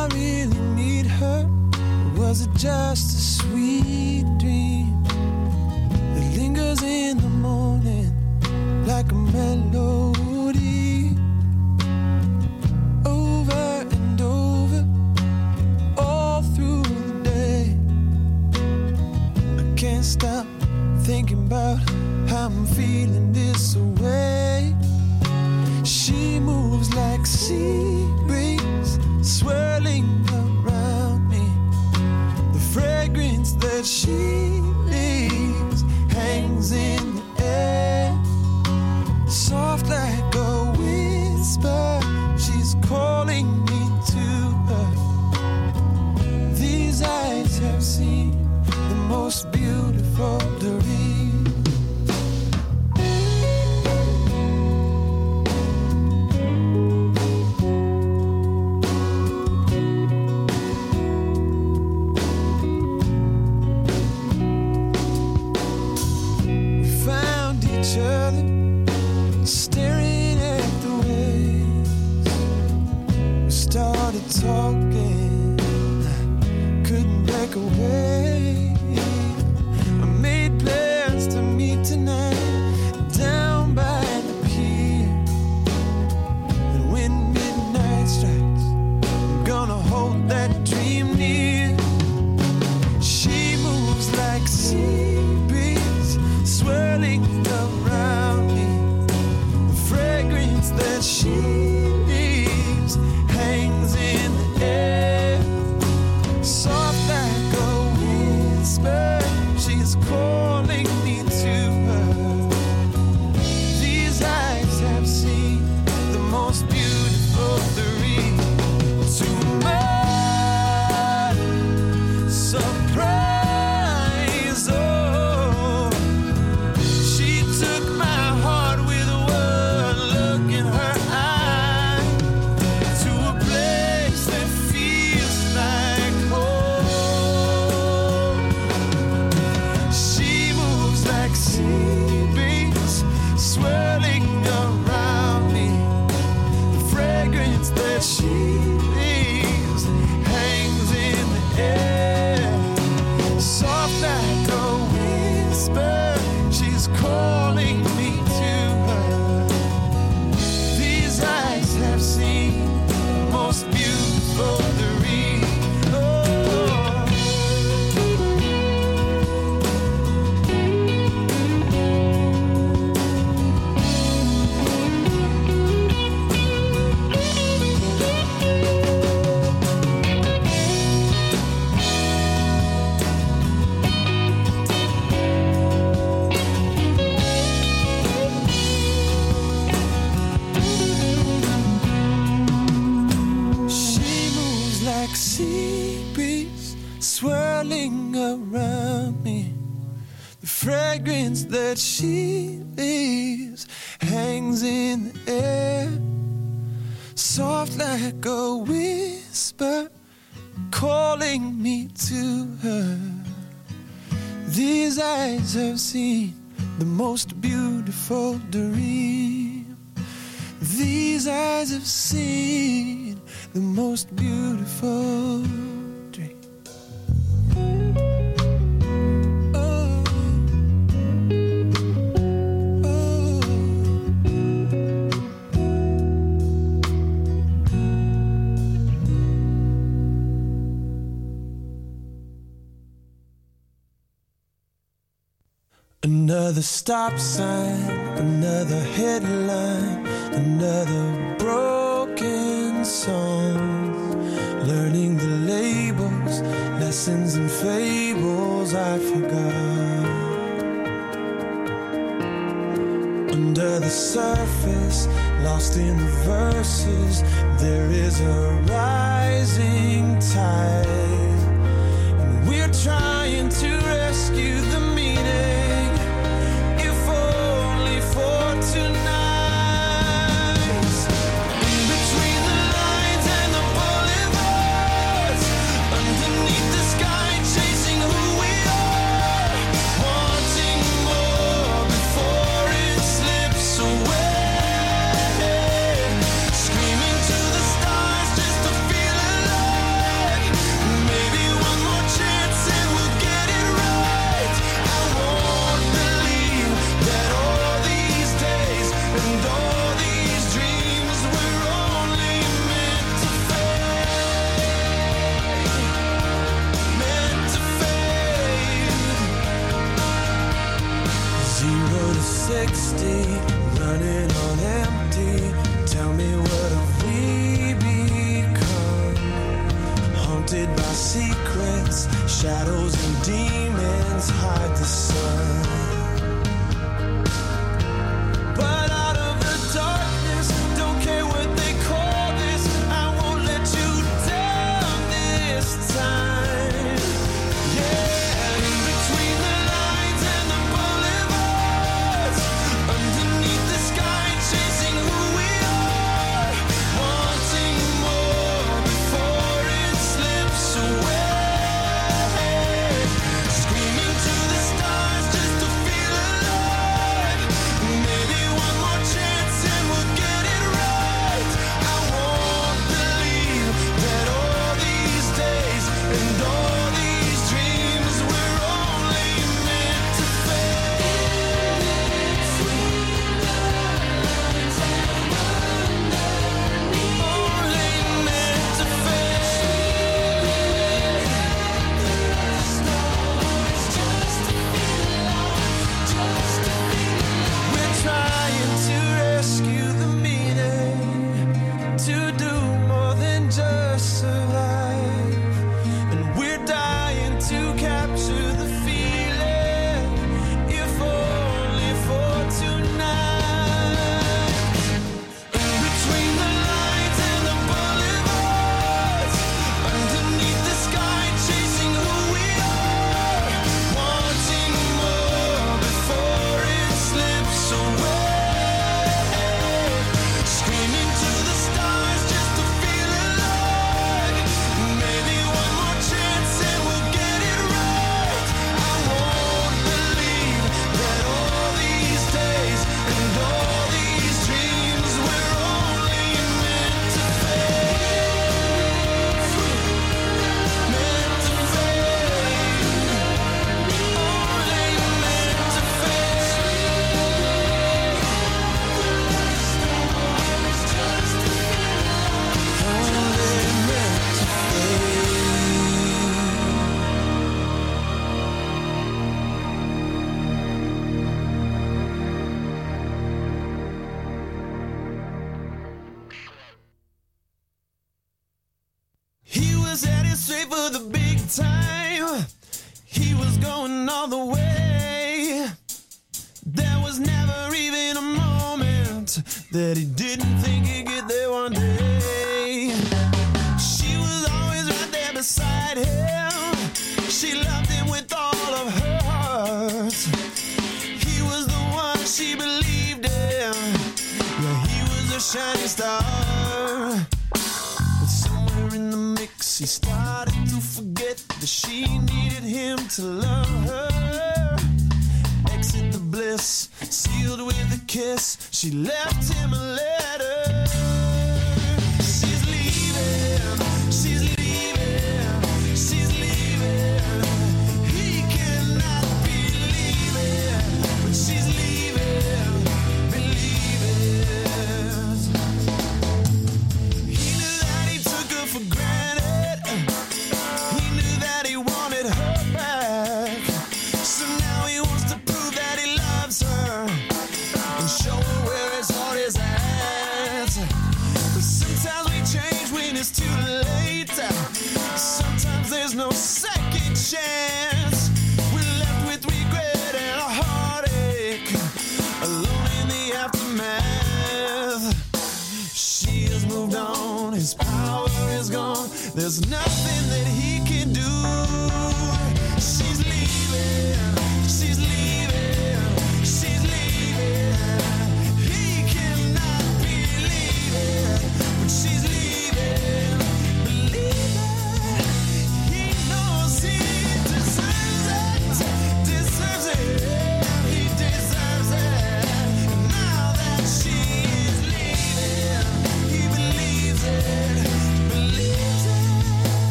I really need her? Was it just a sweet? stop sign, another headline, another broken song. Learning the labels, lessons and fables I forgot. Under the surface, lost in the verses, there is a rising tide.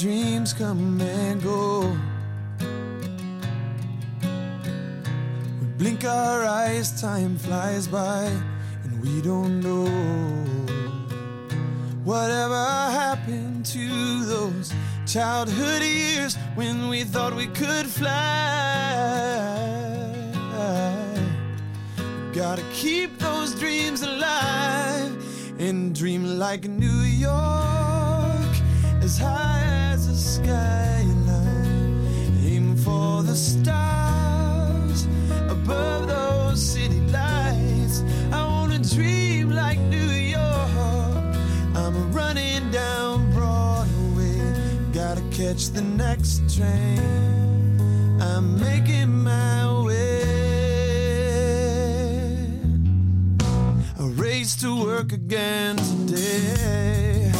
dreams come and go. We blink our eyes, time flies by, and we don't know. Whatever happened to those childhood years when we thought we could? I'm making my way. I race to work again today.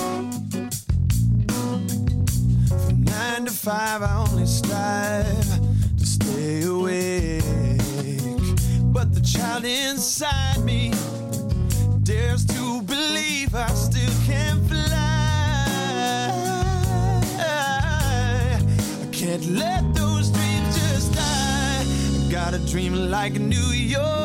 From nine to five, I only stay. like New York.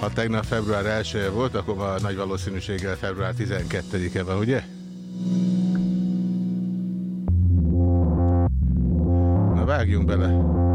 Ha tegnap február 1 -e volt, akkor a nagy valószínűséggel február 12-e van, ugye? Na vágjunk bele!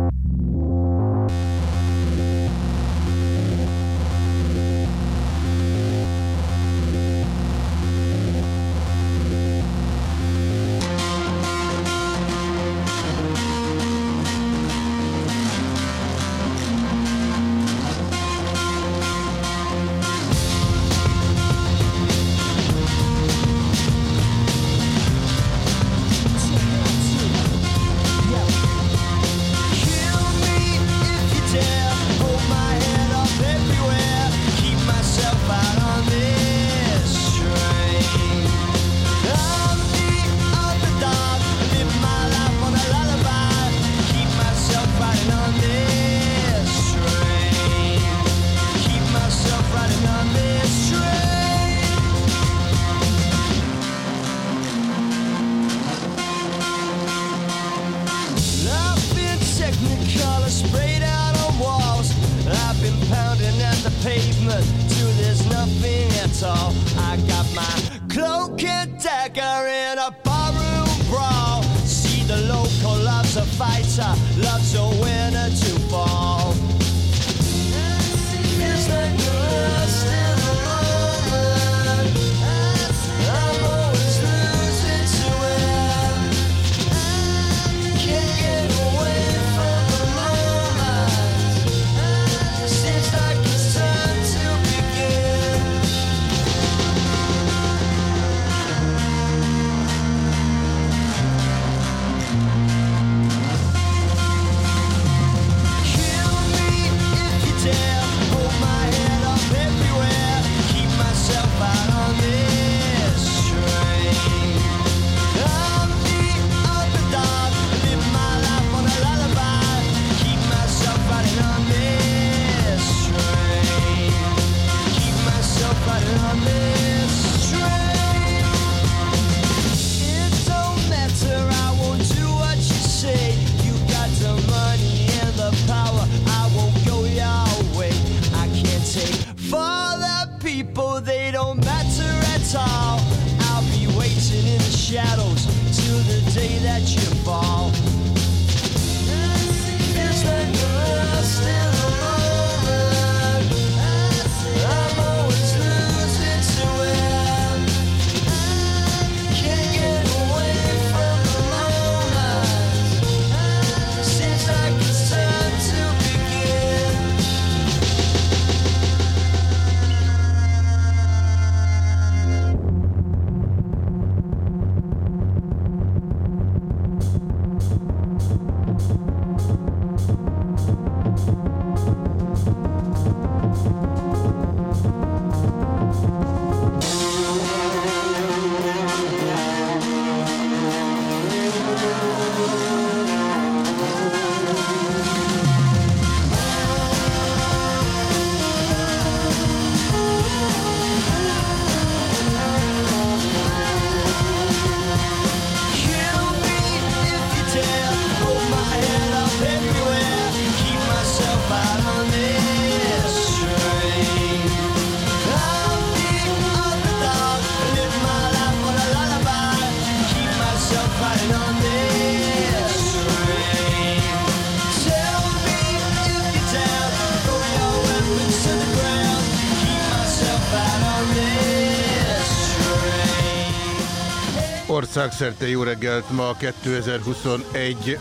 Országszerte jó reggelt, ma 2021.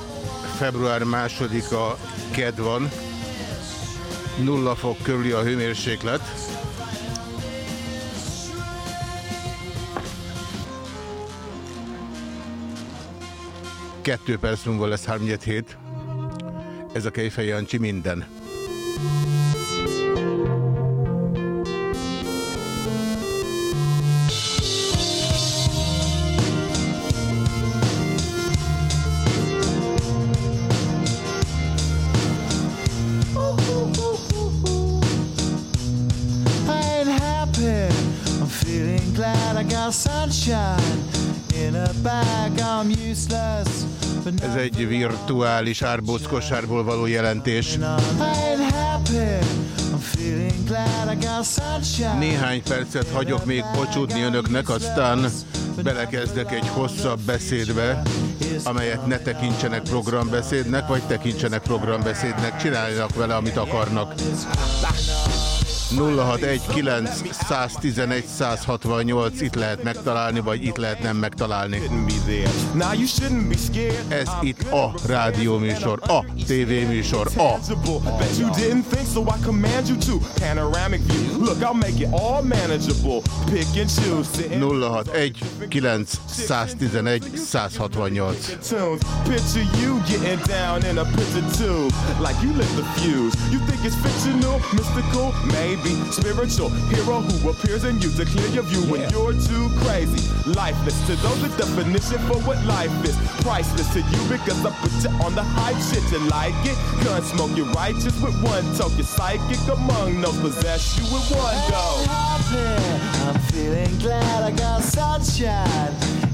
február másodika ked van. Nulla fok körüli a hőmérséklet. Kettő perc múlva lesz 3 hét. Ez a Kejfej Jancsi minden. Glad I got sunshine. Néhány percet hagyok még bocsúdni önöknek, aztán belekezdek egy hosszabb beszédbe, amelyet ne tekintsenek programbeszédnek, vagy tekintsenek programbeszédnek, csináljanak vele, amit akarnak. 0619 111 168 itt lehet megtalálni, vagy itt lehet nem megtalálni. Ez itt a rádióműsor, a tévéműsor, a choose. Sitting 061 9 111 168. tunes. Picture you getting down in a picture tube. Like you lit the fuse. You think it's fictional, mystical, maybe spiritual. Hero who appears in you to clear your view when you're too crazy. Lifeless to those, the definition for what life is. Priceless to you because I put you on the hype shit. You like it? Gun smoke, you're righteous with one toke. You're psychic among no possess you with one go. happy. I'm feeling glad I got sunshine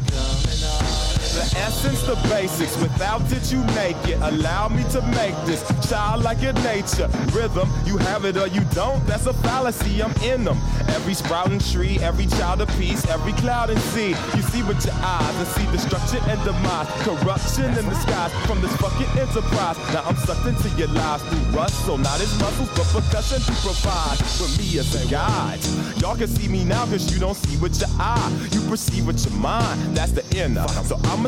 essence, the basics. Without it, you make it. Allow me to make this childlike in nature. Rhythm, you have it or you don't. That's a fallacy. I'm in them. Every sprouting tree, every child of peace, every cloud and sea. You see with your eyes and see destruction and demise. Corruption in the skies from this fucking enterprise. Now I'm sucked into your lives through rust. So not as muscles, but percussion to provide with me as a guide. Y'all can see me now because you don't see with your eye. You perceive with your mind. That's the inner. So I'ma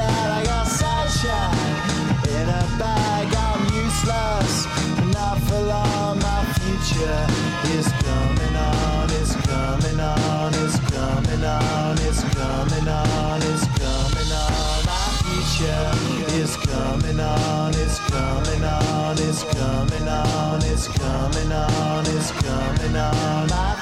I got sunshine in a bag. I'm useless, not for long. My future is coming on, it's coming on, it's coming on, it's coming on, it's coming on. My future is coming on, it's coming on, it's coming on, it's coming on, it's coming on. My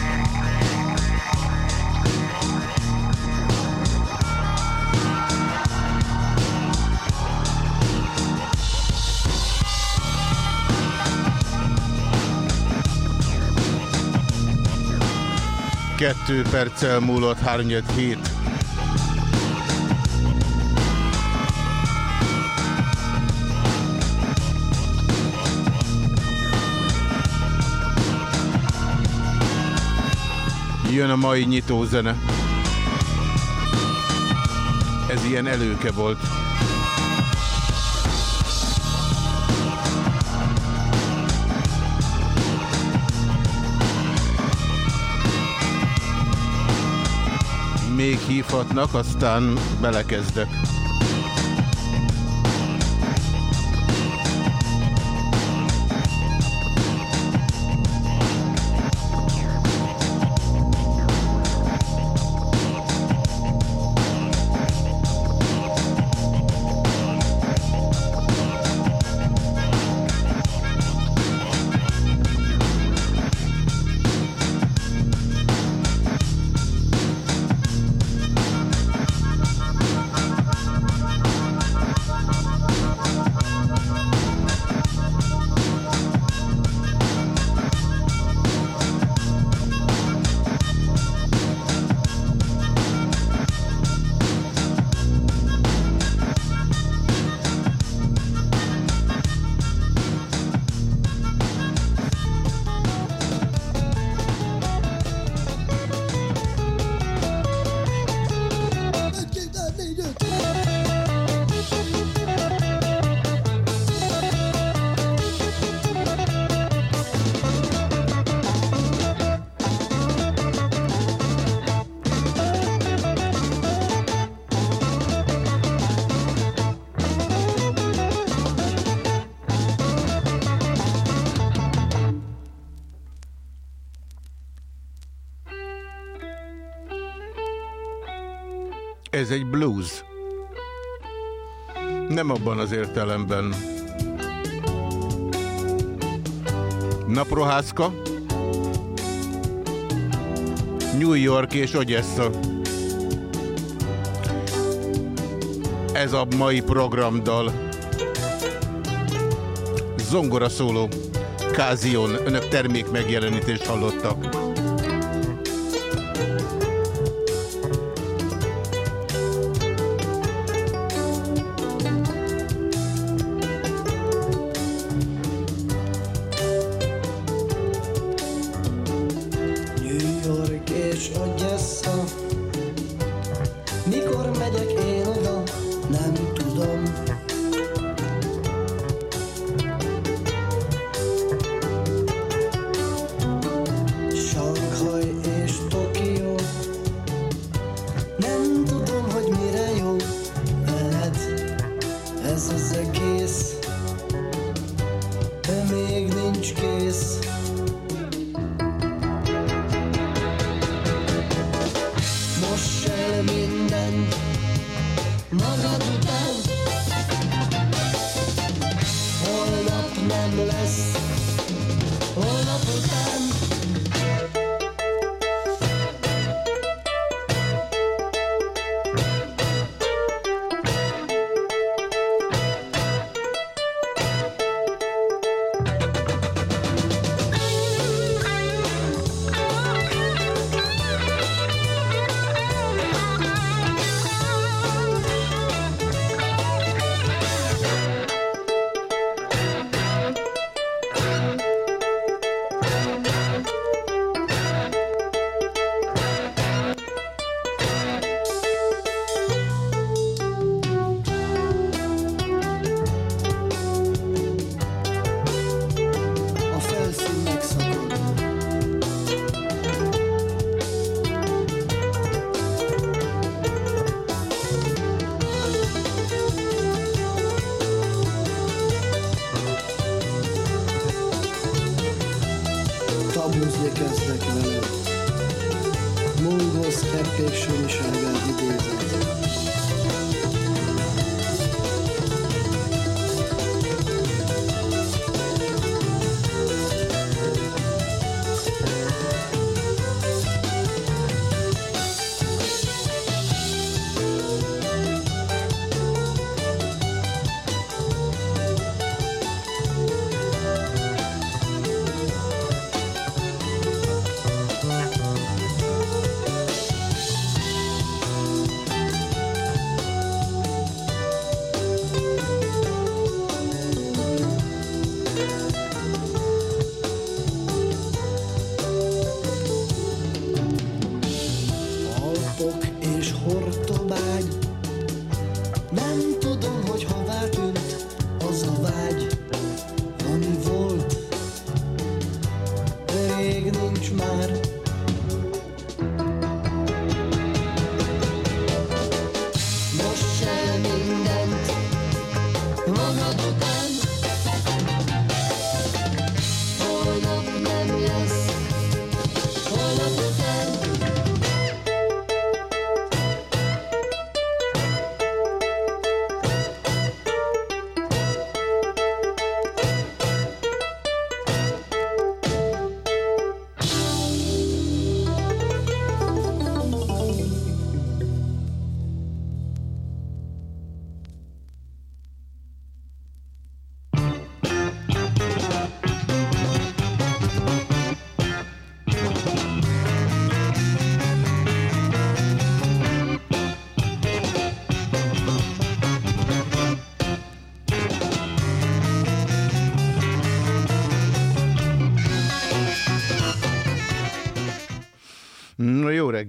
Kettő perccel múlott 3-7. Jön a mai nyitózene. Ez ilyen előke volt. Még hívhatnak, aztán belekezdek. Ez egy blues. Nem abban az értelemben. Naproházka, New York és Odessa. Ez a mai programdal. Zongora szóló. Kázion. Önök termék megjelenítést hallottak.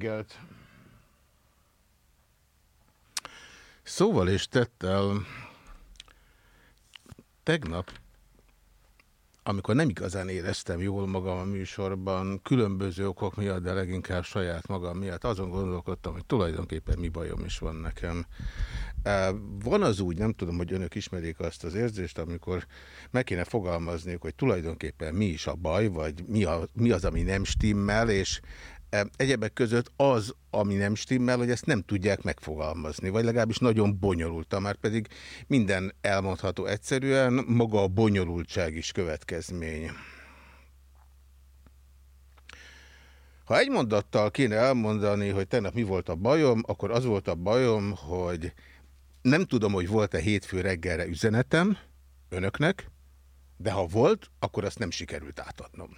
Reggelt! Szóval és tettel, tegnap, amikor nem igazán éreztem jól magam a műsorban, különböző okok miatt, de leginkább saját magam miatt, azon gondolkodtam, hogy tulajdonképpen mi bajom is van nekem. Van az úgy, nem tudom, hogy önök ismerik azt az érzést, amikor meg kéne fogalmazniuk, hogy tulajdonképpen mi is a baj, vagy mi, a, mi az, ami nem stimmel, és egyebek között az, ami nem stimmel, hogy ezt nem tudják megfogalmazni, vagy legalábbis nagyon bonyolultan, már pedig minden elmondható egyszerűen, maga a bonyolultság is következmény. Ha egy mondattal kéne elmondani, hogy tegnap mi volt a bajom, akkor az volt a bajom, hogy nem tudom, hogy volt-e hétfő reggelre üzenetem önöknek, de ha volt, akkor azt nem sikerült átadnom.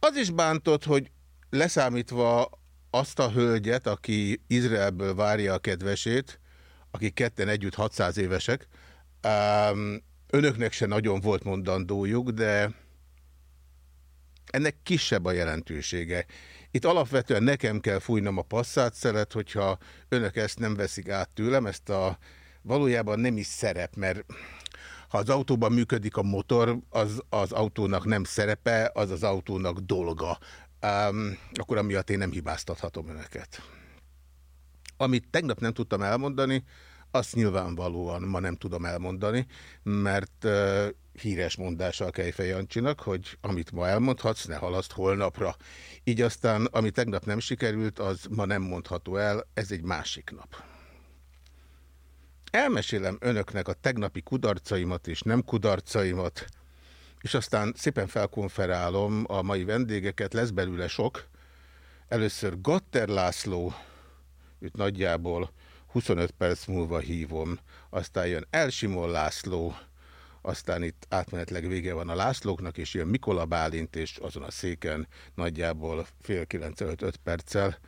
Az is bántott, hogy leszámítva azt a hölgyet, aki Izraelből várja a kedvesét, akik ketten együtt 600 évesek, ám, önöknek se nagyon volt mondandójuk, de ennek kisebb a jelentősége. Itt alapvetően nekem kell fújnom a passzát hogyha önök ezt nem veszik át tőlem, ezt a valójában nem is szerep, mert ha az autóban működik a motor, az az autónak nem szerepe, az az autónak dolga. Um, akkor amiatt én nem hibáztathatom önöket. Amit tegnap nem tudtam elmondani, azt nyilvánvalóan ma nem tudom elmondani, mert uh, híres mondása a Kejfej Jancsinak, hogy amit ma elmondhatsz, ne halaszt holnapra. Így aztán, ami tegnap nem sikerült, az ma nem mondható el, ez egy másik nap. Elmesélem önöknek a tegnapi kudarcaimat és nem kudarcaimat, és aztán szépen felkonferálom a mai vendégeket, lesz belőle sok. Először Gatter László, őt nagyjából 25 perc múlva hívom, aztán jön Elsimon László, aztán itt átmenetleg vége van a Lászlóknak, és jön Mikola Bálint, és azon a széken nagyjából fél 9 perccel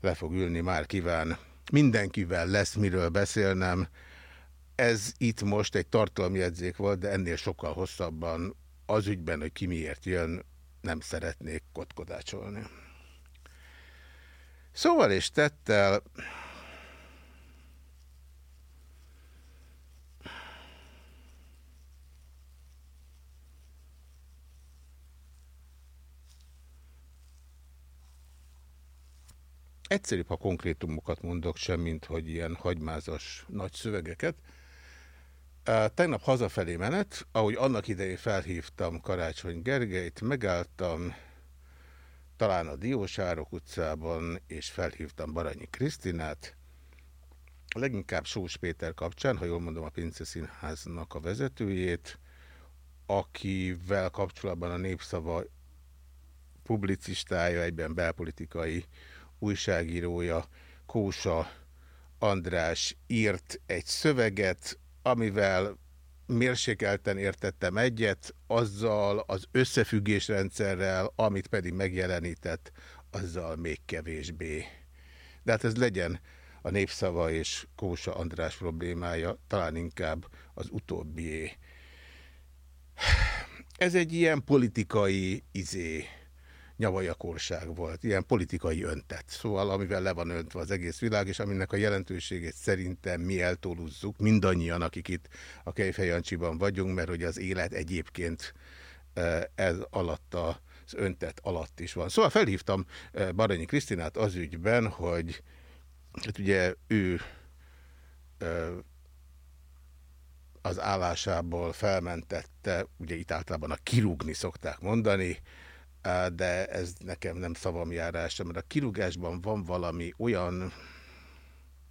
le fog ülni, már kíván. Mindenkivel lesz miről beszélnem. Ez itt most egy tartalomjegyzék volt, de ennél sokkal hosszabban az ügyben, hogy ki miért jön, nem szeretnék kotkodácsolni. Szóval és tettel... Egyszerűbb, ha konkrétumokat mondok sem, mint hogy ilyen hagymázas nagy szövegeket. Tegnap hazafelé menet, ahogy annak idején felhívtam Karácsony Gergelyt, megálltam talán a Diósárok utcában, és felhívtam Baranyi Krisztinát, leginkább Sós Péter kapcsán, ha jól mondom, a Pince Színháznak a vezetőjét, akivel kapcsolatban a népszava publicistája, egyben belpolitikai újságírója, Kósa András írt egy szöveget, amivel mérsékelten értettem egyet, azzal az összefüggésrendszerrel, amit pedig megjelenített, azzal még kevésbé. De hát ez legyen a népszava és Kósa András problémája, talán inkább az utóbbié. Ez egy ilyen politikai izé, nyavajakorság volt, ilyen politikai öntet. Szóval amivel le van öntve az egész világ, és aminek a jelentőségét szerintem mi eltoluzzuk, mindannyian, akik itt a Kejfejancsiban vagyunk, mert hogy az élet egyébként ez alatt az öntet alatt is van. Szóval felhívtam Baranyi Krisztinát az ügyben, hogy hát ugye ő az állásából felmentette, ugye itt általában a kirúgni szokták mondani, de ez nekem nem szavamjárás, mert a kirúgásban van valami olyan,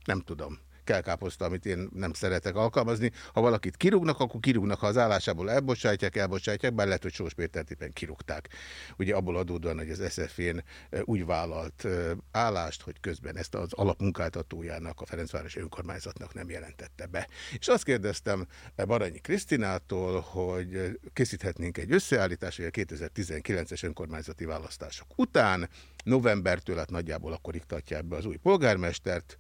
nem tudom, kelkáposzta, amit én nem szeretek alkalmazni. Ha valakit kirúgnak, akkor kirúgnak, ha az állásából elbocsátják, elbocsátják, bár lehet, hogy Sós Pétert éppen kirúgták. Ugye abból adódóan, hogy az SZF-én úgy vállalt állást, hogy közben ezt az alapmunkáltatójának, a Ferencváros önkormányzatnak nem jelentette be. És azt kérdeztem Baranyi Krisztinától, hogy készíthetnénk egy összeállítást, hogy a 2019-es önkormányzati választások után, novembertől, hát nagyjából akkor iktatják be az új polgármestert,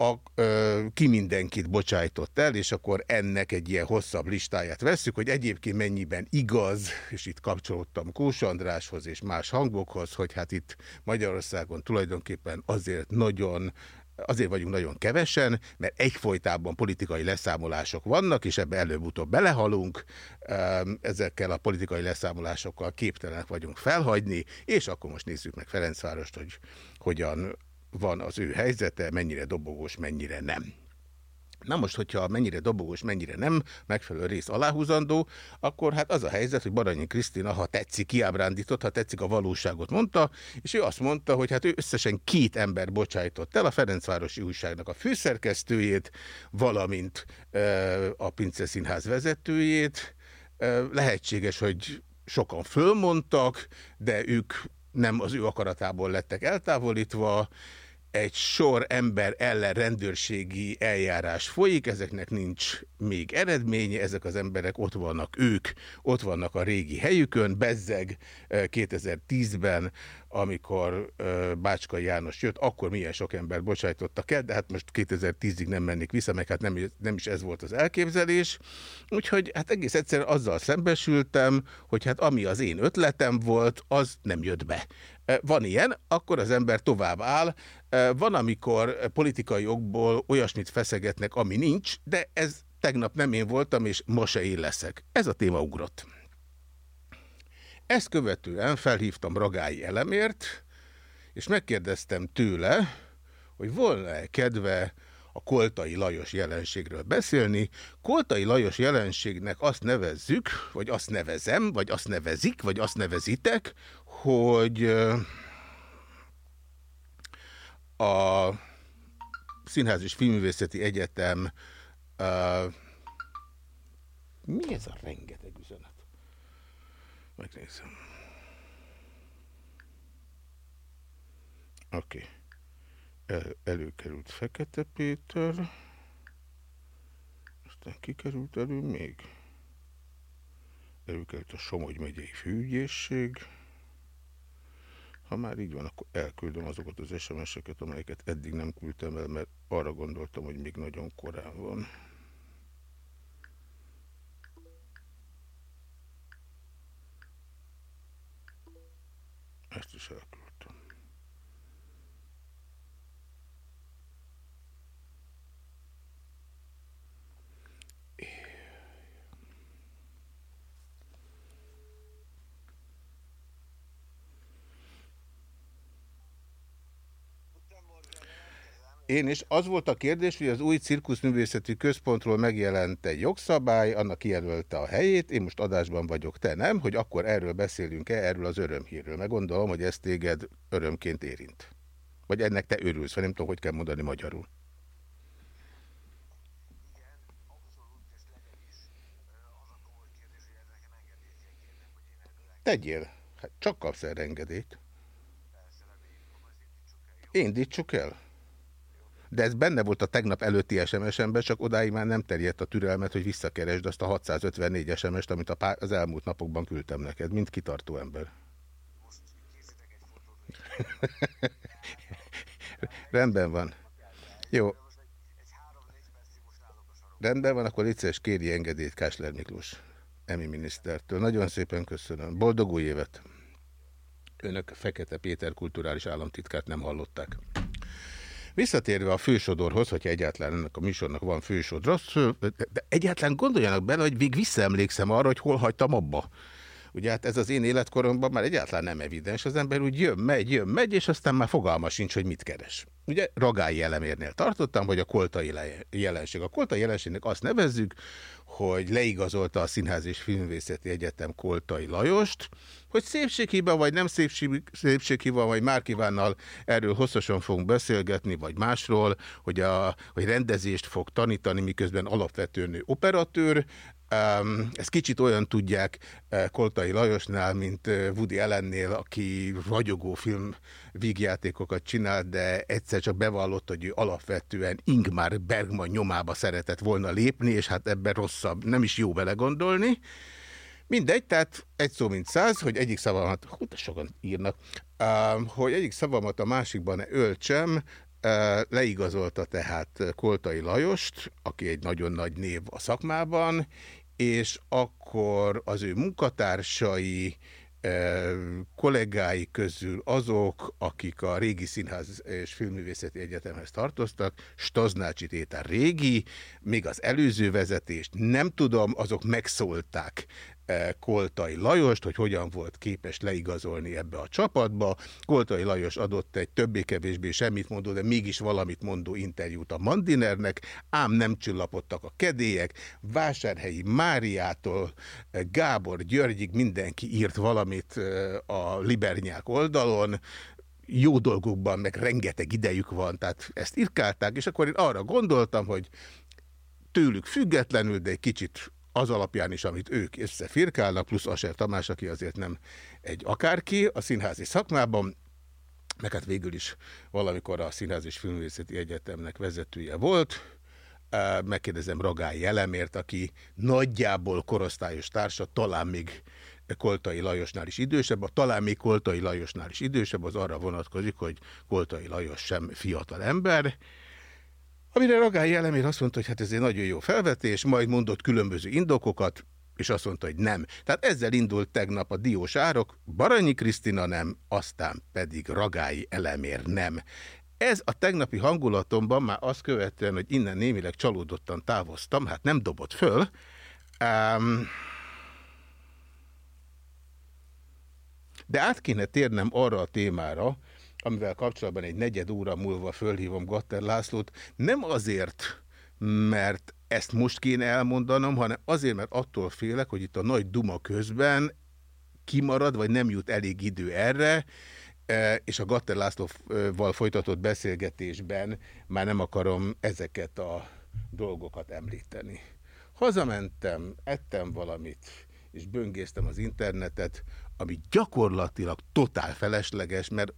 a, ö, ki mindenkit bocsájtott el, és akkor ennek egy ilyen hosszabb listáját vesszük, hogy egyébként mennyiben igaz, és itt kapcsolódtam Kós Andráshoz és más hangokhoz, hogy hát itt Magyarországon tulajdonképpen azért nagyon azért vagyunk nagyon kevesen, mert egyfolytában politikai leszámolások vannak, és ebbe előbb-utóbb belehalunk, ezekkel a politikai leszámolásokkal képtelenek vagyunk felhagyni, és akkor most nézzük meg Ferencvárost, hogy hogyan van az ő helyzete, mennyire dobogós, mennyire nem. Na most, hogyha mennyire dobogós, mennyire nem, megfelelő rész aláhúzandó, akkor hát az a helyzet, hogy Baranyi Krisztina, ha tetszik, kiábrándított, ha tetszik a valóságot mondta, és ő azt mondta, hogy hát ő összesen két ember bocsájtott el, a Ferencvárosi újságnak a főszerkesztőjét, valamint e, a Pince Színház vezetőjét. E, lehetséges, hogy sokan fölmondtak, de ők nem az ő akaratából lettek eltávolítva, egy sor ember ellen rendőrségi eljárás folyik, ezeknek nincs még eredménye, ezek az emberek ott vannak ők, ott vannak a régi helyükön, bezzeg 2010-ben, amikor Bácska János jött, akkor milyen sok embert bocsájtottak el, de hát most 2010-ig nem mennék vissza, meg hát nem, nem is ez volt az elképzelés. Úgyhogy hát egész egyszerűen azzal szembesültem, hogy hát ami az én ötletem volt, az nem jött be. Van ilyen, akkor az ember tovább áll. Van, amikor politikai okból olyasmit feszegetnek, ami nincs, de ez tegnap nem én voltam, és ma se én leszek. Ez a téma ugrott. Ezt követően felhívtam Ragályi Elemért, és megkérdeztem tőle, hogy volna-e kedve a Koltai Lajos jelenségről beszélni. Koltai Lajos jelenségnek azt nevezzük, vagy azt nevezem, vagy azt nevezik, vagy azt nevezitek, hogy a Színház és Filművészeti Egyetem uh, mi ez a rengeteg üzenet? Megnézem. Oké. Okay. El, előkerült Fekete Péter. Aztán kikerült elő még. Előkerült a Somogy megyei főügyészség. Ha már így van, akkor elküldöm azokat az SMS-eket, amelyeket eddig nem küldtem el, mert arra gondoltam, hogy még nagyon korán van. Ezt is elküldtem. Én is. Az volt a kérdés, hogy az új cirkuszművészeti központról megjelent egy jogszabály, annak kijelölte a helyét, én most adásban vagyok, te nem, hogy akkor erről beszélünk-e, erről az örömhírről. Meg gondolom, hogy ez téged örömként érint. Vagy ennek te örülsz, vagy nem tudom, hogy kell mondani magyarul. Tegyél. Hát csak kapsz erre engedélyt. Indítsuk el. De ez benne volt a tegnap előtti SMS-emben, csak odáig már nem terjedt a türelmet, hogy visszakeresd azt a 654 SMS-t, amit a pár, az elmúlt napokban küldtem neked, mint kitartó ember. Rendben van. Jó. Rendben van, akkor légy kéri engedélyt Kásler Miklós, Emi minisztertől. Nagyon szépen köszönöm. Boldog új évet! Önök Fekete Péter kulturális államtitkát nem hallották. Visszatérve a fősodorhoz, hogyha egyáltalán ennek a műsornak van fősodra, de egyáltalán gondoljanak bele, hogy még visszaemlékszem arra, hogy hol hagytam abba. Ugye hát ez az én életkoromban már egyáltalán nem evidens. Az ember úgy jön, megy, jön, megy, és aztán már fogalma sincs, hogy mit keres. Ugye ragályi elemérnél tartottam, hogy a koltai jelenség. A koltai jelenségnek azt nevezzük, hogy leigazolta a Színház és Filmvészeti Egyetem Koltai Lajost, hogy szépséghiba vagy nem szépség, szépséghiba, vagy Márkivánnal erről hosszasan fogunk beszélgetni, vagy másról, hogy, a, hogy rendezést fog tanítani, miközben alapvetően operatőr, Ezt kicsit olyan tudják uh, Koltai Lajosnál, mint uh, Woody Allennél, aki ragyogó film vígjátékokat csinál, de egyszer csak bevallott, hogy ő alapvetően Ingmar Bergman nyomába szeretett volna lépni, és hát ebben rosszabb, nem is jó vele gondolni. Mindegy, tehát egy szó mint száz, hogy egyik szavamat, hú, de sokan írnak, hogy egyik szavamat a másikban öltsem, uh, leigazolta tehát Koltai Lajost, aki egy nagyon nagy név a szakmában, és akkor az ő munkatársai, kollégái közül azok, akik a régi színház és filmművészeti egyetemhez tartoztak, Staznácsi Tétár régi, még az előző vezetést nem tudom, azok megszólták Koltai Lajost, hogy hogyan volt képes leigazolni ebbe a csapatba. Koltai Lajos adott egy többé-kevésbé semmit mondó, de mégis valamit mondó interjút a Mandinernek, ám nem csillapodtak a kedélyek. Vásárhelyi Máriától Gábor Györgyig mindenki írt valamit a Libernyák oldalon, jó dolgokban meg rengeteg idejük van, tehát ezt irkálták, és akkor én arra gondoltam, hogy tőlük függetlenül, de egy kicsit az alapján is, amit ők összefirkálnak, plusz Aser Tamás, aki azért nem egy akárki a színházi szakmában, meg hát végül is valamikor a Színház és Filmvészeti Egyetemnek vezetője volt, megkérdezem Ragály Jelemért, aki nagyjából korosztályos társa, talán még Koltai Lajosnál is idősebb, a talán még Koltai Lajosnál is idősebb, az arra vonatkozik, hogy Koltai Lajos sem fiatal ember, Amire Ragály Elemér azt mondta, hogy hát ez egy nagyon jó felvetés, majd mondott különböző indokokat, és azt mondta, hogy nem. Tehát ezzel indult tegnap a diós árok, Baranyi Krisztina nem, aztán pedig Ragályi Elemér nem. Ez a tegnapi hangulatomban már azt követően, hogy innen némileg csalódottan távoztam, hát nem dobott föl. Um, de át kéne térnem arra a témára, amivel kapcsolatban egy negyed óra múlva fölhívom Gatter Lászlót, nem azért, mert ezt most kéne elmondanom, hanem azért, mert attól félek, hogy itt a nagy duma közben kimarad, vagy nem jut elég idő erre, e, és a Gatter Lászlóval folytatott beszélgetésben már nem akarom ezeket a dolgokat említeni. Hazamentem, ettem valamit, és böngésztem az internetet, ami gyakorlatilag totál felesleges, mert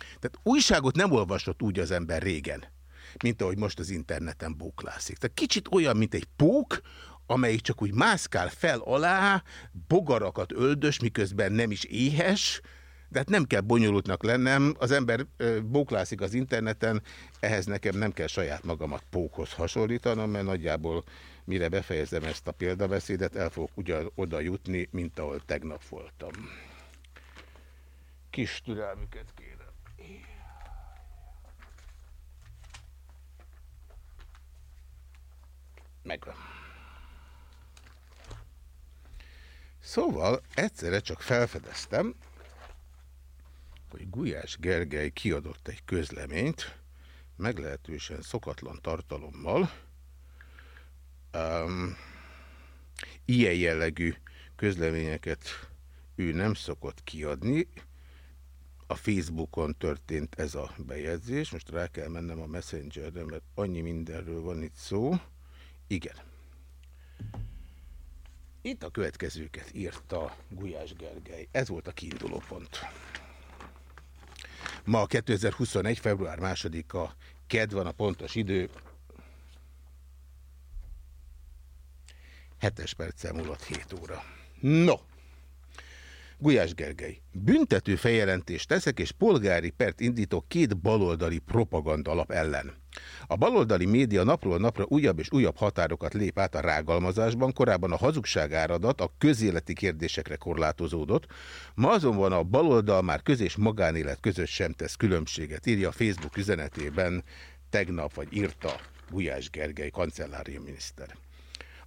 tehát újságot nem olvasott úgy az ember régen, mint ahogy most az interneten bóklászik. Tehát kicsit olyan, mint egy pók, amelyik csak úgy mászkál fel alá, bogarakat öldös, miközben nem is éhes, de hát nem kell bonyolultnak lennem, az ember bóklászik az interneten, ehhez nekem nem kell saját magamat pókhoz hasonlítanom, mert nagyjából mire befejezem ezt a példabeszédet, el fogok ugyan oda jutni, mint ahol tegnap voltam. Kis türelmüket kérem. Megvan. Szóval egyszerre csak felfedeztem, hogy Gulyás Gergely kiadott egy közleményt, meglehetősen szokatlan tartalommal. Um, ilyen jellegű közleményeket ő nem szokott kiadni. A Facebookon történt ez a bejegyzés. Most rá kell mennem a Messengerre, mert annyi mindenről van itt szó. Igen. Itt a következőket írta Gulyás Gergely. Ez volt a kiinduló pont. Ma 2021. február 2-a ked van a pontos idő. 7 perccel múlott 7 óra. No! Gulyás Gergely. Büntető feljelentést teszek, és polgári pert indítok két baloldali propaganda alap ellen. A baloldali média napról napra újabb és újabb határokat lép át a rágalmazásban, korábban a hazugság áradat a közéleti kérdésekre korlátozódott, ma azonban a baloldal már köz és magánélet között sem tesz különbséget, írja a Facebook üzenetében tegnap, vagy írta Gulyás Gergely kancellária miniszter.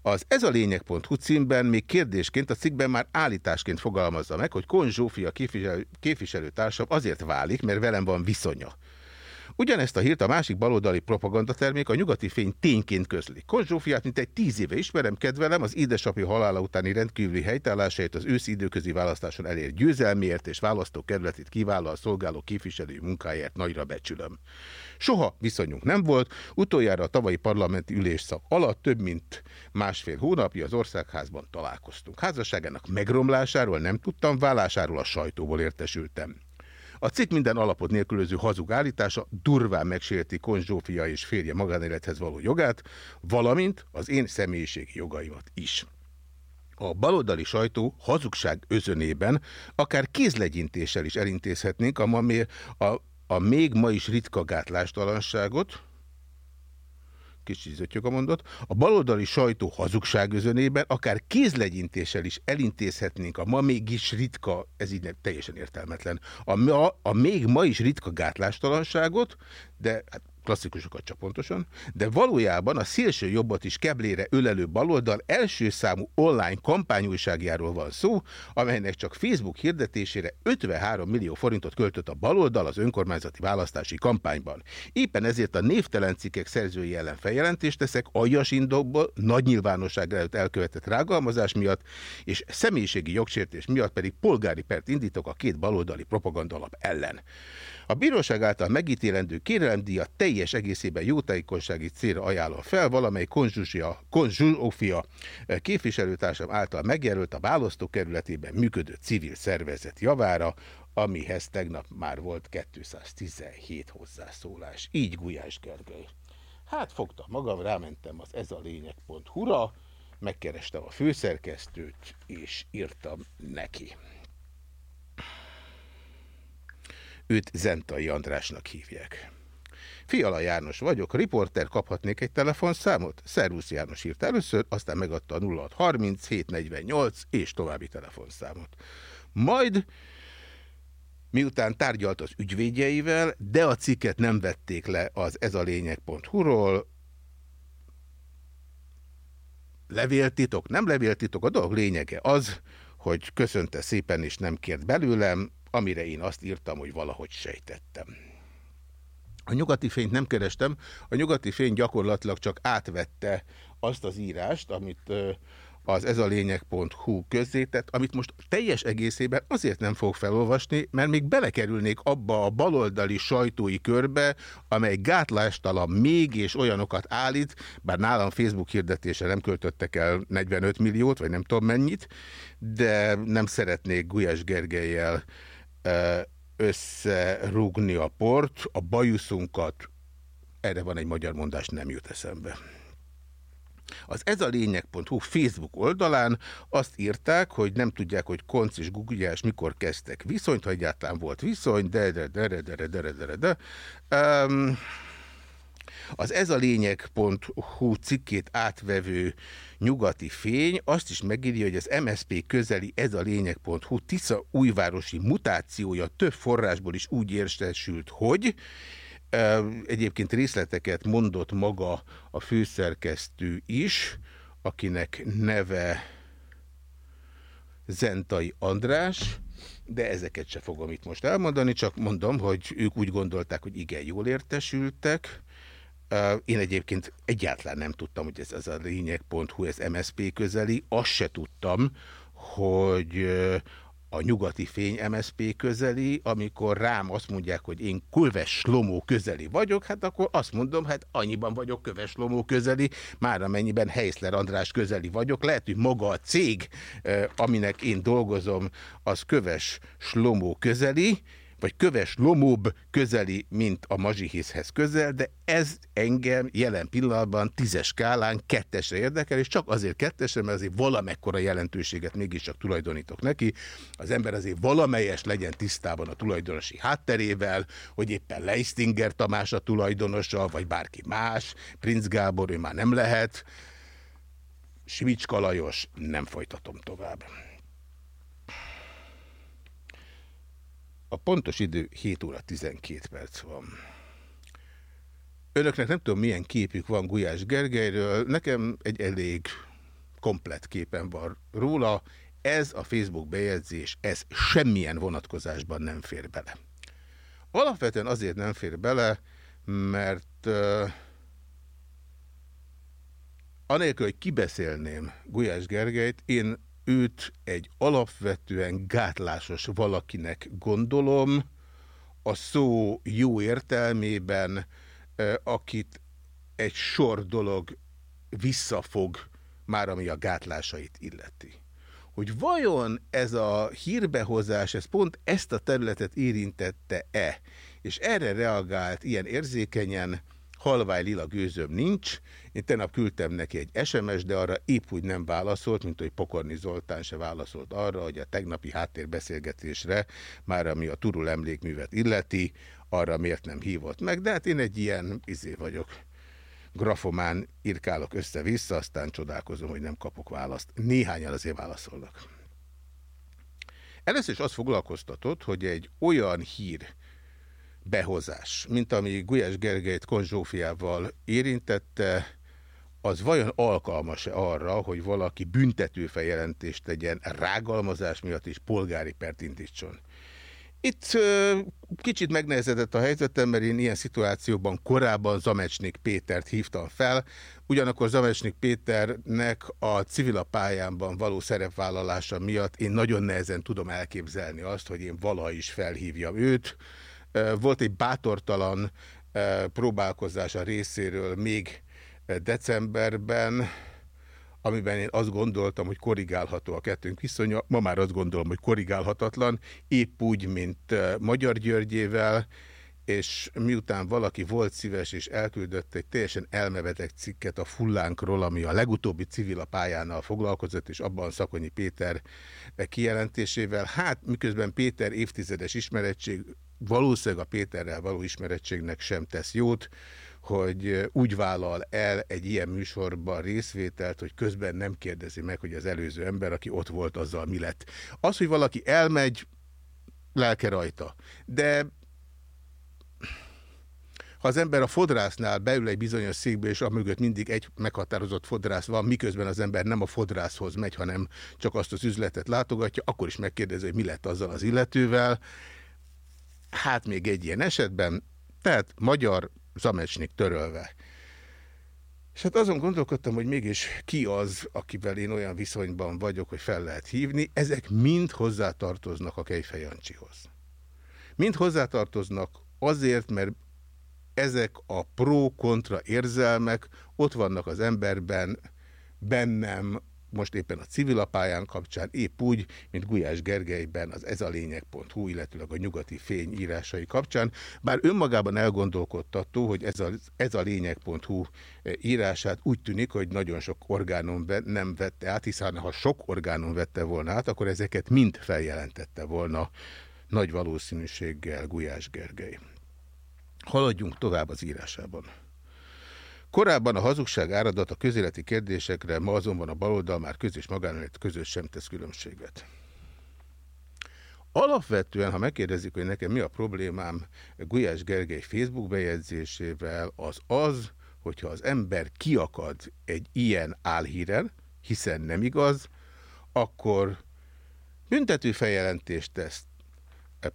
Az Ez a lényeg.hu címben még kérdésként a cikkben már állításként fogalmazza meg, hogy Kon Zsófia képviselő, képviselőtársam azért válik, mert velem van viszonya. Ugyanezt a hírt a másik baloldali propagandatermék a nyugati fény tényként közli. Kon Zsófiát mint egy tíz éve ismerem, kedvelem, az édesapja halála utáni rendkívüli helytállásáért az őszi időközi választáson elért győzelmiért és választókerületét kiválóan szolgáló képviselő munkáért nagyra becsülöm. Soha viszonyunk nem volt, utoljára a tavalyi parlamenti ülésszak alatt több mint másfél hónapja az országházban találkoztunk. Házasságának megromlásáról nem tudtam, vállásáról a sajtóból értesültem. A cikk minden alapot nélkülöző hazug állítása durván megsérti Konz Zsófia és férje magánélethez való jogát, valamint az én személyiségi jogaimat is. A baloldali sajtó hazugság özönében akár kézlegyintéssel is elintézhetnénk a, ma, a, a még ma is ritka gátlástalanságot, kicsit a mondat, a baloldali sajtó hazugság özönében akár kézlegyintéssel is elintézhetnénk a ma mégis ritka, ez így teljesen értelmetlen, a, ma, a még ma is ritka gátlástalanságot, de hát klasszikusokat csak pontosan, de valójában a szélső jobbat is keblére ölelő baloldal első számú online kampányújságjáról van szó, amelynek csak Facebook hirdetésére 53 millió forintot költött a baloldal az önkormányzati választási kampányban. Éppen ezért a névtelen cikkek szerzői ellen feljelentést teszek, aljas indokból, nagy nyilvánosság előtt elkövetett rágalmazás miatt, és személyiségi jogsértés miatt pedig polgári pert indítok a két baloldali propagandalap ellen. A bíróság által megítélendő kérelemdíjat teljes egészében jótájékonysági célra ajánlom fel, valamely konzsúfia képviselőtársam által megjelölt a választókerületében működő civil szervezet javára, amihez tegnap már volt 217 hozzászólás. Így Gulyás Gergely. Hát fogtam magam, rámentem az ez a lényeg.hu-ra, megkerestem a főszerkesztőt, és írtam neki. Őt Zentai Andrásnak hívják. Fiala János vagyok, riporter, kaphatnék egy telefonszámot? Szervusz János írt először, aztán megadta a 0630 748 és további telefonszámot. Majd miután tárgyalt az ügyvédjeivel, de a cikket nem vették le az ezalényeg.hu-ról, levéltitok, nem levéltitok, a dolog lényege az, hogy köszönte szépen és nem kért belőlem, amire én azt írtam, hogy valahogy sejtettem. A nyugati fényt nem kerestem, a nyugati fény gyakorlatilag csak átvette azt az írást, amit az ez a lényeg.hu közzétett, amit most teljes egészében azért nem fog felolvasni, mert még belekerülnék abba a baloldali sajtói körbe, amely gátlástalan még és olyanokat állít, bár nálam Facebook hirdetése nem költöttek el 45 milliót, vagy nem tudom mennyit, de nem szeretnék Gulyás Gergelyel összerúgni a port, a bajuszunkat, erre van egy magyar mondás, nem jut eszembe. Az ez a lényeg.hu Facebook oldalán azt írták, hogy nem tudják, hogy Konc és Gugyás mikor kezdtek viszonyt, ha egyáltalán volt viszony, de de de de de de de de de. Um, az ez a lényeg.hu cikkét átvevő nyugati fény azt is megírja, hogy az MSP közeli ez a lényeg.hu Tisza újvárosi mutációja több forrásból is úgy értesült, hogy egyébként részleteket mondott maga a főszerkesztő is, akinek neve Zentai András, de ezeket se fogom itt most elmondani, csak mondom, hogy ők úgy gondolták, hogy igen, jól értesültek. Én egyébként egyáltalán nem tudtam, hogy ez, ez a lényeg.hu, ez MSP közeli. Azt se tudtam, hogy a nyugati fény MSP közeli, amikor rám azt mondják, hogy én köves lomó közeli vagyok, hát akkor azt mondom, hát annyiban vagyok köves lomó közeli, már amennyiben Heiszler András közeli vagyok. Lehet, hogy maga a cég, aminek én dolgozom, az köves slomó közeli, vagy köves lomóbb közeli, mint a mazsihészhez közel, de ez engem jelen pillanatban tízes skálán kettesre érdekel, és csak azért kettesre, mert azért valamekkora jelentőséget mégiscsak tulajdonítok neki. Az ember azért valamelyes legyen tisztában a tulajdonosi hátterével, hogy éppen Leistinger Tamás a tulajdonosa, vagy bárki más, Prince Gábor, ő már nem lehet. Svicska Lajos, nem folytatom tovább. A pontos idő 7 óra 12 perc van. Önöknek nem tudom, milyen képük van Gulyás Gergelyről, nekem egy elég komplett képen van róla. Ez a Facebook bejegyzés, ez semmilyen vonatkozásban nem fér bele. Alapvetően azért nem fér bele, mert uh, anélkül, hogy kibeszélném Gulyás Gergelyt, én őt egy alapvetően gátlásos valakinek gondolom, a szó jó értelmében, akit egy sor dolog visszafog, már ami a gátlásait illeti. Hogy vajon ez a hírbehozás, ez pont ezt a területet érintette-e, és erre reagált ilyen érzékenyen, halvány lila gőzöm nincs. Én tegnap küldtem neki egy SMS, de arra épp úgy nem válaszolt, mint hogy Pokorni Zoltán se válaszolt arra, hogy a tegnapi háttérbeszélgetésre, már ami a Turul emlékművet illeti, arra miért nem hívott meg. De hát én egy ilyen izé vagyok grafomán irkálok össze-vissza, aztán csodálkozom, hogy nem kapok választ. Néhányan azért válaszolnak. Először is azt foglalkoztatott, hogy egy olyan hír behozás, mint ami Gulyás Gergelyt Konzsófiával érintette, az vajon alkalmas-e arra, hogy valaki büntetőfeljelentést tegyen rágalmazás miatt és polgári pert indítson? Itt ö, kicsit megnehezedett a helyzetem, mert én ilyen szituációban korábban Zamecsnik Pétert hívtam fel, ugyanakkor Zamecsnik Péternek a civil pályámban való szerepvállalása miatt én nagyon nehezen tudom elképzelni azt, hogy én valaha is felhívjam őt. Volt egy bátortalan próbálkozás a részéről még decemberben, amiben én azt gondoltam, hogy korrigálható a kettőnk viszonya, ma már azt gondolom, hogy korrigálhatatlan, épp úgy, mint Magyar Györgyével, és miután valaki volt szíves és elküldött egy teljesen elmebeteg cikket a fullánkról, ami a legutóbbi civil a pályánál foglalkozott, és abban Szakonyi Péter kijelentésével, hát miközben Péter évtizedes ismerettség, valószínűleg a Péterrel való ismerettségnek sem tesz jót, hogy úgy vállal el egy ilyen műsorban részvételt, hogy közben nem kérdezi meg, hogy az előző ember, aki ott volt, azzal mi lett. Az, hogy valaki elmegy, lelke rajta. De ha az ember a fodrásznál beül egy bizonyos székbe, és amögött mindig egy meghatározott fodrász van, miközben az ember nem a fodrászhoz megy, hanem csak azt az üzletet látogatja, akkor is megkérdezi, hogy mi lett azzal az illetővel. Hát még egy ilyen esetben, tehát magyar Zamecsnik törölve. És hát azon gondolkodtam, hogy mégis ki az, akivel én olyan viszonyban vagyok, hogy fel lehet hívni. Ezek mind hozzátartoznak a Kejfej Jancsihoz. Mind hozzátartoznak azért, mert ezek a pro-kontra érzelmek ott vannak az emberben, bennem, most éppen a civilapályán kapcsán, épp úgy, mint Gulyás Gergelyben az ez a lényeg.hu, illetőleg a nyugati fény írásai kapcsán, bár önmagában elgondolkodtató, hogy ez a, ez a lényeg.hu írását úgy tűnik, hogy nagyon sok orgánon nem vette át, hiszen ha sok orgánon vette volna át, akkor ezeket mind feljelentette volna nagy valószínűséggel Gulyás Gergely. Haladjunk tovább az írásában. Korábban a hazugság áradat a közéleti kérdésekre, ma azonban a baloldal már köz és magánélet között sem tesz különbséget. Alapvetően, ha megkérdezik, hogy nekem mi a problémám Gulyás Gergely Facebook bejegyzésével, az az, hogyha az ember kiakad egy ilyen álhíren, hiszen nem igaz, akkor büntető feljelentést tesz,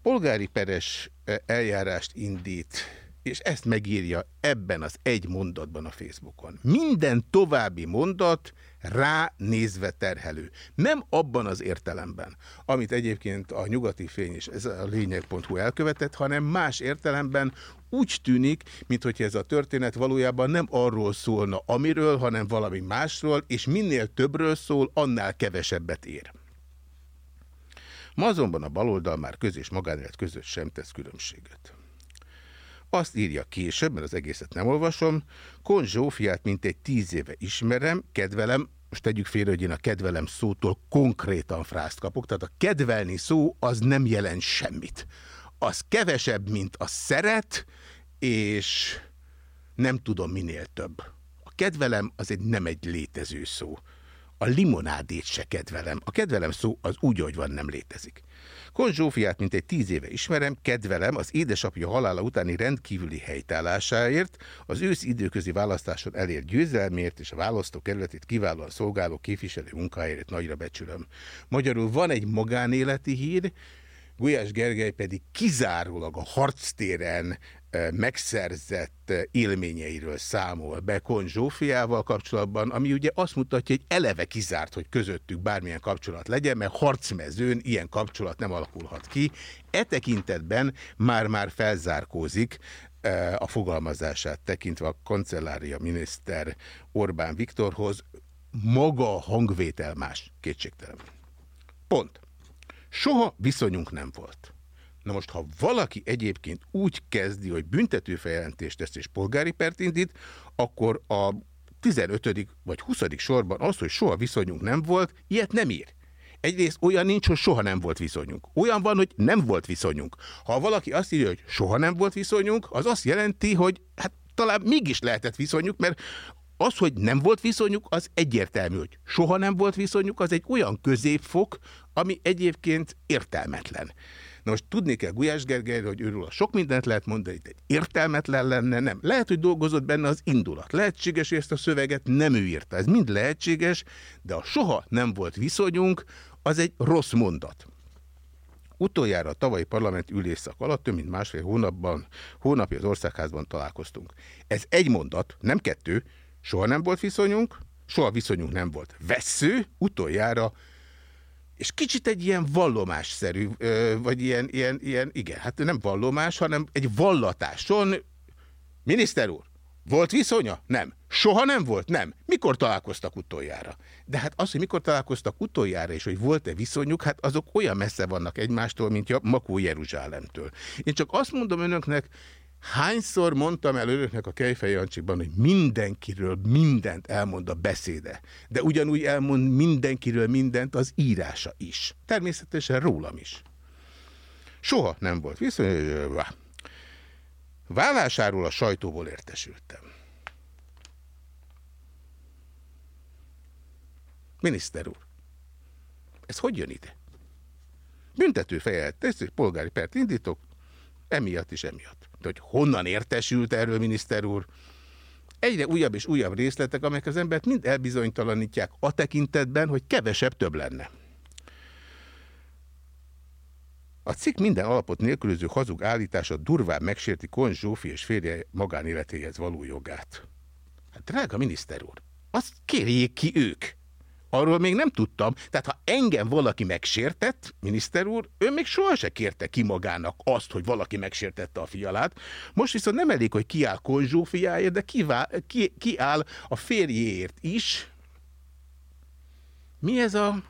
polgári peres eh, eljárást indít, és ezt megírja ebben az egy mondatban a Facebookon. Minden további mondat ránézve terhelő. Nem abban az értelemben, amit egyébként a nyugati fény és ez a lényeg.hu elkövetett, hanem más értelemben úgy tűnik, mintha ez a történet valójában nem arról szólna amiről, hanem valami másról, és minél többről szól, annál kevesebbet ér. Ma azonban a baloldal már köz és magánélet között sem tesz különbséget. Azt írja később, mert az egészet nem olvasom, Kon Zsófiát mintegy tíz éve ismerem, kedvelem, most tegyük félre, hogy én a kedvelem szótól konkrétan frászt kapok, tehát a kedvelni szó az nem jelent semmit. Az kevesebb, mint a szeret, és nem tudom minél több. A kedvelem az egy nem egy létező szó. A limonádét se kedvelem. A kedvelem szó az úgy, hogy van, nem létezik. Kon Zsófiát mint egy tíz éve ismerem, kedvelem az édesapja halála utáni rendkívüli helytállásáért, az ősz időközi választáson elért győzelmért és a választókerületét kiválóan szolgáló képviselő munkáért nagyra becsülöm. Magyarul van egy magánéleti hír, Gulyás Gergely pedig kizárólag a harctéren megszerzett élményeiről számol be Kon Zsófiával kapcsolatban, ami ugye azt mutatja, hogy eleve kizárt, hogy közöttük bármilyen kapcsolat legyen, mert harcmezőn ilyen kapcsolat nem alakulhat ki. E tekintetben már-már felzárkózik a fogalmazását tekintve a kancellária miniszter Orbán Viktorhoz. Maga a hangvétel más, kétségtelen. Pont. Soha viszonyunk nem volt. Na most, ha valaki egyébként úgy kezdi, hogy büntetőfeljelentést tesz és polgári pert indít, akkor a 15. vagy 20. sorban az, hogy soha viszonyunk nem volt, ilyet nem ír. Egyrészt olyan nincs, hogy soha nem volt viszonyunk. Olyan van, hogy nem volt viszonyunk. Ha valaki azt írja, hogy soha nem volt viszonyunk, az azt jelenti, hogy hát talán mégis lehetett viszonyuk, mert az, hogy nem volt viszonyuk, az egyértelmű, hogy soha nem volt viszonyuk, az egy olyan középfok, ami egyébként értelmetlen. Na most tudni kell Gulyás Gergelyre, hogy őről sok mindent lehet mondani, de egy értelmetlen lenne, nem. Lehet, hogy dolgozott benne az indulat. Lehetséges, hogy ezt a szöveget nem ő írta. Ez mind lehetséges, de a soha nem volt viszonyunk, az egy rossz mondat. Utoljára a tavalyi parlament ülésszak alatt több mint másfél hónapban, hónapja az országházban találkoztunk. Ez egy mondat, nem kettő, soha nem volt viszonyunk, soha viszonyunk nem volt vesző, utoljára és kicsit egy ilyen vallomásszerű, vagy ilyen, ilyen, ilyen, igen, hát nem vallomás, hanem egy vallatáson. Miniszter úr, volt viszonya? Nem. Soha nem volt? Nem. Mikor találkoztak utoljára? De hát az, hogy mikor találkoztak utoljára, és hogy volt-e viszonyuk, hát azok olyan messze vannak egymástól, mint Makó Jeruzsálemtől. Én csak azt mondom önöknek, Hányszor mondtam el önöknek a Kejfej Jancsikban, hogy mindenkiről mindent elmond a beszéde, de ugyanúgy elmond mindenkiről mindent az írása is. Természetesen rólam is. Soha nem volt viszony. Vállásáról a sajtóból értesültem. Miniszter úr, ez hogy jön ide? Büntető tesz, polgári pert indítok, emiatt is emiatt de hogy honnan értesült erről, miniszter úr, egyre újabb és újabb részletek, amelyek az embert mind elbizonytalanítják a tekintetben, hogy kevesebb több lenne. A cikk minden alapot nélkülöző hazug állítása durván megsérti Kon Zsófi és férje magánéletéhez való jogát. Hát drága miniszter úr, azt kérjék ki ők. Arról még nem tudtam. Tehát ha engem valaki megsértett, miniszter úr, ő még soha se kérte ki magának azt, hogy valaki megsértette a fialát. Most viszont nem elég, hogy kiáll Konzsó fiáért, de kivál, ki, kiáll a férjéért is. Mi ez a...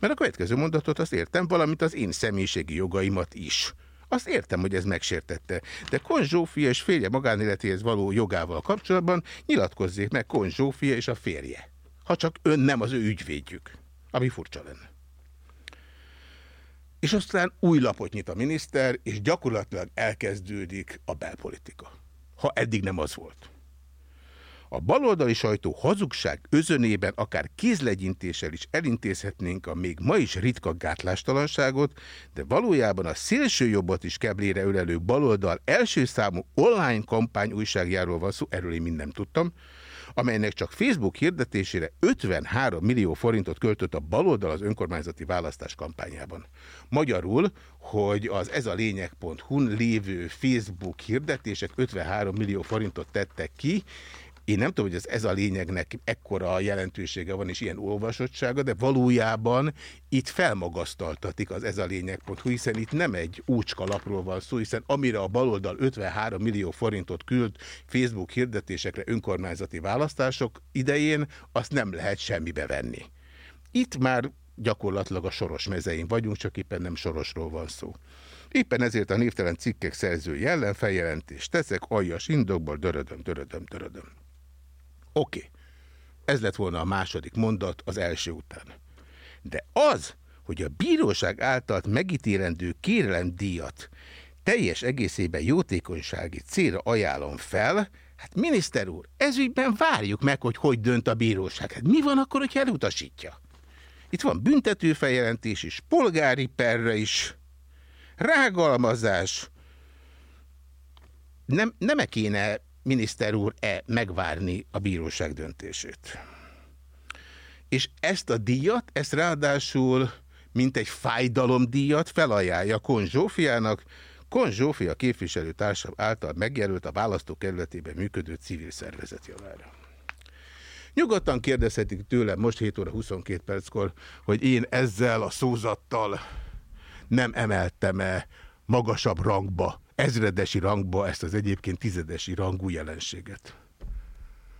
Mert a következő mondatot azt értem, valamint az én személyiségi jogaimat is. Azt értem, hogy ez megsértette. De Kon Zsófia és férje magánéletéhez való jogával kapcsolatban nyilatkozzék meg Kon Zsófia és a férje ha csak ön nem az ő ügyvédjük, ami furcsa lenne. És aztán új lapot nyit a miniszter, és gyakorlatilag elkezdődik a belpolitika. Ha eddig nem az volt. A baloldali sajtó hazugság özönében akár kézlegyintéssel is elintézhetnénk a még ma is ritka gátlástalanságot, de valójában a szélső jobbat is keblére ölelő baloldal első számú online kampány újságjáról van szó, erről én mind nem tudtam, amelynek csak Facebook hirdetésére 53 millió forintot költött a baloldal az önkormányzati választás kampányában. Magyarul, hogy az ez a lényeg.hu-n lévő Facebook hirdetések 53 millió forintot tettek ki, én nem tudom, hogy ez, ez a lényegnek ekkora jelentősége van, és ilyen olvasottsága, de valójában itt felmagasztaltatik az ez a lényeg.hu, hiszen itt nem egy úcska lapról van szó, hiszen amire a baloldal 53 millió forintot küld Facebook hirdetésekre önkormányzati választások idején, azt nem lehet semmibe venni. Itt már gyakorlatilag a soros mezein vagyunk, csak éppen nem sorosról van szó. Éppen ezért a névtelen cikkek szerzői ellen feljelentést teszek, aljas indokból, dörödöm, dörödöm, dörödöm. Oké, okay. ez lett volna a második mondat az első után. De az, hogy a bíróság által megítélendő kérelemdíjat teljes egészében jótékonysági célra ajánlom fel, hát miniszter úr, ezügyben várjuk meg, hogy hogy dönt a bíróság. Hát mi van akkor, hogy elutasítja? Itt van büntetőfeljelentés is, polgári perre is, rágalmazás. Nem, nem -e kéne miniszter úr-e megvárni a bíróság döntését. És ezt a díjat, ezt ráadásul mint egy fájdalomdíjat felajánlja Kon Zsófiának, Kon Zsófia képviselőtársam által megjelölt a választókerületében működő civil szervezet javára. Nyugodtan kérdezhetik tőlem most 7 óra 22 perckor, hogy én ezzel a szózattal nem emeltem-e magasabb rangba ezredesi rangba ezt az egyébként tizedesi rangú jelenséget.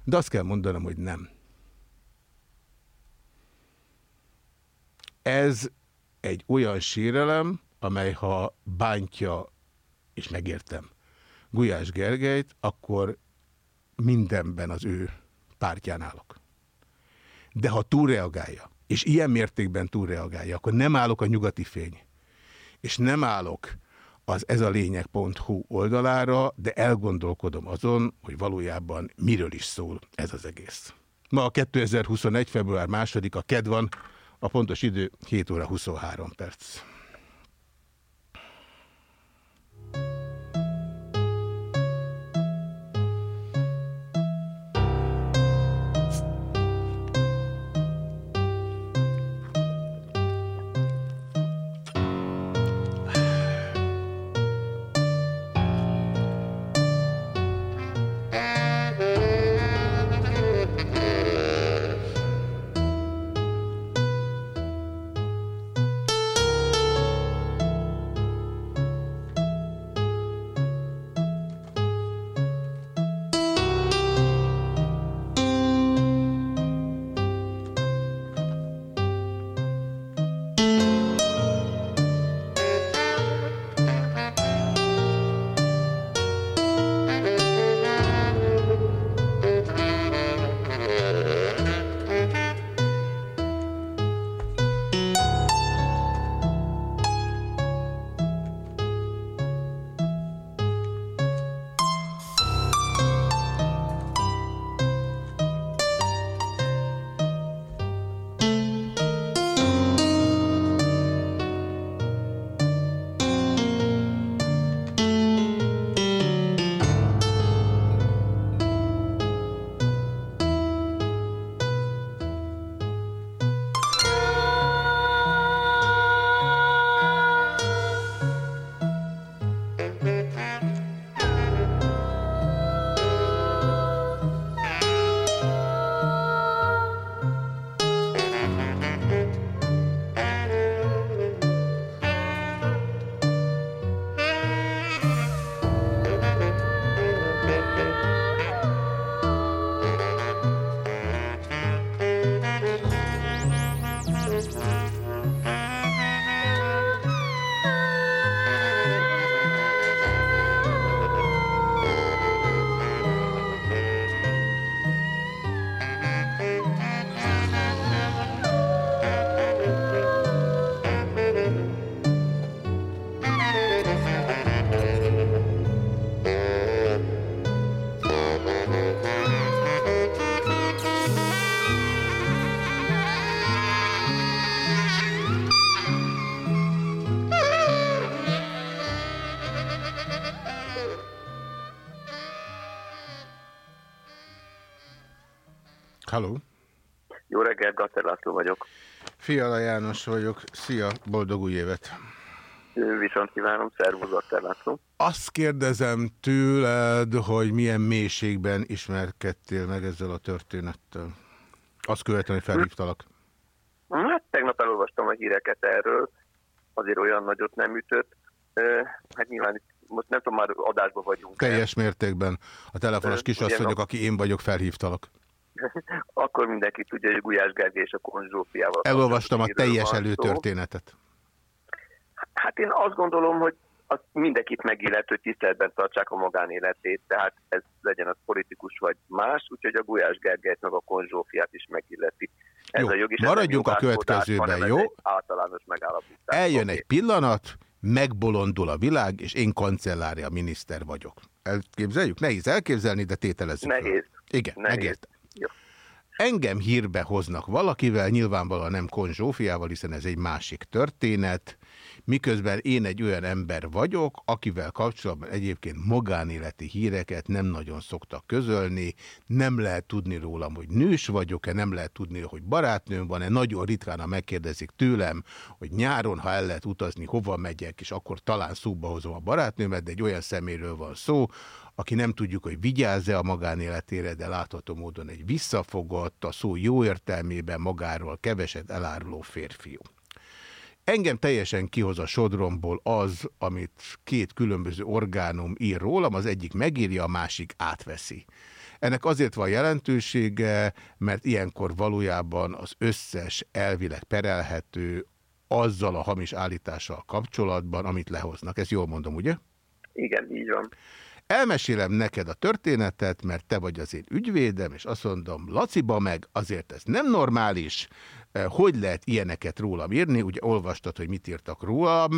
De azt kell mondanom, hogy nem. Ez egy olyan sérelem, amely ha bántja, és megértem, Gulyás Gergelyt, akkor mindenben az ő pártján állok. De ha túlreagálja, és ilyen mértékben túlreagálja, akkor nem állok a nyugati fény, és nem állok az ez a lényeg.hu oldalára, de elgondolkodom azon, hogy valójában miről is szól ez az egész. Ma a 2021. február 2 a KED van, a pontos idő 7 óra 23 perc. László vagyok. Fiala János vagyok. Szia, boldog új évet! Viszont kívánom, szervusz, Gatter László. Azt kérdezem tőled, hogy milyen mélységben ismerkedtél meg ezzel a történettel. Azt követően, hogy felhívtalak. Hát tegnap elolvastam a híreket erről, azért olyan nagyot nem ütött. Hát nyilván most nem tudom, már adásban vagyunk. Teljes mértékben. A telefonos kisasszonyok, aki én vagyok, felhívtalak. Akkor mindenki tudja, hogy Gulyás Gergely és a konzsófiával. Elolvastam a teljes előtörténetet. Hát én azt gondolom, hogy az mindenkit megillet, hogy tiszteletben tartsák a magánéletét, tehát ez legyen az politikus vagy más, úgyhogy a Gulyás Gergelyt meg a konzsófiát is megilleti. Ez Jó, a jog, maradjunk a következőben, jó? általános megállapítás. Eljön Oké. egy pillanat, megbolondul a világ, és én kancellária miniszter vagyok. Elképzeljük? Nehéz elképzelni, de tételezzük. föl. Nehéz. Igen, Nehéz. megértem. Engem hírbe hoznak valakivel, nyilvánvalóan nem Kon Zsófiával, hiszen ez egy másik történet, miközben én egy olyan ember vagyok, akivel kapcsolatban egyébként magánéleti híreket nem nagyon szoktak közölni, nem lehet tudni rólam, hogy nős vagyok-e, nem lehet tudni, hogy barátnőm van-e, nagyon ritkán, ha megkérdezik tőlem, hogy nyáron, ha el lehet utazni, hova megyek, és akkor talán szóba hozom a barátnőmet, de egy olyan szeméről van szó, aki nem tudjuk, hogy vigyázze a magánéletére, de látható módon egy visszafogott, a szó jó értelmében magáról keveset eláruló férfiú. Engem teljesen kihoz a sodromból az, amit két különböző orgánum ír rólam, az egyik megírja, a másik átveszi. Ennek azért van jelentősége, mert ilyenkor valójában az összes elvileg perelhető azzal a hamis állítással kapcsolatban, amit lehoznak. Ezt jól mondom, ugye? Igen, így van. Elmesélem neked a történetet, mert te vagy az én ügyvédem, és azt mondom, Laciba meg, azért ez nem normális, hogy lehet ilyeneket rólam írni, ugye olvastad, hogy mit írtak rólam,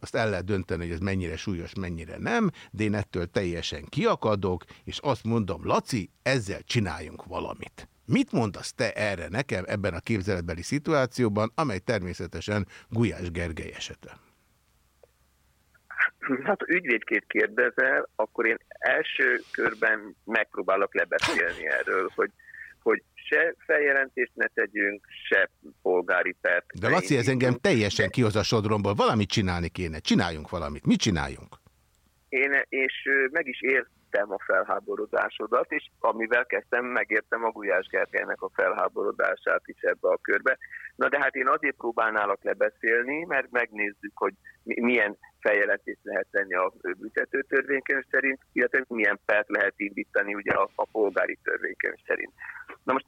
azt el lehet dönteni, hogy ez mennyire súlyos, mennyire nem, de én ettől teljesen kiakadok, és azt mondom, Laci, ezzel csináljunk valamit. Mit mondasz te erre nekem ebben a képzeletbeli szituációban, amely természetesen Gulyás Gergely esete? Hát ügyvédként kérdezel, akkor én első körben megpróbálok lebeszélni erről, hogy, hogy se feljelentést ne tegyünk, se polgári pert. De Laci, ez engem teljesen kihoz a sodromból. Valamit csinálni kéne. Csináljunk valamit. Mit csináljunk? Én, és meg is értem a felháborodásodat, és amivel kezdtem, megértem a Gulyás Gergelynek a felháborodását is ebbe a körbe. Na de hát én azért próbálnálak lebeszélni, mert megnézzük, hogy mi- milyen feljelentést lehet tenni a büntető törvénykönyv szerint, illetve milyen pert lehet indítani ugye a, a polgári törvénykönyv szerint. Na most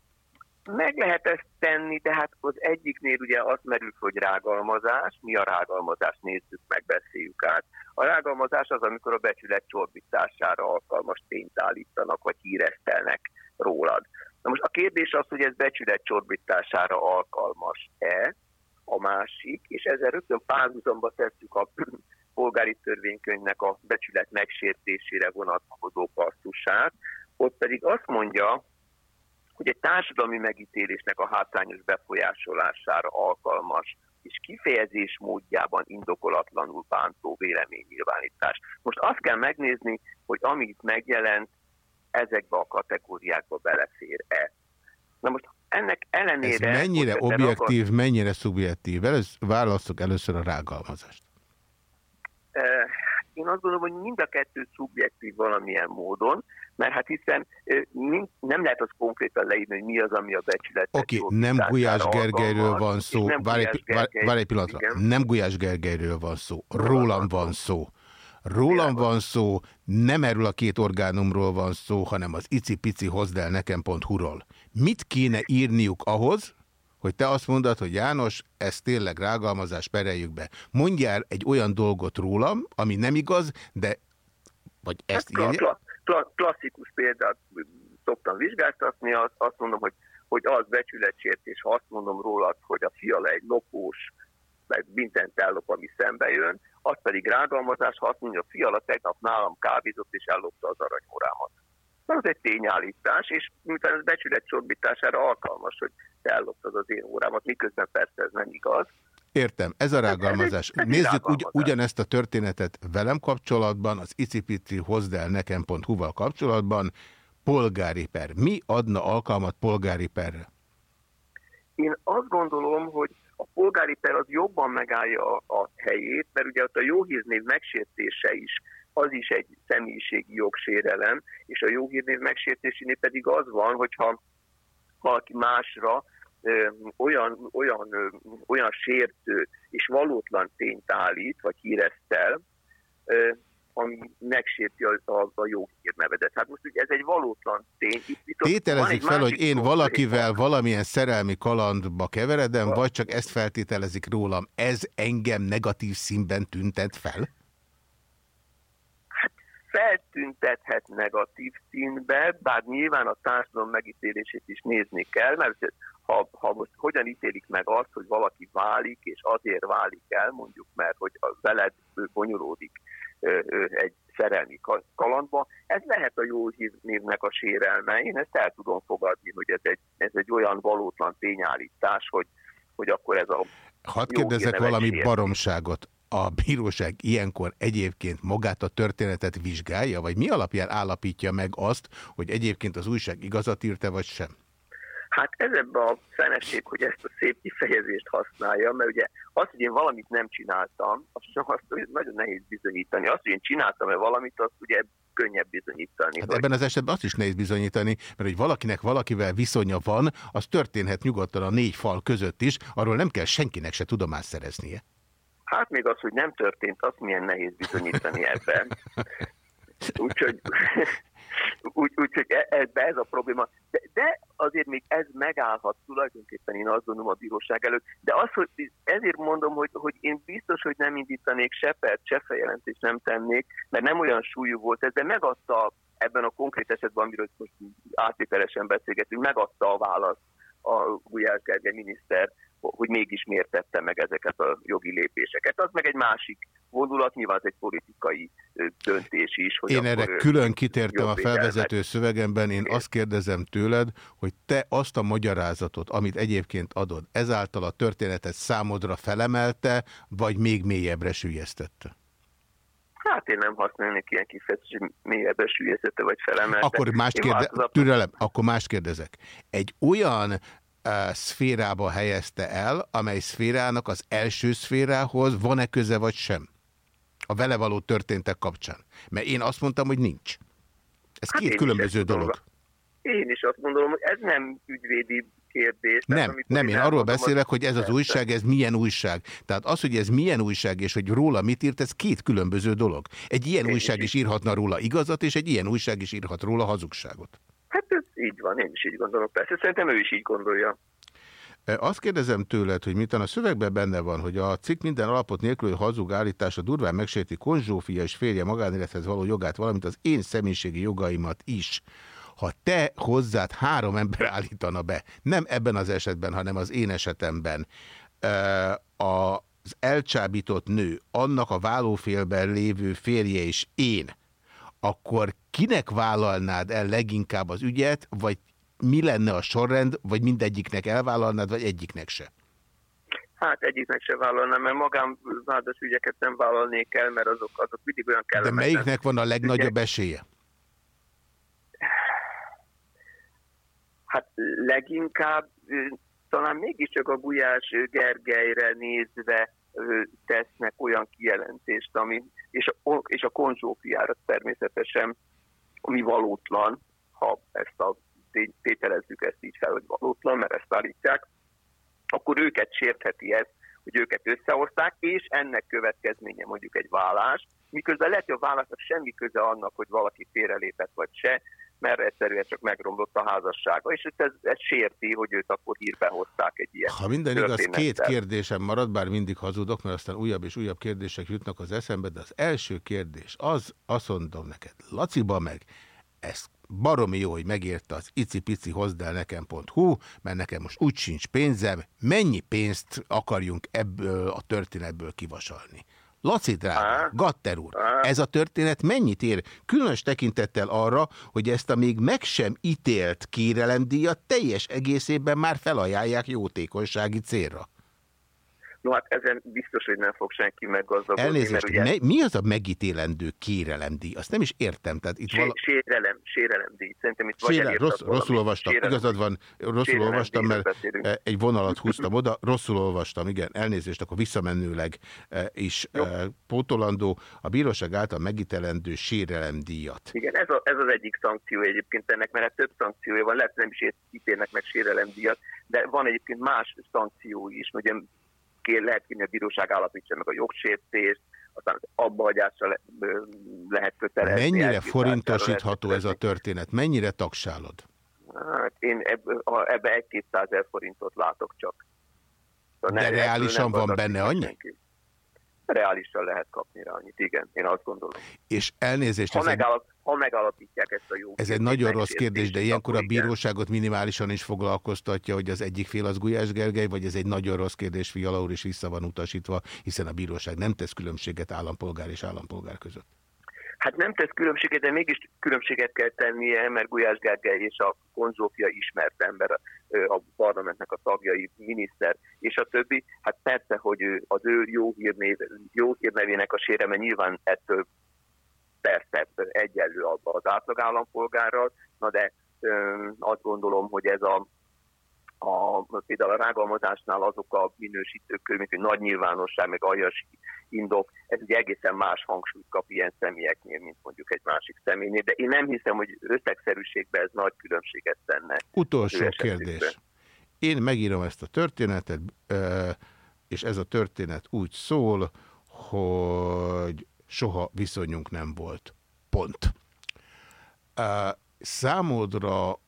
meg lehet ezt tenni, de hát az egyiknél ugye azt merül, hogy rágalmazás. Mi a rágalmazás? Nézzük meg, beszéljük át. A rágalmazás az, amikor a becsület csorbítására alkalmas tényt állítanak, vagy híresztelnek rólad. Na most a kérdés az, hogy ez becsület csorbítására alkalmas-e, a másik, és ezzel rögtön párhuzamba tesszük a polgári törvénykönyvnek a becsület megsértésére vonatkozó passzusát, ott pedig azt mondja, hogy egy társadalmi megítélésnek a hátrányos befolyásolására alkalmas és kifejezés módjában indokolatlanul bántó véleménynyilvánítás. Most azt kell megnézni, hogy amit megjelent, ezekbe a kategóriákba belefér-e. Na most ennek Ez ellenére... mennyire hogyha te objektív, mennyire szubjektív? Elősz, választok először a rágalmazást. Én azt gondolom, hogy mind a kettő szubjektív valamilyen módon, mert hát hiszen nem lehet az konkrétan leírni, hogy mi az, ami a becsület. Oké, okay, nem Gulyás Gergelyről van szó. Várj egy, várj, pillanatra. Igen. Nem Gulyás Gergelyről van szó. Rólam van szó. Rólam van szó, nem erről a két orgánumról van szó, hanem az icipici hozd nekem.hu-ról. Mit kéne írniuk ahhoz, hogy te azt mondod, hogy János, ez tényleg rágalmazás, pereljük be. Mondjál egy olyan dolgot rólam, ami nem igaz, de vagy ezt Hát, kla- írja. kla- kla- klasszikus példát szoktam vizsgáltatni, azt, azt mondom, hogy, hogy az becsületsértés, ha azt mondom rólad, hogy a fiala egy lopós, meg mindent ellop, ami szembe jön, az pedig rágalmazás, ha azt mondja, a fiala tegnap nálam kávézott és ellopta az aranyórámat. Na, az egy tényállítás, és miután ez becsület csorbítására alkalmas, hogy te elloptad az én órámat, miközben persze ez nem igaz. Értem, ez a rágalmazás. ez egy Nézzük ugy, rágalmazás. ugyanezt a történetet velem kapcsolatban, az icipici hozd el nekem.hu-val kapcsolatban. polgári per. Mi adna alkalmat polgári perre? Én azt gondolom, hogy a polgári per az jobban megállja a, a helyét, mert ugye ott a jó hírnév megsértése is, az is egy személyiségi jogsérelem, és a jó hírnév megsértésénél pedig az van, hogyha valaki másra ö, olyan, olyan, ö, olyan sértő és valótlan tényt állít, vagy híresztel, ö, ami megsérti a, a, a jó hírnevedet. Hát most ugye ez egy valótlan tény. Tételezik fel, hogy én valakivel valamilyen szerelmi kalandba keveredem, vagy csak ezt feltételezik rólam. Ez engem negatív színben tüntet fel? Feltüntethet negatív színbe, bár nyilván a társadalom megítélését is nézni kell, mert ha, ha most hogyan ítélik meg azt, hogy valaki válik, és azért válik el, mondjuk, mert hogy a veled bonyolódik egy szerelmi ka- kalandba, ez lehet a jó hírnévnek a sérelme. Én ezt el tudom fogadni, hogy ez egy, ez egy olyan valótlan tényállítás, hogy, hogy akkor ez a Hadd kérdezek valami baromságot. A bíróság ilyenkor egyébként magát a történetet vizsgálja, vagy mi alapján állapítja meg azt, hogy egyébként az újság igazat írte, vagy sem? Hát ez ebbe a fenesség, hogy ezt a szép kifejezést használja, mert ugye az, hogy én valamit nem csináltam, azt, azt nagyon nehéz bizonyítani. Azt, hogy én csináltam-e valamit, azt ugye könnyebb bizonyítani. Hát hogy- ebben az esetben azt is nehéz bizonyítani, mert hogy valakinek valakivel viszonya van, az történhet nyugodtan a négy fal között is, arról nem kell senkinek se tudomást szereznie. Hát még az, hogy nem történt, azt milyen nehéz bizonyítani ebben. Úgyhogy úgy, úgy, hogy ebbe ez a probléma. De, de azért még ez megállhat tulajdonképpen, én azt gondolom a bíróság előtt. De az, hogy ezért mondom, hogy, hogy én biztos, hogy nem indítanék se pert, se feljelentést nem tennék, mert nem olyan súlyú volt ez, de megadta ebben a konkrét esetben, amiről most áttételesen beszélgetünk, megadta a választ a Gulyás Gergely miniszter, hogy mégis miért tette meg ezeket a jogi lépéseket. Az meg egy másik vonulat, nyilván ez egy politikai döntés is. Hogy Én erre külön kitértem a felvezető szövegemben, én azt kérdezem tőled, hogy te azt a magyarázatot, amit egyébként adod, ezáltal a történetet számodra felemelte, vagy még mélyebbre sülyeztette? Hát én nem használnék ilyen kifejezést, hogy mélyebbre sülyezete vagy felemelte. Akkor mást Én kérde... Türelem, akkor mást kérdezek. Egy olyan szférába helyezte el, amely szférának az első szférához van-e köze vagy sem? A vele való történtek kapcsán. Mert én azt mondtam, hogy nincs. Ez Hát két én különböző dolog. Én is azt gondolom, hogy ez nem ügyvédi kérdés. Tehát Nem, amikor nem, én arról elmondom, beszélek, hogy ez az újság, ez milyen újság. Tehát az, hogy ez milyen újság, és hogy róla mit írt, ez két különböző dolog. Egy ilyen Én újság is írhatna róla igazat, és egy ilyen újság is írhat róla hazugságot. Így van, én is így gondolom. Persze, szerintem ő is így gondolja. Azt kérdezem tőled, hogy miután a szövegben benne van, hogy a cikk minden alapot nélkül hazug állítása durván megsérti konzsófia és férje magánélethez való jogát, valamint az én személyiségi jogaimat is. Ha te hozzád három ember állítana be, nem ebben az esetben, hanem az én esetemben, az elcsábított nő, annak a vállófélben lévő férje és én, akkor kinek vállalnád el leginkább az ügyet, vagy mi lenne a sorrend, vagy mindegyiknek elvállalnád, vagy egyiknek se? Hát egyiknek se vállalnám, mert magánvádas ügyeket nem vállalnék el, mert azok, azok mindig olyan De kellemetlen. melyiknek van a legnagyobb esélye? Hát leginkább talán mégiscsak a Gulyás Gergelyre nézve tesznek olyan kijelentést, ami, és a, és a konzsófiára természetesen, ami valótlan, ha ezt a té- tételezzük ezt így fel, hogy valótlan, mert ezt állítják, akkor őket sértheti ez, hogy őket összehozták, és ennek következménye mondjuk egy vállás, miközben lehet, hogy a vállásnak semmi köze annak, hogy valaki félrelépett vagy se, mert egyszerűen csak megromlott a házassága, és ez, ez sérti, hogy őt akkor hírbe hozták egy ilyen Ha minden igaz, két kérdésem marad, bár mindig hazudok, mert aztán újabb és újabb kérdések jutnak az eszembe, de az első kérdés az, azt mondom neked, Laciba meg, ez baromi jó, hogy megérte az icipici hozdelnekem.hu, mert nekem most úgy sincs pénzem, mennyi pénzt akarjunk ebből a történetből kivasalni? Laci drága. Gatter úr, ez a történet mennyit ér? Különös tekintettel arra, hogy ezt a még meg sem ítélt kérelemdíjat teljes egészében már felajánlják jótékonysági célra. No hát ezen biztos, hogy nem fog senki meggazdagodni, Elnézést, ugye me- mi az a megítélendő kérelemdíj? Azt nem is értem. Tehát itt vala... sérelem, sérelemdíj. Szerintem itt vagy Sére, elírtak rossz, rosszul olvastam, Sérelem. igazad van, rosszul Sérelem olvastam, mert beszélünk. eh, egy vonalat húztam oda, rosszul olvastam, igen, elnézést, akkor visszamenőleg eh, is Jó. eh, pótolandó, a bíróság által megítelendő sérelemdíjat. Igen, ez, a, ez az egyik szankció egyébként ennek, mert hát több szankciója van, lehet, nem is ítélnek meg sérelemdíjat, de van egyébként más szankció is, ugye kér, lehet kérni, a bíróság állapítsa meg a jogsértést, aztán az abbahagyásra lehet kötelezni. Mennyire forintosítható ez a történet? Mennyire tagsálod? Hát én ebbe, ebbe egy-két százer forintot látok csak. Szóval De reálisan van benne annyi? senki. Reálisan lehet kapni rá annyit, igen, én azt gondolom. És elnézést, Ha, egy, megállap, ha megállapítják ezt a jó ez egy nagyon rossz kérdés, de ilyenkor a bíróságot minimálisan is foglalkoztatja, hogy az egyik fél az Gulyás Gergely, vagy ez egy nagyon rossz kérdés, Fiala úr is vissza van utasítva, hiszen a bíróság nem tesz különbséget állampolgár és állampolgár között. Hát nem tesz különbséget, de mégis különbséget kell tennie, mert Gulyás Gergely és a konzófia ismert ember, a parlamentnek a tagjai, miniszter és a többi. Hát persze, hogy az ő jó, hírnév, jó hírnevének a séreme nyilván ettől persze egyenlő abba az átlag állampolgárral, na de azt gondolom, hogy ez a a, például a rágalmazásnál azok a minősítők, mint hogy nagy nyilvánosság, meg aljas indok, ez ugye egészen más hangsúlyt kap ilyen személyeknél, mint mondjuk egy másik személynél, de én nem hiszem, hogy összegszerűségben ez nagy különbséget tenne. Utolsó kérdés. Én megírom ezt a történetet, és ez a történet úgy szól, hogy soha viszonyunk nem volt. Pont. Számodra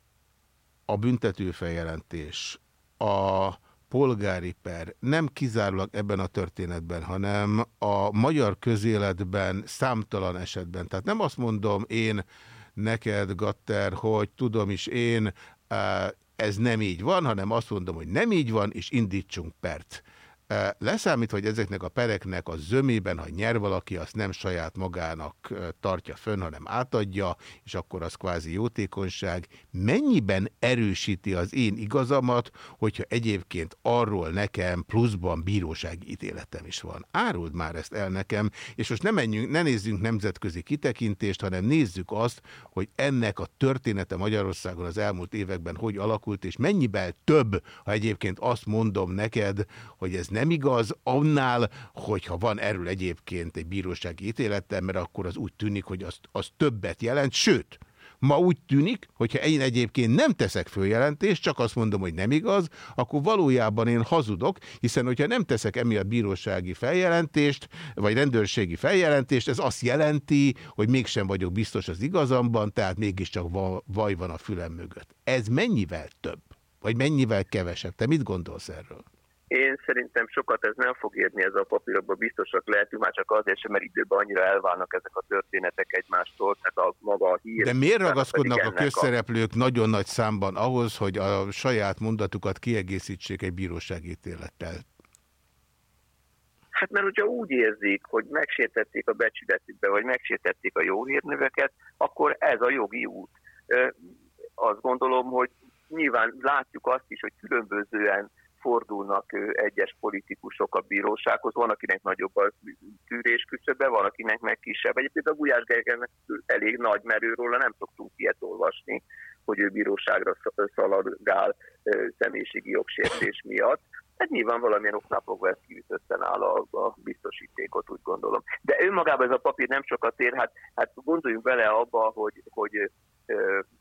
a büntetőfeljelentés, a polgári per nem kizárólag ebben a történetben, hanem a magyar közéletben számtalan esetben. Tehát nem azt mondom én neked, Gatter, hogy tudom is én, ez nem így van, hanem azt mondom, hogy nem így van, és indítsunk pert. Leszámít, hogy ezeknek a pereknek a zömében, ha nyer valaki, azt nem saját magának tartja fönn, hanem átadja, és akkor az kvázi jótékonyság. Mennyiben erősíti az én igazamat, hogyha egyébként arról nekem pluszban bírósági ítéletem is van? Áruld már ezt el nekem, és most ne, menjünk, ne nézzünk nemzetközi kitekintést, hanem nézzük azt, hogy ennek a története Magyarországon az elmúlt években hogy alakult, és mennyivel több, ha egyébként azt mondom neked, hogy ez nem igaz, annál, hogyha van erről egyébként egy bírósági ítéletem, mert akkor az úgy tűnik, hogy az, az többet jelent, sőt, Ma úgy tűnik, hogyha én egyébként nem teszek följelentést, csak azt mondom, hogy nem igaz, akkor valójában én hazudok, hiszen hogyha nem teszek emiatt bírósági feljelentést, vagy rendőrségi feljelentést, ez azt jelenti, hogy mégsem vagyok biztos az igazamban, tehát mégiscsak va- vaj van a fülem mögött. Ez mennyivel több? Vagy mennyivel kevesebb? Te mit gondolsz erről? Én szerintem sokat ez nem fog érni ez a papírokban, biztosak lehetünk, már csak azért sem, mert időben annyira elválnak ezek a történetek egymástól, tehát a maga a hír. De miért ragaszkodnak a közszereplők nagyon nagy számban ahhoz, hogy a saját mondatukat kiegészítsék egy bíróságítélettel? Hát mert hogyha úgy érzik, hogy megsértették a becsületükbe, vagy megsértették a jó hírnöveket, akkor ez a jogi út. Azt gondolom, hogy nyilván látjuk azt is, hogy különbözően fordulnak egyes politikusok a bírósághoz. Van, akinek nagyobb a tűrés küszöbe, van, akinek meg kisebb. Egyébként a Gulyás Gergelynek elég nagy, mert őróla nem szoktunk ilyet olvasni, hogy ő bíróságra sz- szaladgál személyiségi jogsértés miatt. Hát nyilván valamilyen oknál fogva ez kiütötten áll a, a biztosítékot, úgy gondolom. De önmagában ez a papír nem sokat ér, hát, hát gondoljunk bele abba, hogy, hogy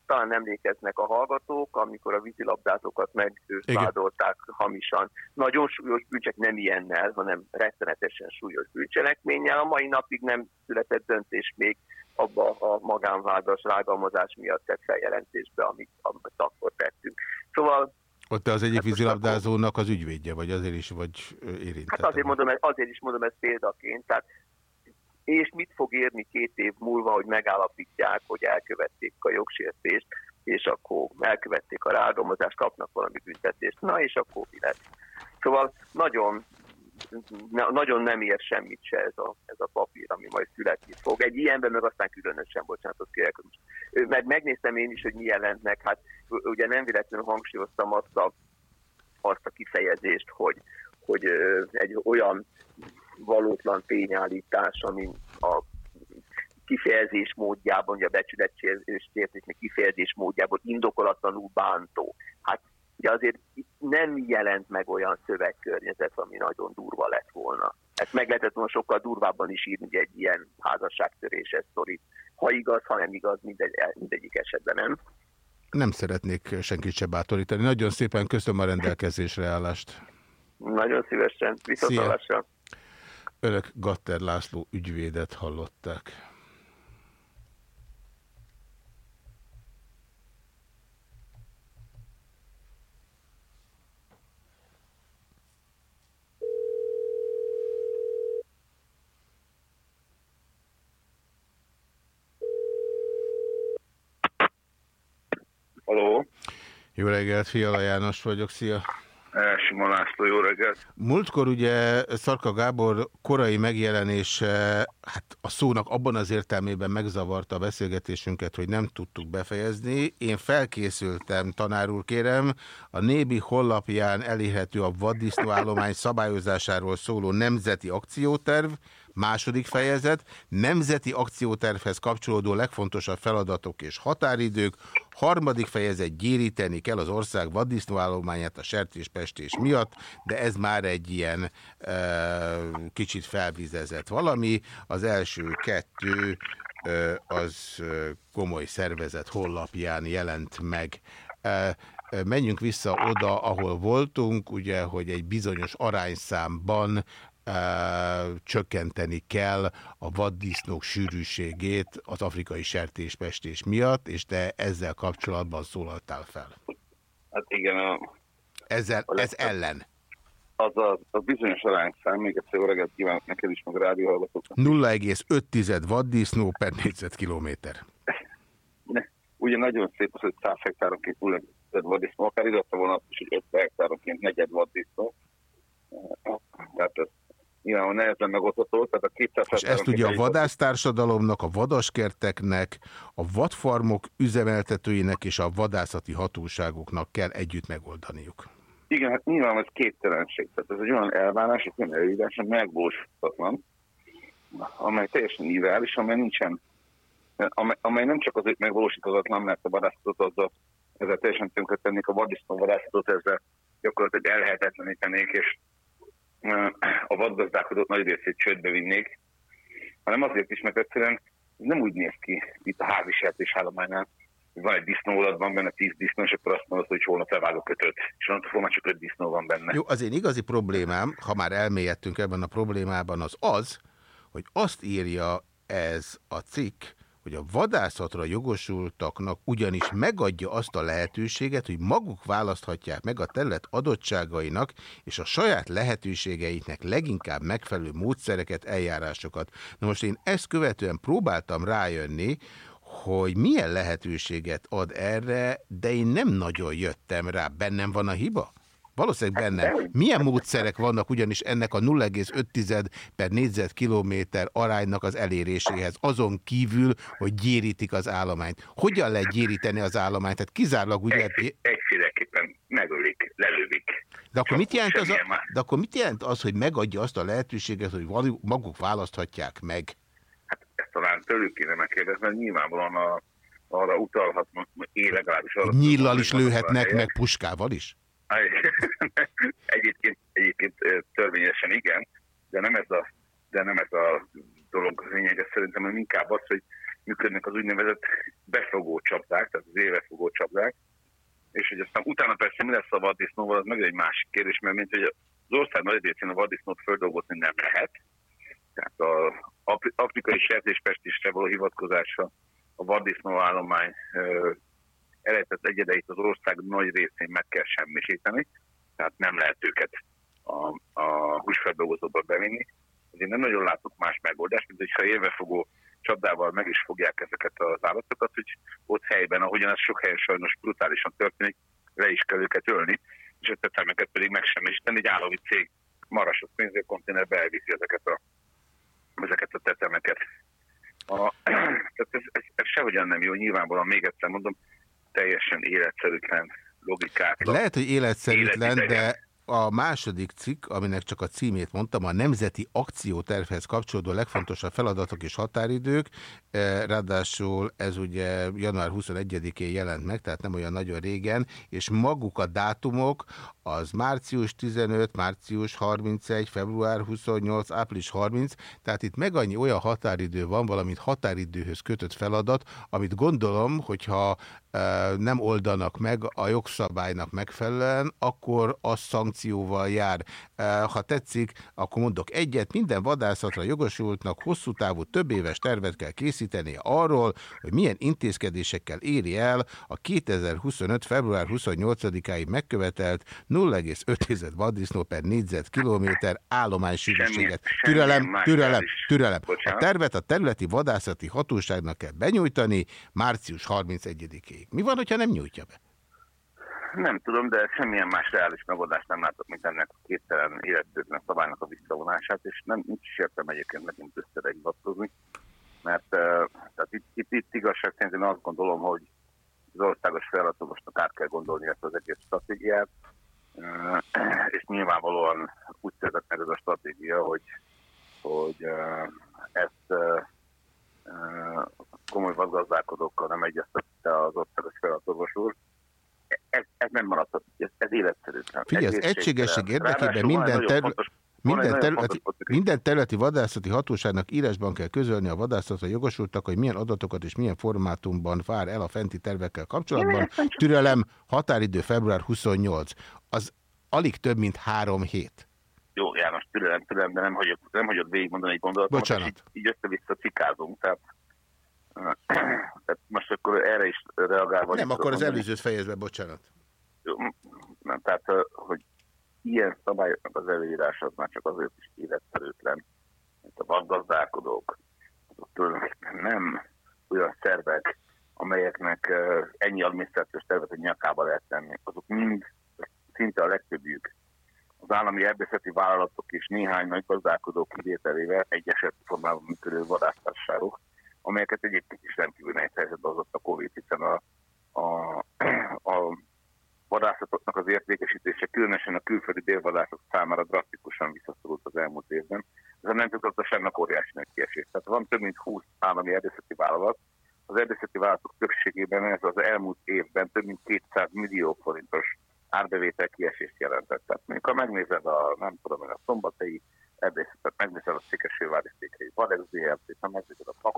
talán emlékeznek a hallgatók, amikor a vízilabdázókat megvádolták hamisan. Nagyon súlyos bűncsek, nem ilyennel, hanem rettenetesen súlyos bűncselekménnyel. A mai napig nem született döntés még abba a magánvádas rágalmazás miatt tett feljelentésbe, amit, amit akkor tettünk. Szóval Ott te az egyik Hát vízilabdázónak az ügyvédje, vagy azért is vagy érintett. Hát azért, mondom, azért is mondom ezt példaként. Tehát, és mit fog érni két év múlva, hogy megállapítják, hogy elkövették a jogsértést, és akkor elkövették a rádomozást, kapnak valami büntetést. Na, és akkor mi lesz? Szóval nagyon, na, nagyon nem ér semmit se ez a, ez a papír, ami majd születni fog. Egy ilyenben meg aztán különösen, bocsánatot kérek. Meg megnéztem én is, hogy mi jelent meg. Hát ugye nem véletlenül hangsúlyoztam azt a, azt a kifejezést, hogy, hogy egy olyan valótlan tényállítás, ami a kifejezés módjában, ugye a becsületsértéknek kifejezés módjából indokolatlanul bántó. Hát ugye azért itt nem jelent meg olyan szövegkörnyezet, ami nagyon durva lett volna. Ezt meg lehetett volna sokkal durvábban is írni egy ilyen házasságtöréses sztorit. Ha igaz, ha nem igaz, mindegy, mindegyik esetben nem. Nem szeretnék senkit se bátorítani. Nagyon szépen köszönöm a rendelkezésre állást. Nagyon szívesen, viszontlátásra. Önök Gatter László ügyvédet hallották. Haló, Jó reggelt, Fiala János vagyok, szia! Simon László, jó reggelt. Múltkor ugye Szarka Gábor korai megjelenése, hát a szónak abban az értelmében megzavarta a beszélgetésünket, hogy nem tudtuk befejezni. Én felkészültem, tanár úr kérem, a Nébi hollapján elérhető a vaddisznóállomány szabályozásáról szóló nemzeti akcióterv, második fejezet, nemzeti akciótervhez kapcsolódó legfontosabb feladatok és határidők, harmadik fejezet gyéríteni kell az ország vaddisznóállományát a sertéspestés miatt, de ez már egy ilyen e, kicsit felvizezett valami. Az első kettő e, az komoly szervezet hollapján jelent meg. E, menjünk vissza oda, ahol voltunk, ugye, hogy egy bizonyos arányszámban csökkenteni kell a vaddisznók sűrűségét az afrikai sertéspestés miatt, és te ezzel kapcsolatban szólaltál fel. Hát igen, a, Ezzel, ez ellen. az a, a bizonyos arányszám, még egyszer jó reggelt kívánok neked is, meg a rádióhallgatóknak. 0,5 vaddisznó per négyzetkilométer. Ugye nagyon szép az, hogy 100 hektáronként 0 vaddisznó, akár iratta volna is, hogy 50 hektáronként negyed vaddisznó. Tehát ez nyilván nehezen megosztható, tehát a 200 És ezt ugye a vadásztársadalomnak, a vadaskerteknek, a vadfarmok üzemeltetőinek és a vadászati hatóságoknak kell együtt megoldaniuk. Igen, hát nyilván ez képtelenség. Tehát ez egy olyan elvárás, egy olyan előírás, ami amely teljesen irreális, amely nincsen, amely, amely nem csak azért megvalósíthatatlan, mert a vadászatot azzal ezzel teljesen tönkretennék a vadisznó vadászatot, ezzel gyakorlatilag ellehetetlenítenék, és a vadgazdálkodók nagy részét csődbe vinnék, hanem azért is, mert egyszerűen nem úgy néz ki, mint a házi sertésállománynál, hogy van egy disznóolad, van benne tíz disznó, és akkor azt mondod, hogy holnap felvágok ötöt, és onnantól már csak öt disznó van benne. Jó, az én igazi problémám, ha már elmélyedtünk ebben a problémában, az az, hogy azt írja ez a cikk, hogy a vadászatra jogosultaknak ugyanis megadja azt a lehetőséget, hogy maguk választhatják meg a terület adottságainak és a saját lehetőségeiknek leginkább megfelelő módszereket, eljárásokat. Na most én ezt követően próbáltam rájönni, hogy milyen lehetőséget ad erre, de én nem nagyon jöttem rá. Bennem van a hiba? Valószínűleg bennem. Milyen módszerek vannak ugyanis ennek a 0,5 per négyzetkilométer aránynak az eléréséhez, azon kívül, hogy gyérítik az állományt. Hogyan lehet gyéríteni az állományt? Tehát kizárólag lehet... Egy, egyféleképpen megölik, lelövik. De akkor, mit jelent az a, más. de akkor mit jelent az, hogy megadja azt a lehetőséget, hogy maguk választhatják meg? Hát ezt talán tőlük kéne megkérdezni, mert nyilvánvalóan a, arra utalhatnak, én legalábbis arra Nyíllal tudom, is lőhetnek, meg puskával is? egyébként, egyébként törvényesen igen, de nem ez a, de nem ez a dolog lényege. Szerintem, hanem inkább az, hogy működnek az úgynevezett befogó csapdák, tehát az évefogó csapdák, és hogy aztán utána persze mi lesz a vaddisznóval, az meg egy másik kérdés, mert mint hogy az ország nagy részén a vaddisznót földolgozni nem lehet, tehát az Afri- afrikai sertéspestésre való hivatkozása a vaddisznó állomány eredetett egyedeit az ország nagy részén meg kell semmisíteni, tehát nem lehet őket a, a húsfeldolgozóba bevinni. Ezért nem nagyon látok más megoldást, mint hogyha élvefogó csapdával meg is fogják ezeket az állatokat, hogy ott helyben, ahogyan ez sok helyen sajnos brutálisan történik, le is kell őket ölni, és a tetemeket pedig megsemmisíteni. Egy állami cég marasot pénzérkonténerbe elviszi ezeket a, ezeket a tetemeket. A, tehát ez, ez, ez sehogyan nem jó, nyilvánvalóan még egyszer mondom, teljesen életszerűtlen logikát. Lehet, hogy életszerűtlen, de a második cikk, aminek csak a címét mondtam, a Nemzeti Akciótervhez kapcsolódó legfontosabb feladatok és határidők, eh, ráadásul ez ugye január 21-én jelent meg, tehát nem olyan nagyon régen, és maguk a dátumok az március 15, március 31, február 28, április 30, tehát itt meg annyi olyan határidő van, valamint határidőhöz kötött feladat, amit gondolom, hogyha nem oldanak meg a jogszabálynak megfelelően, akkor az szankcióval jár. E, ha tetszik, akkor mondok egyet, minden vadászatra jogosultnak hosszú távú több éves tervet kell készíteni arról, hogy milyen intézkedésekkel éri el a 2025. február 28-áig megkövetelt 0,5 vaddisznó per négyzetkilométer állománysűrűséget. Türelem, türelem, türelem. A tervet a területi vadászati hatóságnak kell benyújtani március 31-ig. Mi van, hogyha nem nyújtja be? Nem tudom, de semmilyen más reális megoldást nem látok, mint ennek a képtelen életőknek szabálynak a visszavonását, és nem nincs is értem egyébként megint összere hivatkozni, mert tehát itt, itt, itt igazság szerint azt gondolom, hogy az országos feladatosnak át kell gondolni ezt az egész stratégiát, és nyilvánvalóan úgy született meg ez a stratégia, hogy, hogy ezt uh, komoly vadgazdálkodókkal nem egyeztette az országos feladatos úr, ez, ez nem maradhat, ez, ez életszerűtlen. Figyelj, az egységesség érdekében minden terület- Minden területi, minden területi vadászati hatóságnak írásban kell közölni a vadászatra jogosultak, hogy milyen adatokat és milyen formátumban vár el a fenti tervekkel kapcsolatban. Türelem, határidő február 28. Az alig több, mint három hét. Jó, János, türelem, türelem, de nem hagyod, nem hagyod végigmondani egy gondolatot. Bocsánat. Így, így össze-vissza cikázunk, tehát, tehát most akkor erre is reagálva. Nem, akkor az tudom előzőt fejezd be, bocsánat. Nem, tehát, hogy ilyen szabályoknak az előírása az már csak azért is életszerűtlen, mint a vadgazdálkodók, azok tulajdonképpen nem olyan szervek, amelyeknek ennyi adminisztrációs tervet egy nyakába lehet tenni. Azok mind, szinte a legtöbbjük, az állami erdészeti vállalatok és néhány nagy gazdálkodó kivételével egyeset formában működő vadásztársaságok, amelyeket egyébként is rendkívül nehéz helyzetbe hozott a Covid, hiszen a, a, a vadászatoknak az értékesítése, különösen a külföldi délvadászok számára drasztikusan visszaszorult az elmúlt évben. Ez a nemzetgazdaságnak óriási nagy kiesés. Tehát van több mint 20 állami erdészeti vállalat, az erdészeti vállalatok többségében ez az elmúlt évben több mint 200 millió forintos árbevétel kiesést jelentett. Tehát mondjuk, ha megnézed a, nem tudom a szombathelyi erdészetet, megnézed a székesfővári székhelyi ZRT-t, ha megnézed a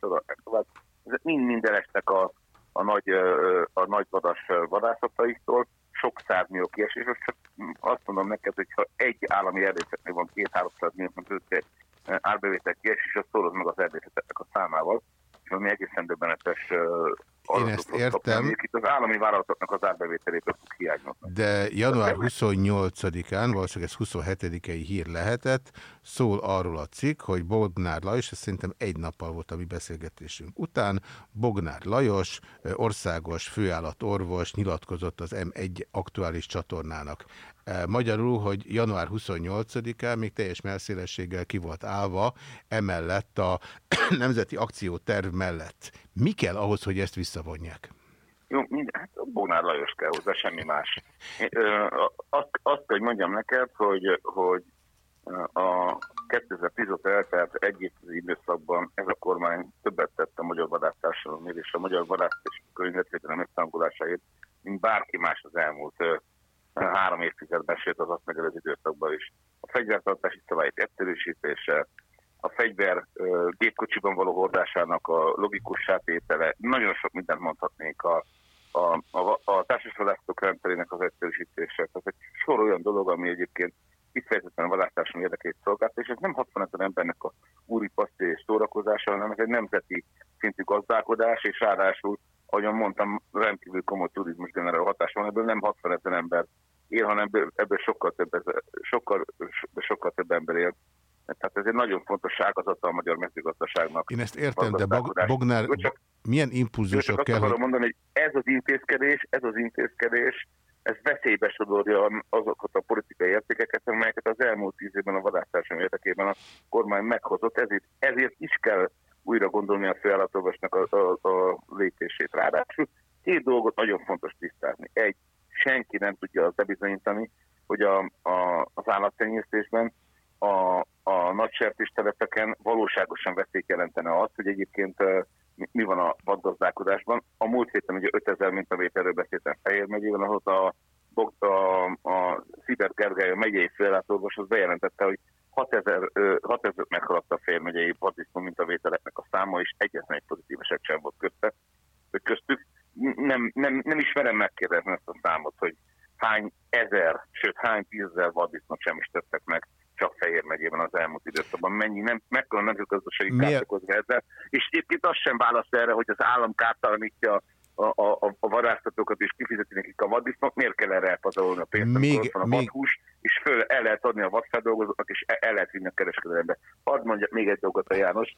sorolják tovább, ezek mind-mind elestek a, a nagy, a nagy vadas ö, vadászataitól, sok százmillió kiesés, és csak azt mondom neked, hogy ha egy állami erdészetnél van két-háromszáz millió között árbevétel kiesés, az szólod meg az erdészeteknek a számával, és ami egészen döbbenetes Én ezt értem. Itt az állami vállalatoknak az árbevételéből fog hiányolni. De január 28-án, valószínűleg ez 27-i hír lehetett, szól arról a cikk, hogy Bognár Lajos, ez szerintem egy nappal volt a mi beszélgetésünk után, Bognár Lajos, országos főállatorvos nyilatkozott az M1 aktuális csatornának. Magyarul, hogy január 28-án még teljes melszélességgel ki volt állva, emellett a Nemzeti Akcióterv mellett. Mi kell ahhoz, hogy ezt visszavonják? Jó, minden, hát Bognár Lajos kell hozzá, semmi más. Ö, Azt, azt hogy mondjam neked, hogy, hogy a 2010 óta eltelt egy időszakban ez a kormány többet tett a magyar vadásztársadalomért és a magyar vadász és környezetvédelem összehangolásáért, mint bárki más az elmúlt három évtizedben, sőt az azt megelőző időszakban is. A fegyvertartási szabályok egyszerűsítése, a fegyver gépkocsiban való hordásának a logikus tétele, nagyon sok mindent mondhatnék a, a, a, a társasvadászok rendszerének az egyszerűsítése. Tehát egy sor olyan dolog, ami egyébként kifejezetten a vadásztársadalom érdekét szolgálta, és ez nem 60 ezer embernek a úri paszti és szórakozása, hanem ez egy nemzeti szintű gazdálkodás, és ráadásul, ahogyan mondtam, rendkívül komoly turizmus generáló hatás van, ebből nem 60 ezer ember él, hanem ebből, ebből sokkal, több, sokkal, so- sokkal több ember él. Tehát ez egy nagyon fontos ágazata a magyar mezőgazdaságnak. Én ezt értem, de Bog. Bognár, csak- milyen impulzusok azt kell, akarom hogy... mondani, hogy ez az intézkedés, ez az intézkedés, ez veszélybe sodorja azokat a politikai értékeket, amelyeket az elmúlt tíz évben a vadásztársadalom érdekében a kormány meghozott, ezért, ezért is kell újra gondolni a főállatorvosnak a, a, a lépését. Ráadásul két dolgot nagyon fontos tisztázni. Egy, senki nem tudja azt bebizonyítani, hogy hogy a, a, az állattenyésztésben a, a nagy sertéstelepeken valóságosan veszélyt jelentene az, hogy egyébként mi, van a vadgazdálkodásban. A múlt héten ugye 5000 mintavételről beszéltem Fehér megyében, ahol a, a, a Szibert Gergely, a megyei főlátorvos, az bejelentette, hogy 6000, ö, 6000 meghaladta a Fehér megyei vaddisznó mintavételeknek a száma, és egyetlen egy pozitív eset sem volt közte, köztük. Nem, nem, nem ismerem megkérdezni ezt a számot, hogy hány ezer, sőt hány tízezer vaddisznót sem is tettek meg csak Fehér megyében az elmúlt időszakban. Mennyi, nem, mekkora nemzetgazdasági kárt okoz ezzel. És egyébként az sem válasz erre, hogy az állam kártalanítja a, a, a, vadásztatókat és kifizeti nekik a vaddisznót, miért kell erre elpazarolni a pénzt, Még- amikor ott van a még- vadhús, és föl el lehet adni a vadfeldolgozóknak, és el, el lehet vinni a kereskedelembe. Hadd mondjak még egy dolgot a János,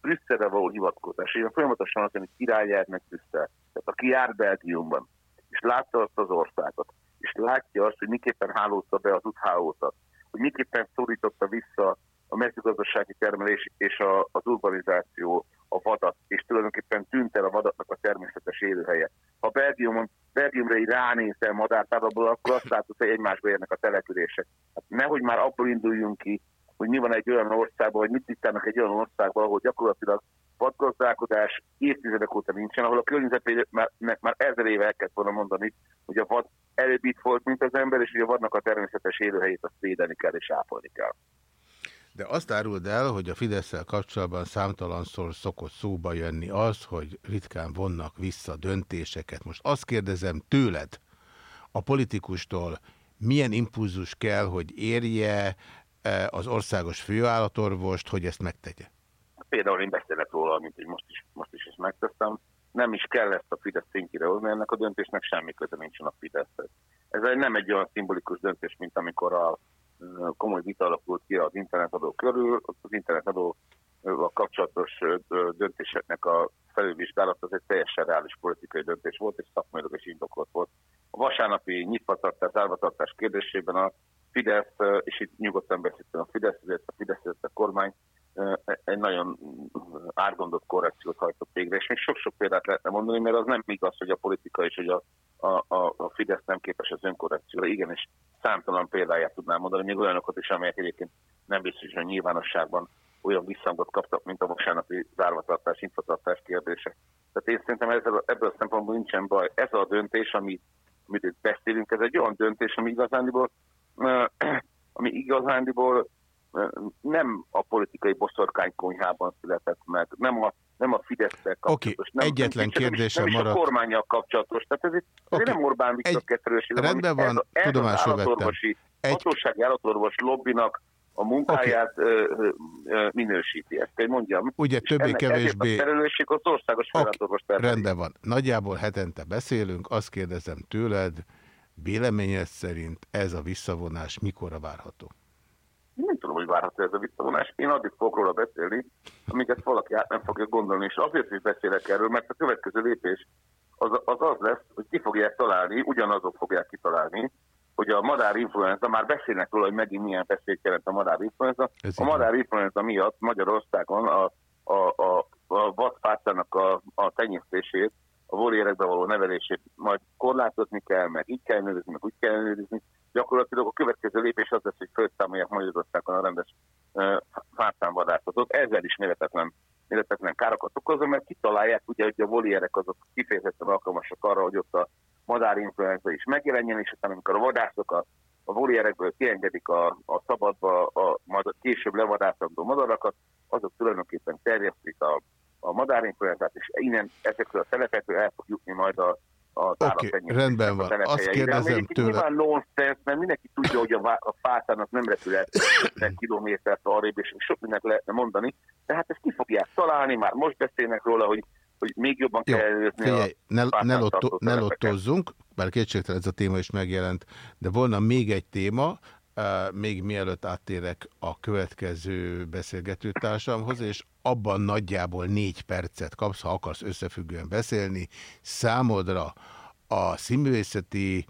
Brüsszelre való hivatkozás. Én folyamatosan azt mondom, hogy király jár meg Brüsszel. Tehát aki jár Belgiumban, és látta azt az országot, és látja azt, hogy miképpen hálózta be az úthálózat, hogy miképpen szorította vissza a mezőgazdasági termelés és a, az urbanizáció a vadat, és tulajdonképpen tűnt el a vadatnak a természetes élőhelye. Ha Belgiumon, Belgiumra így ránézel madártáblából, akkor azt látod, hogy egymásba érnek a települések. Hát nehogy már abból induljunk ki, hogy mi van egy olyan országban, vagy mit tisztelnek egy olyan országban, ahol gyakorlatilag vadgazdálkodás évtizedek óta nincsen, ahol a környezetvédőnek már, ezer éve el kellett volna mondani, hogy a vad előbb itt volt, mint az ember, és hogy a vadnak a természetes élőhelyét azt védeni kell és ápolni kell. De azt áruld el, hogy a fidesz kapcsolatban számtalanszor szokott szóba jönni az, hogy ritkán vonnak vissza döntéseket. Most azt kérdezem tőled, a politikustól, milyen impulzus kell, hogy érje az országos főállatorvost, hogy ezt megtegye? Például én beszélek róla, mint hogy most is, most is ezt megtesztem. Nem is kell ezt a Fidesz szintjére hozni, ennek a döntésnek semmi köze nincsen a Fideszhez. Ez nem egy olyan szimbolikus döntés, mint amikor a komoly vita alakult ki az internetadó körül. Az internetadó a kapcsolatos döntéseknek a felülvizsgálat az egy teljesen reális politikai döntés volt, és szakmailag is indokolt volt. A vasárnapi nyitvatartás, zárvatartás kérdésében a Fidesz, és itt nyugodtan beszéltem a Fidesz, ezért a Fidesz, a kormány ö, egy nagyon átgondott korrekciót hajtott végre, és még sok-sok példát lehetne mondani, mert az nem igaz, hogy a politika és hogy a, a, a, Fidesz nem képes az önkorrekcióra. Igen, és számtalan példáját tudnám mondani, még olyanokat is, amelyek egyébként nem biztos, hogy nyilvánosságban olyan visszhangot kaptak, mint a vasárnapi zárvatartás, infotartás kérdése. Tehát én szerintem ezzel, ebből a szempontból nincsen baj. Ez a döntés, amit, amit itt beszélünk, ez egy olyan döntés, ami igazándiból, ö, ami igazándiból nem a politikai boszorkány konyhában született meg, nem a, nem a fidesz kapcsolatos. nem, egyetlen nem, nem, kérdésem nem is maradt. a kormányjal kapcsolatos. Tehát ez, ez Oké. nem Orbán Viktor Egy- kettőség. rendben van, tudomásul vettem. Egy... Hatósági állatorvos lobbinak a munkáját okay. ö, ö, minősíti. Ezt kell mondjam. Ugye többé-kevésbé- A felelősség az országos főállatorvos termelés. rendben van. Nagyjából hetente beszélünk, azt kérdezem tőled, véleményed szerint ez a visszavonás mikorra várható? Én nem tudom, hogy várható ez a visszavonás. Én addig fogok róla beszélni, amíg ezt valaki át nem fogja gondolni, és azért is beszélek erről, mert a következő lépés az az, az lesz, hogy ki fogják találni, ugyanazok fogják kitalálni, hogy a madárinfluenza, már beszélnek róla, hogy megint milyen veszélyt jelent a madárinfluenza. Ez A madárinfluenza miatt Magyarországon a, a, a, a vadfácának a, a tenyésztését, a volérekbe való nevelését majd korlátozni kell, meg így kell nőrizni, meg úgy kell nőrizni. Gyakorlatilag a következő lépés az lesz, hogy felszámolják Magyarországon a rendes uh, fácánvadászatot. Ezzel is méretetlen, méretetlen károkat okozza, mert kitalálják ugye, hogy a volérek azok kifejezetten alkalmasak arra, hogy ott a madárinfluenza is megjelenjen, és aztán amikor a vadászok a, a volierekből kiengedik a, a szabadba a, majd a később levadászandó madarakat, azok tulajdonképpen terjesztik a, a madárinfluenzát, és innen ezekről a telepekről el fog jutni majd a, Oké, rendben van. Azt kérdezem tőle- Nyilván nonsense, mert mindenki tudja, hogy a, a fátának nem repül el 50 kilométert arrébb, és sok mindent lehetne mondani, de hát ezt ki fogják találni, már most beszélnek róla, hogy, hogy még jobban Jó, kell előzni figyelj, ne, ne, lotto, ne lottozzunk, bár kétségtelen ez a téma is megjelent, de volna még egy téma, még mielőtt áttérek a következő beszélgetőtársamhoz, és abban nagyjából négy percet kapsz, ha akarsz összefüggően beszélni. Számodra a színművészeti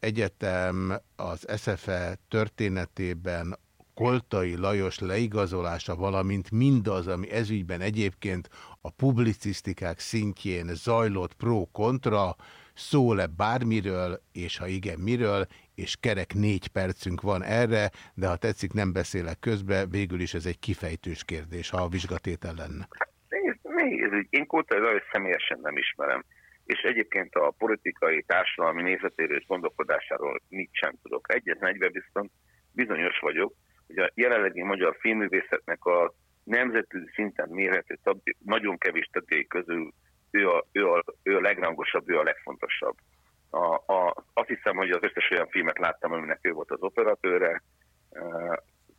egyetem az SFE történetében Koltai Lajos leigazolása, valamint mindaz, ami ezügyben egyébként a publicisztikák szintjén zajlott pro-kontra, szól-e bármiről, és ha igen, miről, és kerek négy percünk van erre, de ha tetszik, nem beszélek közbe, végül is ez egy kifejtős kérdés, ha a vizsgatétel lenne. Nézd, én Kóta Lajos személyesen nem ismerem, és egyébként a politikai, társadalmi nézetéről és gondolkodásáról mit sem tudok. Egyetlen egyben viszont bizonyos vagyok, hogy a jelenlegi magyar filmművészetnek a nemzetközi szinten mérhető nagyon kevés tagjai közül ő a, ő, a, ő a legrangosabb, ő a legfontosabb. A, a, azt hiszem, hogy az összes olyan filmet láttam, aminek ő volt az operatőre.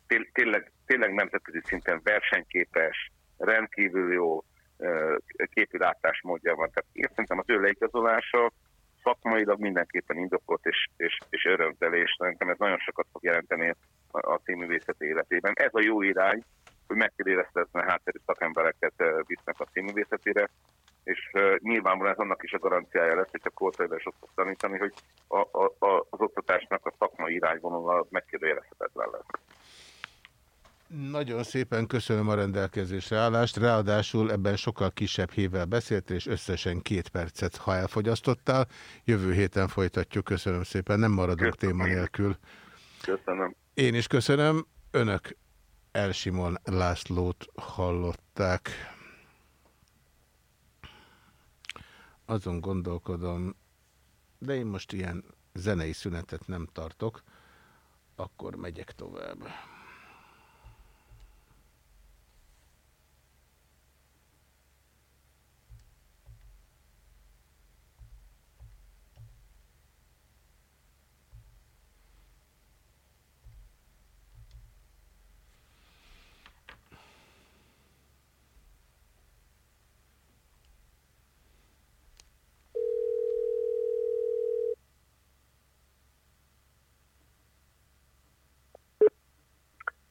Té- tényleg, tényleg nemzetközi szinten versenyképes, rendkívül jó képi látásmódja van. Tehát én szerintem az ő leigazolása szakmailag mindenképpen indokolt és, és, és örömtelés. Szerintem ez nagyon sokat fog jelenteni a, a színművészet életében. Ez a jó irány, hogy megkérdeztetni hátterű szakembereket visznek a színművészetére, és nyilvánvalóan ez annak is a garanciája lesz, hogyha kórtőben sok fog tanítani, hogy a, a, a, az oktatásnak a szakmai irányvonala megkérdőjelezhetetlen lesz. Nagyon szépen köszönöm a rendelkezésre állást, ráadásul ebben sokkal kisebb hével beszéltél, és összesen két percet, ha elfogyasztottál. Jövő héten folytatjuk, köszönöm szépen, nem maradok téma nélkül. Köszönöm. Én is köszönöm, önök Elsimon Lászlót hallották. Azon gondolkodom, de én most ilyen zenei szünetet nem tartok, akkor megyek tovább.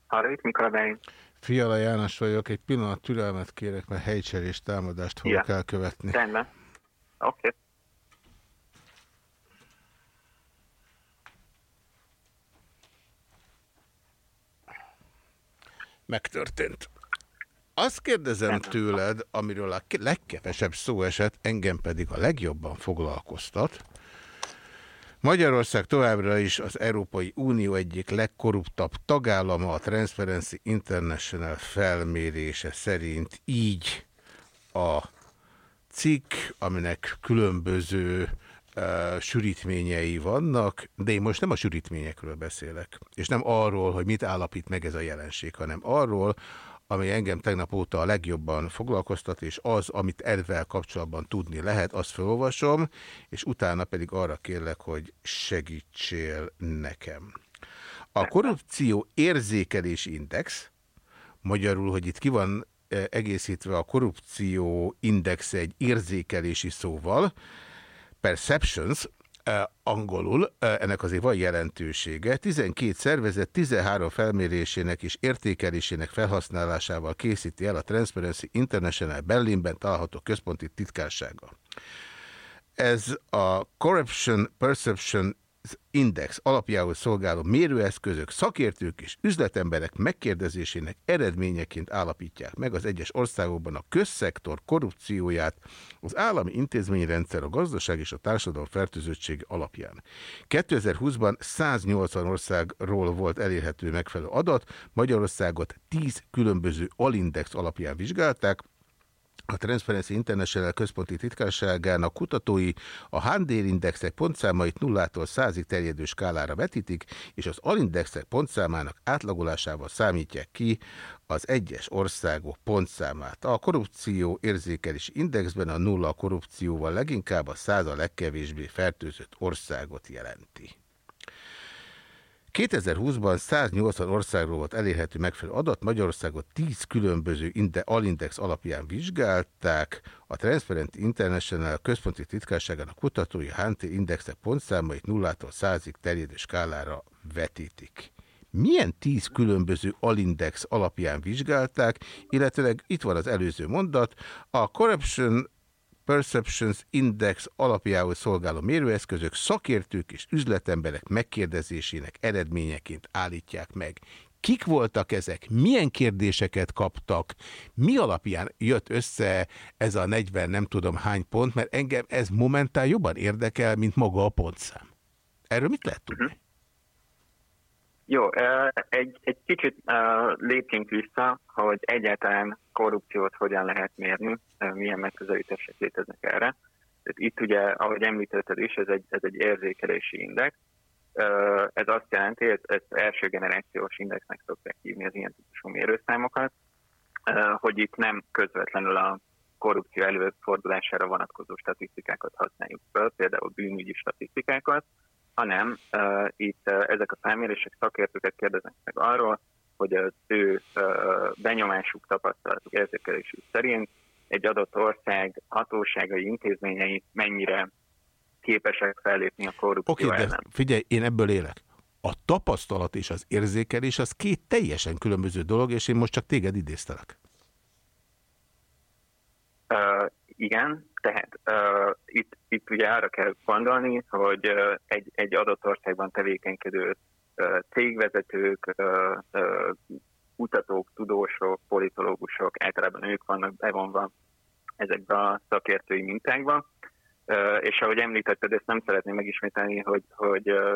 Arra itt Mikola Bálint. Fiala János vagyok, egy pillanat türelmet kérek, mert helycserés támadást fogok Ja. elkövetni. Rendben. Oké. Megtörtént. Azt kérdezem tőled, amiről a ke- legkevesebb szó esett, engem pedig a legjobban foglalkoztat. Magyarország továbbra is az Európai Unió egyik legkorruptabb tagállama a Transparency International felmérése szerint. Így a cikk, aminek különböző uh, sűrítményei vannak, de én most nem a sűrítményekről beszélek, és nem arról, hogy mit állapít meg ez a jelenség, hanem arról, ami engem tegnap óta a legjobban foglalkoztat, és az, amit ezzel kapcsolatban tudni lehet, azt felolvasom, és utána pedig arra kérlek, hogy segítsél nekem. A korrupció érzékelési index, magyarul, hogy itt ki van eh, egészítve a korrupció index egy érzékelési szóval, perceptions, angolul, ennek azért van jelentősége, 12 szervezet 13 felmérésének és értékelésének felhasználásával készíti el a Transparency International Berlinben található központi titkársága. Ez a Corruption Perception Index alapjául szolgáló mérőeszközök, szakértők és üzletemberek megkérdezésének eredményeként állapítják meg az egyes országokban a közszektor korrupcióját, az állami intézményrendszer, a gazdaság és a társadalom fertőzöttség alapján. 2020-ban 180 országról volt elérhető megfelelő adat, Magyarországot 10 különböző alindex alapján vizsgálták, a Transparency International központi titkárságának kutatói a Handér indexek pontszámait 0-tól 100-ig terjedő skálára vetítik, és az alindexek pontszámának átlagolásával számítják ki az egyes országok pontszámát. A korrupció érzékelési indexben a nulla korrupcióval leginkább a száz a legkevésbé fertőzött országot jelenti. 2020-ban 180 országról volt elérhető megfelelő adat, Magyarországot 10 különböző inde, alindex alapján vizsgálták, a Transparent International központi titkárságának kutatói Hunter indexek pontszámait 0-tól 100-ig terjedő skálára vetítik. Milyen 10 különböző alindex alapján vizsgálták, illetőleg itt van az előző mondat, a Corruption Perceptions Index alapjául szolgáló mérőeszközök szakértők és üzletemberek megkérdezésének eredményeként állítják meg. Kik voltak ezek? Milyen kérdéseket kaptak? Mi alapján jött össze ez a 40 nem tudom hány pont, mert engem ez momentán jobban érdekel, mint maga a pontszám. Erről mit lehet tudni? Jó, egy, egy kicsit lépjünk vissza, hogy egyáltalán korrupciót hogyan lehet mérni, milyen megközelítések léteznek erre. Itt ugye, ahogy említetted is, ez egy, ez egy érzékelési index. Ez azt jelenti, hogy ezt első generációs indexnek szokták hívni az ilyen típusú mérőszámokat, hogy itt nem közvetlenül a korrupció előfordulására vonatkozó statisztikákat használjuk fel, például bűnügyi statisztikákat, hanem uh, itt uh, ezek a felmérések szakértőket kérdeznek meg arról, hogy az ő uh, benyomásuk, tapasztalatuk, érzékelésük szerint egy adott ország hatóságai, intézményei mennyire képesek fellépni a korrupció okay, ellen. figyelj, én ebből élek. A tapasztalat és az érzékelés az két teljesen különböző dolog, és én most csak téged idéztelek. Uh, igen, tehát uh, itt, itt ugye arra kell gondolni, hogy uh, egy, egy adott országban tevékenykedő uh, cégvezetők, uh, uh, kutatók, tudósok, politológusok, általában ők vannak bevonva ezekbe a szakértői mintákba. Uh, és ahogy említetted, ezt nem szeretném megismételni, hogy, hogy uh,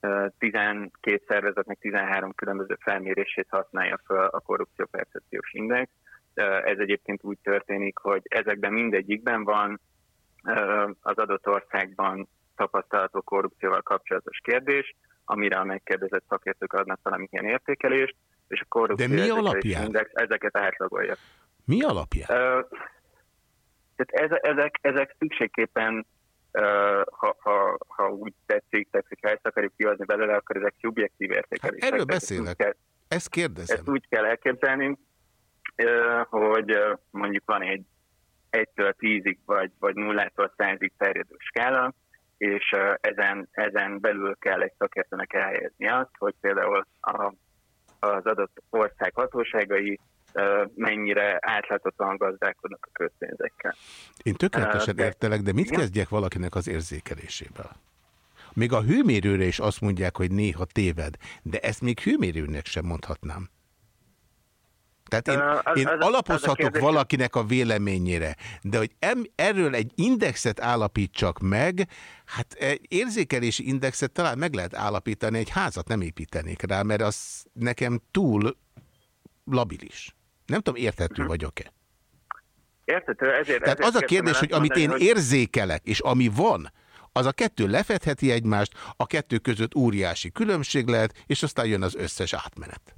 uh, 12 szervezetnek 13 különböző felmérését használja fel a korrupció percepciós index, ez egyébként úgy történik, hogy ezekben mindegyikben van az adott országban tapasztalható korrupcióval kapcsolatos kérdés, amire a megkérdezett szakértők adnak valamilyen értékelést, és a korrupció De mi alapján? index ezeket átlagolja. Mi alapján? Tehát ez, ezek, ezek szükségképpen, ha, ha, ha úgy tetszik, tehát hogyha ezt akarjuk kiadni belőle, akkor ezek szubjektív értékelések. Hát erről Tehát ezt beszélek. kell- Ezt kérdezem. ezt úgy kell elképzelni, ö, hogy mondjuk van egy 1-től 10-ig, vagy, vagy 0-tól 100-ig terjedő skála, és ezen, ezen belül kell egy szakértőnek elhelyezni azt, hogy például a, az adott ország hatóságai mennyire átláthatóan gazdálkodnak a közpénzekkel. Én tökéletesen értelek, de mit kezdjek valakinek az érzékelésével? Még a hőmérőre is azt mondják, hogy néha téved, de ezt még hőmérőnek sem mondhatnám. Tehát én, én a alapozhatok valakinek a véleményére, de hogy em, erről egy indexet állapítsak meg, hát egy érzékelési indexet talán meg lehet állapítani, egy házat nem építenék rá, mert az nekem túl labilis. Nem tudom, érthető vagyok-e. Érthető? Ezért, Tehát ezért az a kérdés, hogy amit én mondani, érzékelek, és ami van, az a kettő lefedheti egymást, a kettő között óriási különbség lehet, és aztán jön az összes átmenet.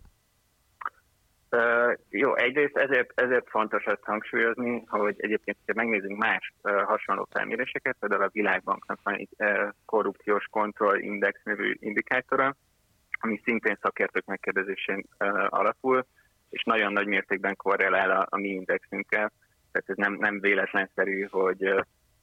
Uh, jó, egyrészt ezért, ezért fontos azt hangsúlyozni, hogy egyébként, ha megnézzünk más uh, hasonló felméréseket, például a Világbanknak van egy uh, korrupciós kontroll index nevű indikátora, ami szintén szakértők megkérdezésén alapul, és nagyon nagy mértékben korrelál a, a mi indexünkkel. Tehát ez nem, nem véletlenszerű, hogy,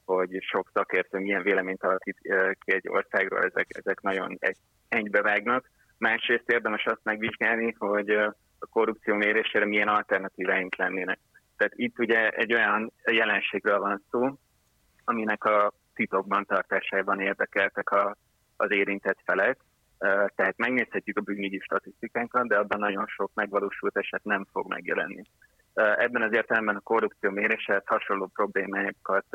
hogy sok szakértő milyen véleményt alakít ki egy országról, ezek, ezek nagyon egy, egybevágnak. Másrészt érdemes azt megvizsgálni, hogy a korrupció mérésére milyen alternatíváink lennének. Tehát itt ugye egy olyan jelenségről van szó, aminek a titokban tartásában érdekeltek a, az érintett felek. Tehát megnézhetjük a bűnügyi statisztikánkat, de abban nagyon sok megvalósult eset nem fog megjelenni. Ebben az értelemben a korrupció mérése hasonló problémákat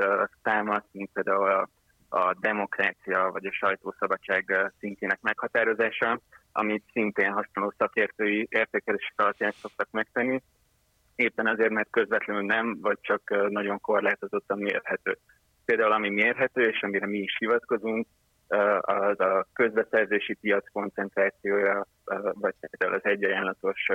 támaszt, mint például a, a demokrácia vagy a sajtószabadság ö, szintjének meghatározása, amit szintén hasonló szakértői értékelések alapján szoktak megtenni, éppen azért, mert közvetlenül nem, vagy csak ö, nagyon korlátozottan mérhető. Például ami mérhető, és amire mi is hivatkozunk, ö, az a közbeszerzési piac koncentrációja, vagy például az egyajánlatos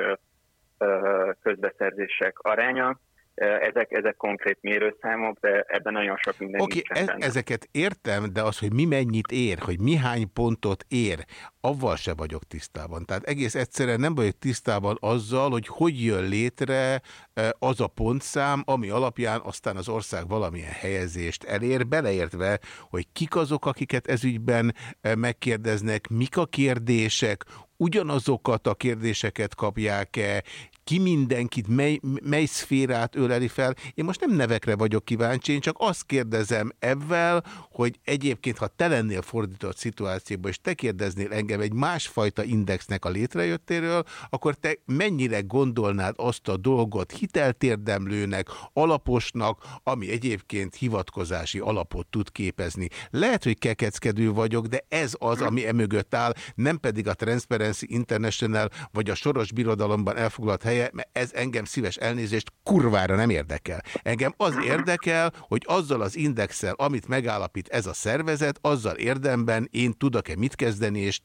közbeszerzések aránya. Ö, Ezek, ezek konkrét mérőszámok, de ebben nagyon sok minden Oké, okay, benne. ezeket értem, de az, hogy mi mennyit ér, hogy mi hány pontot ér, avval se vagyok tisztában. Tehát egész egyszerűen nem vagyok tisztában azzal, hogy hogy jön létre eh, az a pontszám, ami alapján aztán az ország valamilyen helyezést elér, beleértve, hogy kik azok, akiket ezügyben eh, megkérdeznek, mik a kérdések, ugyanazokat a kérdéseket kapják-e, ki mindenkit, mely, mely szférát öleli fel. Én most nem nevekre vagyok kíváncsi, én csak azt kérdezem ebben, hogy egyébként, ha te lennél fordított szituációban, és te kérdeznél engem egy másfajta indexnek a létrejöttéről, akkor te mennyire gondolnád azt a dolgot hiteltérdemlőnek, alaposnak, ami egyébként hivatkozási alapot tud képezni. Lehet, hogy kekeckedő vagyok, de ez az, ami emögött áll, nem pedig a Transparency International vagy a Soros Birodalomban elfoglalt helye, mert ez engem szíves elnézést kurvára nem érdekel. Engem az érdekel, hogy azzal az indexel, amit megállapít ez a szervezet, azzal érdemben én tudok-e mit kezdeni, és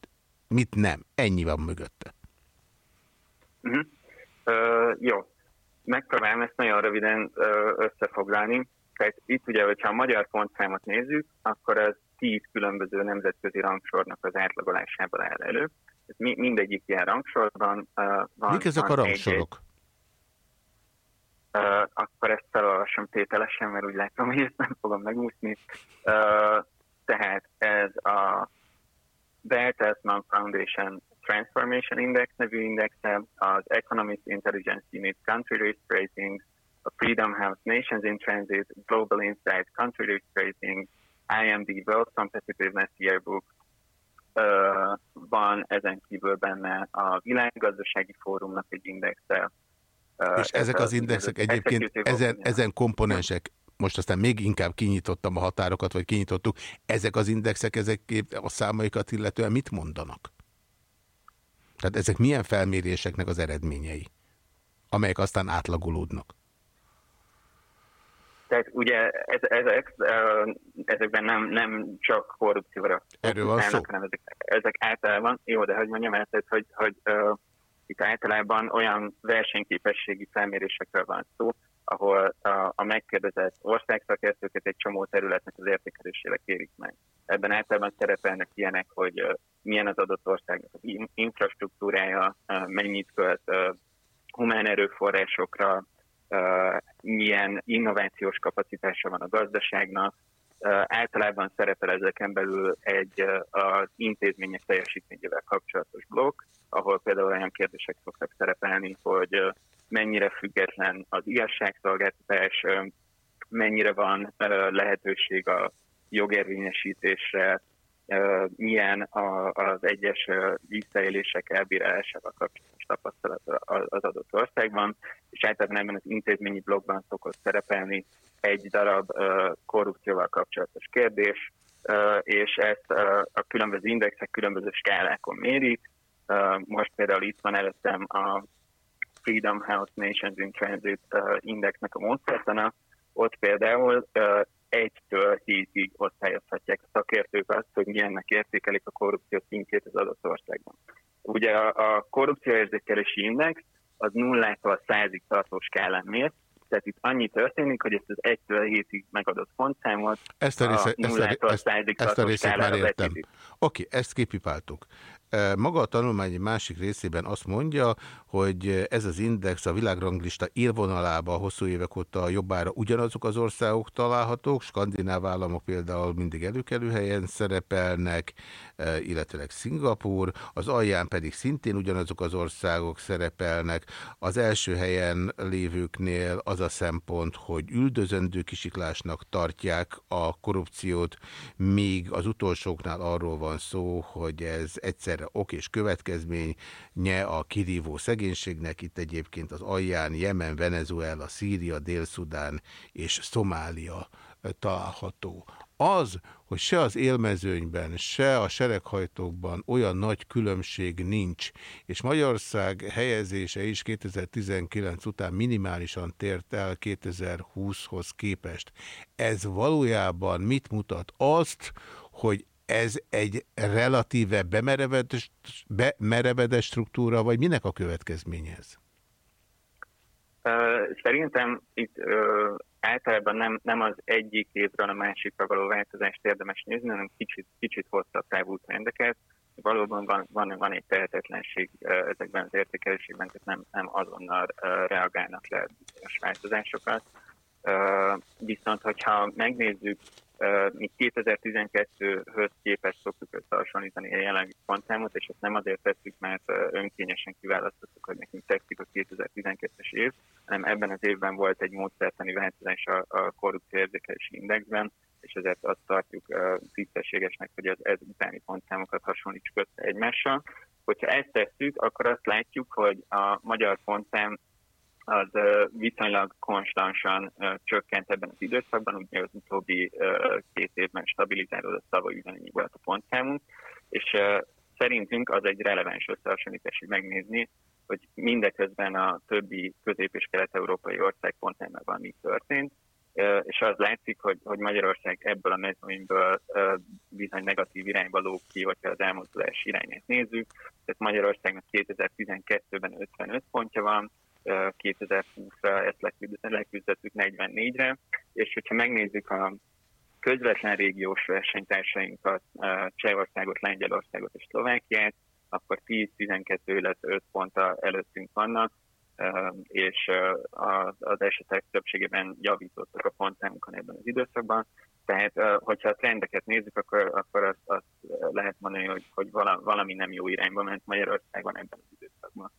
mit nem. Ennyi van mögötte. Uh-huh. Uh, jó, megpróbálom ezt nagyon röviden uh, összefoglalni. Tehát itt ugye, hogyha a magyar pontszámot nézzük, akkor az 10 különböző nemzetközi rangsornak az átlagolásából áll elő. Mi, mindegyik ilyen rangsorban uh, van. Mik ezek a rangsorok? Egy, uh, akkor ezt felolvasom tételesen, mert úgy látom, hogy ezt nem fogom megúszni. Uh, tehát ez a Bertelsmann Foundation Transformation Index nevű indexe, az Economist Intelligence Unit Country Risk Ratings, a Freedom House Nations in Transit, Global Insight Country Risk Rating, IMD World Competitiveness Yearbook, van ezen kívül benne a világgazdasági fórumnak egy indexe. És ezek az indexek egyébként, executive ezen, ezen komponensek, most aztán még inkább kinyitottam a határokat, vagy kinyitottuk, ezek az indexek, ezek a számaikat illetően mit mondanak? Tehát ezek milyen felméréseknek az eredményei, amelyek aztán átlagolódnak? Tehát ugye ez, ezek, ezekben nem, nem csak korrupcióra Erről van szó. hanem ezek, ezek általában, jó, de hogy mondjam el, tehát, hogy, hogy ö, itt általában olyan versenyképességi felmérésekről van szó, ahol a, a megkérdezett országszakértőket egy csomó területnek az értékelésére kérik meg. Ebben általában szerepelnek ilyenek, hogy ö, milyen az adott országnak az in- infrastruktúrája, ö, mennyit költ ö, humán erőforrásokra, uh, milyen innovációs kapacitása van a gazdaságnak. Általában szerepel ezeken belül egy az intézmények teljesítményével kapcsolatos blokk, ahol például olyan kérdések szoktak szerepelni, hogy mennyire független az igazságszolgáltatás, mennyire van lehetőség a jogérvényesítésre, milyen az egyes visszaélések elbírálásával kapcsolatos tapasztalat az adott országban, és általában ebben az intézményi blogban szokott szerepelni egy darab korrupcióval kapcsolatos kérdés, és ezt a különböző indexek különböző skálákon mérik. Most például itt van előttem a Freedom House Nations in Transit indexnek a módszertana, ott például egytől hétig osztályozhatják a szakértők azt, hogy milyennek értékelik a korrupció szintjét az adott országban. Ugye a, a korrupcióérzékelési index az nullától százig tartó skálán mér, tehát itt annyi történik, hogy ezt az egytől hétig megadott pontszámot Ezt a, része, ezt a, ezt, ezt a részét már értem. Oké, ezt kipipáltuk. Maga a tanulmány egy másik részében azt mondja, hogy ez az index a világranglista élvonalában hosszú évek óta jobbára ugyanazok az országok találhatók, skandináv államok például mindig előkelő helyen szerepelnek, illetőleg Szingapúr, az alján pedig szintén ugyanazok az országok szerepelnek. Az első helyen lévőknél az a szempont, hogy üldözendő kisiklásnak tartják a korrupciót, míg az utolsóknál arról van szó, hogy ez egyszerre ok és következmény, nye a kirívó szegénységnek, itt egyébként az alján Jemen, Venezuela, Szíria, Dél-Szudán és Szomália található. Az, hogy se az élmezőnyben, se a sereghajtókban olyan nagy különbség nincs, és Magyarország helyezése is 2019 után minimálisan tért el 2020-hoz képest. Ez valójában mit mutat? Azt, hogy ez egy relatíve bemerevedett, bemerevedett struktúra, vagy minek a következménye ez? Szerintem itt ö, általában nem, nem az egyik évről a másikra való változást érdemes nézni, hanem kicsit, kicsit hosszabb távú trendeket. Valóban van, van, van egy tehetetlenség ezekben az értékelésekben, tehát nem, nem azonnal ö, reagálnak le bizonyos változásokat. Ö, Viszont, hogyha megnézzük Mi 2012-höz képest szoktuk összehasonlítani a jelenlegi pontszámot, és ezt nem azért tesszük, mert önkényesen kiválasztottuk, hogy nekünk tetszik a 2012-es év, hanem ebben az évben volt egy módszertani változás a, a korrupció érzékelési indexben, és ezért azt tartjuk tisztességesnek, hogy az ez utáni pontszámokat hasonlítsuk össze egymással. Hogyha ezt tesszük, akkor azt látjuk, hogy a magyar pontszám az viszonylag konstansan csökkent ebben az időszakban, ugye az utóbbi két évben stabilizálódott tavaly ugyanennyi volt a pontszámunk, és szerintünk az egy releváns összehasonlítás, hogy megnézni, hogy mindeközben a többi közép- és kelet-európai ország pontszámában mi történt, és az látszik, hogy, hogy Magyarország ebből a mezőnyből bizony negatív irányba lóg ki, hogyha az elmozdulás irányát nézzük. Tehát Magyarországnak 2012-ben 55 pontja van, 2020-ra ezt leküzdött- leküzdöttük 44-re, és hogyha megnézzük a közvetlen régiós versenytársainkat, eh, Csehországot, Lengyelországot és Szlovákiát, akkor 10-12, illetve 5 ponttal előttünk vannak, és az, esetek többségében javítottak a pontszámunkon ebben az időszakban. Tehát, eh, hogyha a trendeket nézzük, akkor, akkor azt, azt lehet mondani, hogy, hogy vala- valami nem jó irányba ment Magyarországon ebben az időszakban.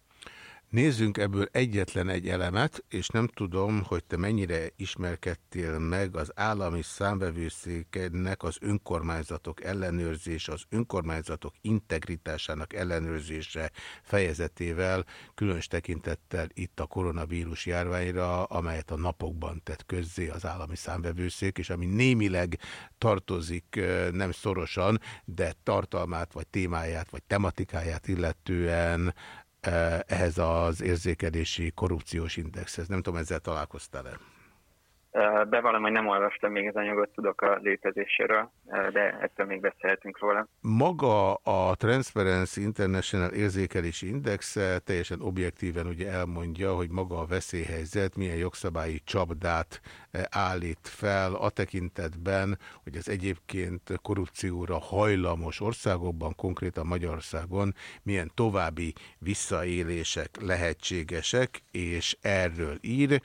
Nézzünk ebből egyetlen egy elemet, és nem tudom, hogy te mennyire ismerkedtél meg az állami számvevőszéknek az önkormányzatok ellenőrzése, az önkormányzatok integritásának ellenőrzése fejezetével, különös tekintettel itt a koronavírus járványra, amelyet a napokban tett közzé az állami számvevőszék, és ami némileg tartozik nem szorosan, de tartalmát, vagy témáját, vagy tematikáját illetően ehhez az érzékelési korrupciós indexhez. Nem tudom, ezzel találkoztál-e? Bevallom, hogy nem olvastam még az anyagot, tudok a létezéséről, de ettől még beszélhetünk róla. Maga a Transparency International érzékelési index teljesen objektíven ugye elmondja, hogy maga a veszélyhelyzet milyen jogszabályi csapdát állít fel a tekintetben, hogy az egyébként korrupcióra hajlamos országokban, konkrétan Magyarországon milyen további visszaélések lehetségesek, és erről ír,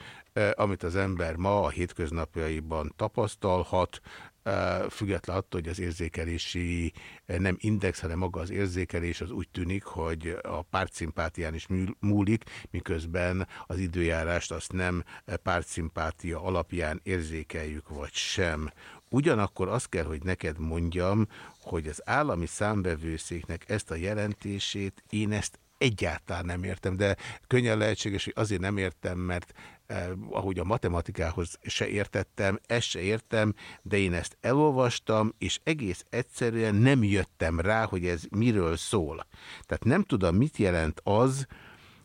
amit az ember ma a hétköznapjaiban tapasztalhat, eh, független attól, hogy az érzékelési eh, nem index, hanem maga az érzékelés az úgy tűnik, hogy a pártszimpátián is múlik, miközben az időjárást azt nem eh, pártszimpátia alapján érzékeljük, vagy sem. Ugyanakkor azt kell, hogy neked mondjam, hogy az állami számbevőszéknek ezt a jelentését én ezt egyáltalán nem értem, de könnyen lehetséges, hogy azért nem értem, mert eh, ahogy a matematikához se értettem, ezt se értem, de én ezt elolvastam, és egész egyszerűen nem jöttem rá, hogy ez miről szól. Tehát nem tudom, mit jelent az,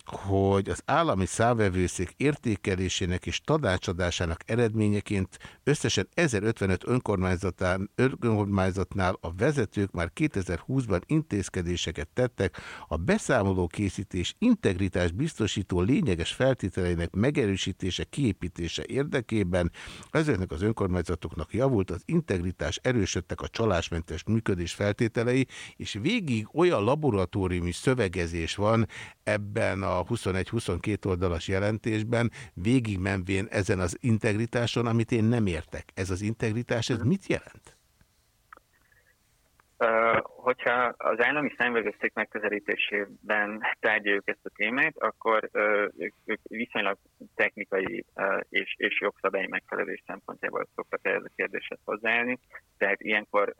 hogy az állami számvevőszék értékelésének és tanácsadásának eredményeként összesen 1055 önkormányzatán, önkormányzatnál a vezetők már 2020-ban intézkedéseket tettek a beszámoló készítés integritás biztosító lényeges feltételeinek megerősítése, kiépítése érdekében. Ezeknek az önkormányzatoknak javult az integritás, erősödtek a csalásmentes működés feltételei, és végig olyan laboratóriumi szövegezés van ebben a 21-22 oldalas jelentésben, végigmenvén ezen az integritáson, amit én nem értek. Ez az integritás, ez mit jelent? Ö, hogyha az állami számvevőszék megközelítésében tárgyaljuk ezt a témát, akkor ö, ők, viszonylag technikai és, és jogszabályi megfelelés szempontjából szoktak ehhez a kérdéshez hozzáállni. Tehát ilyenkor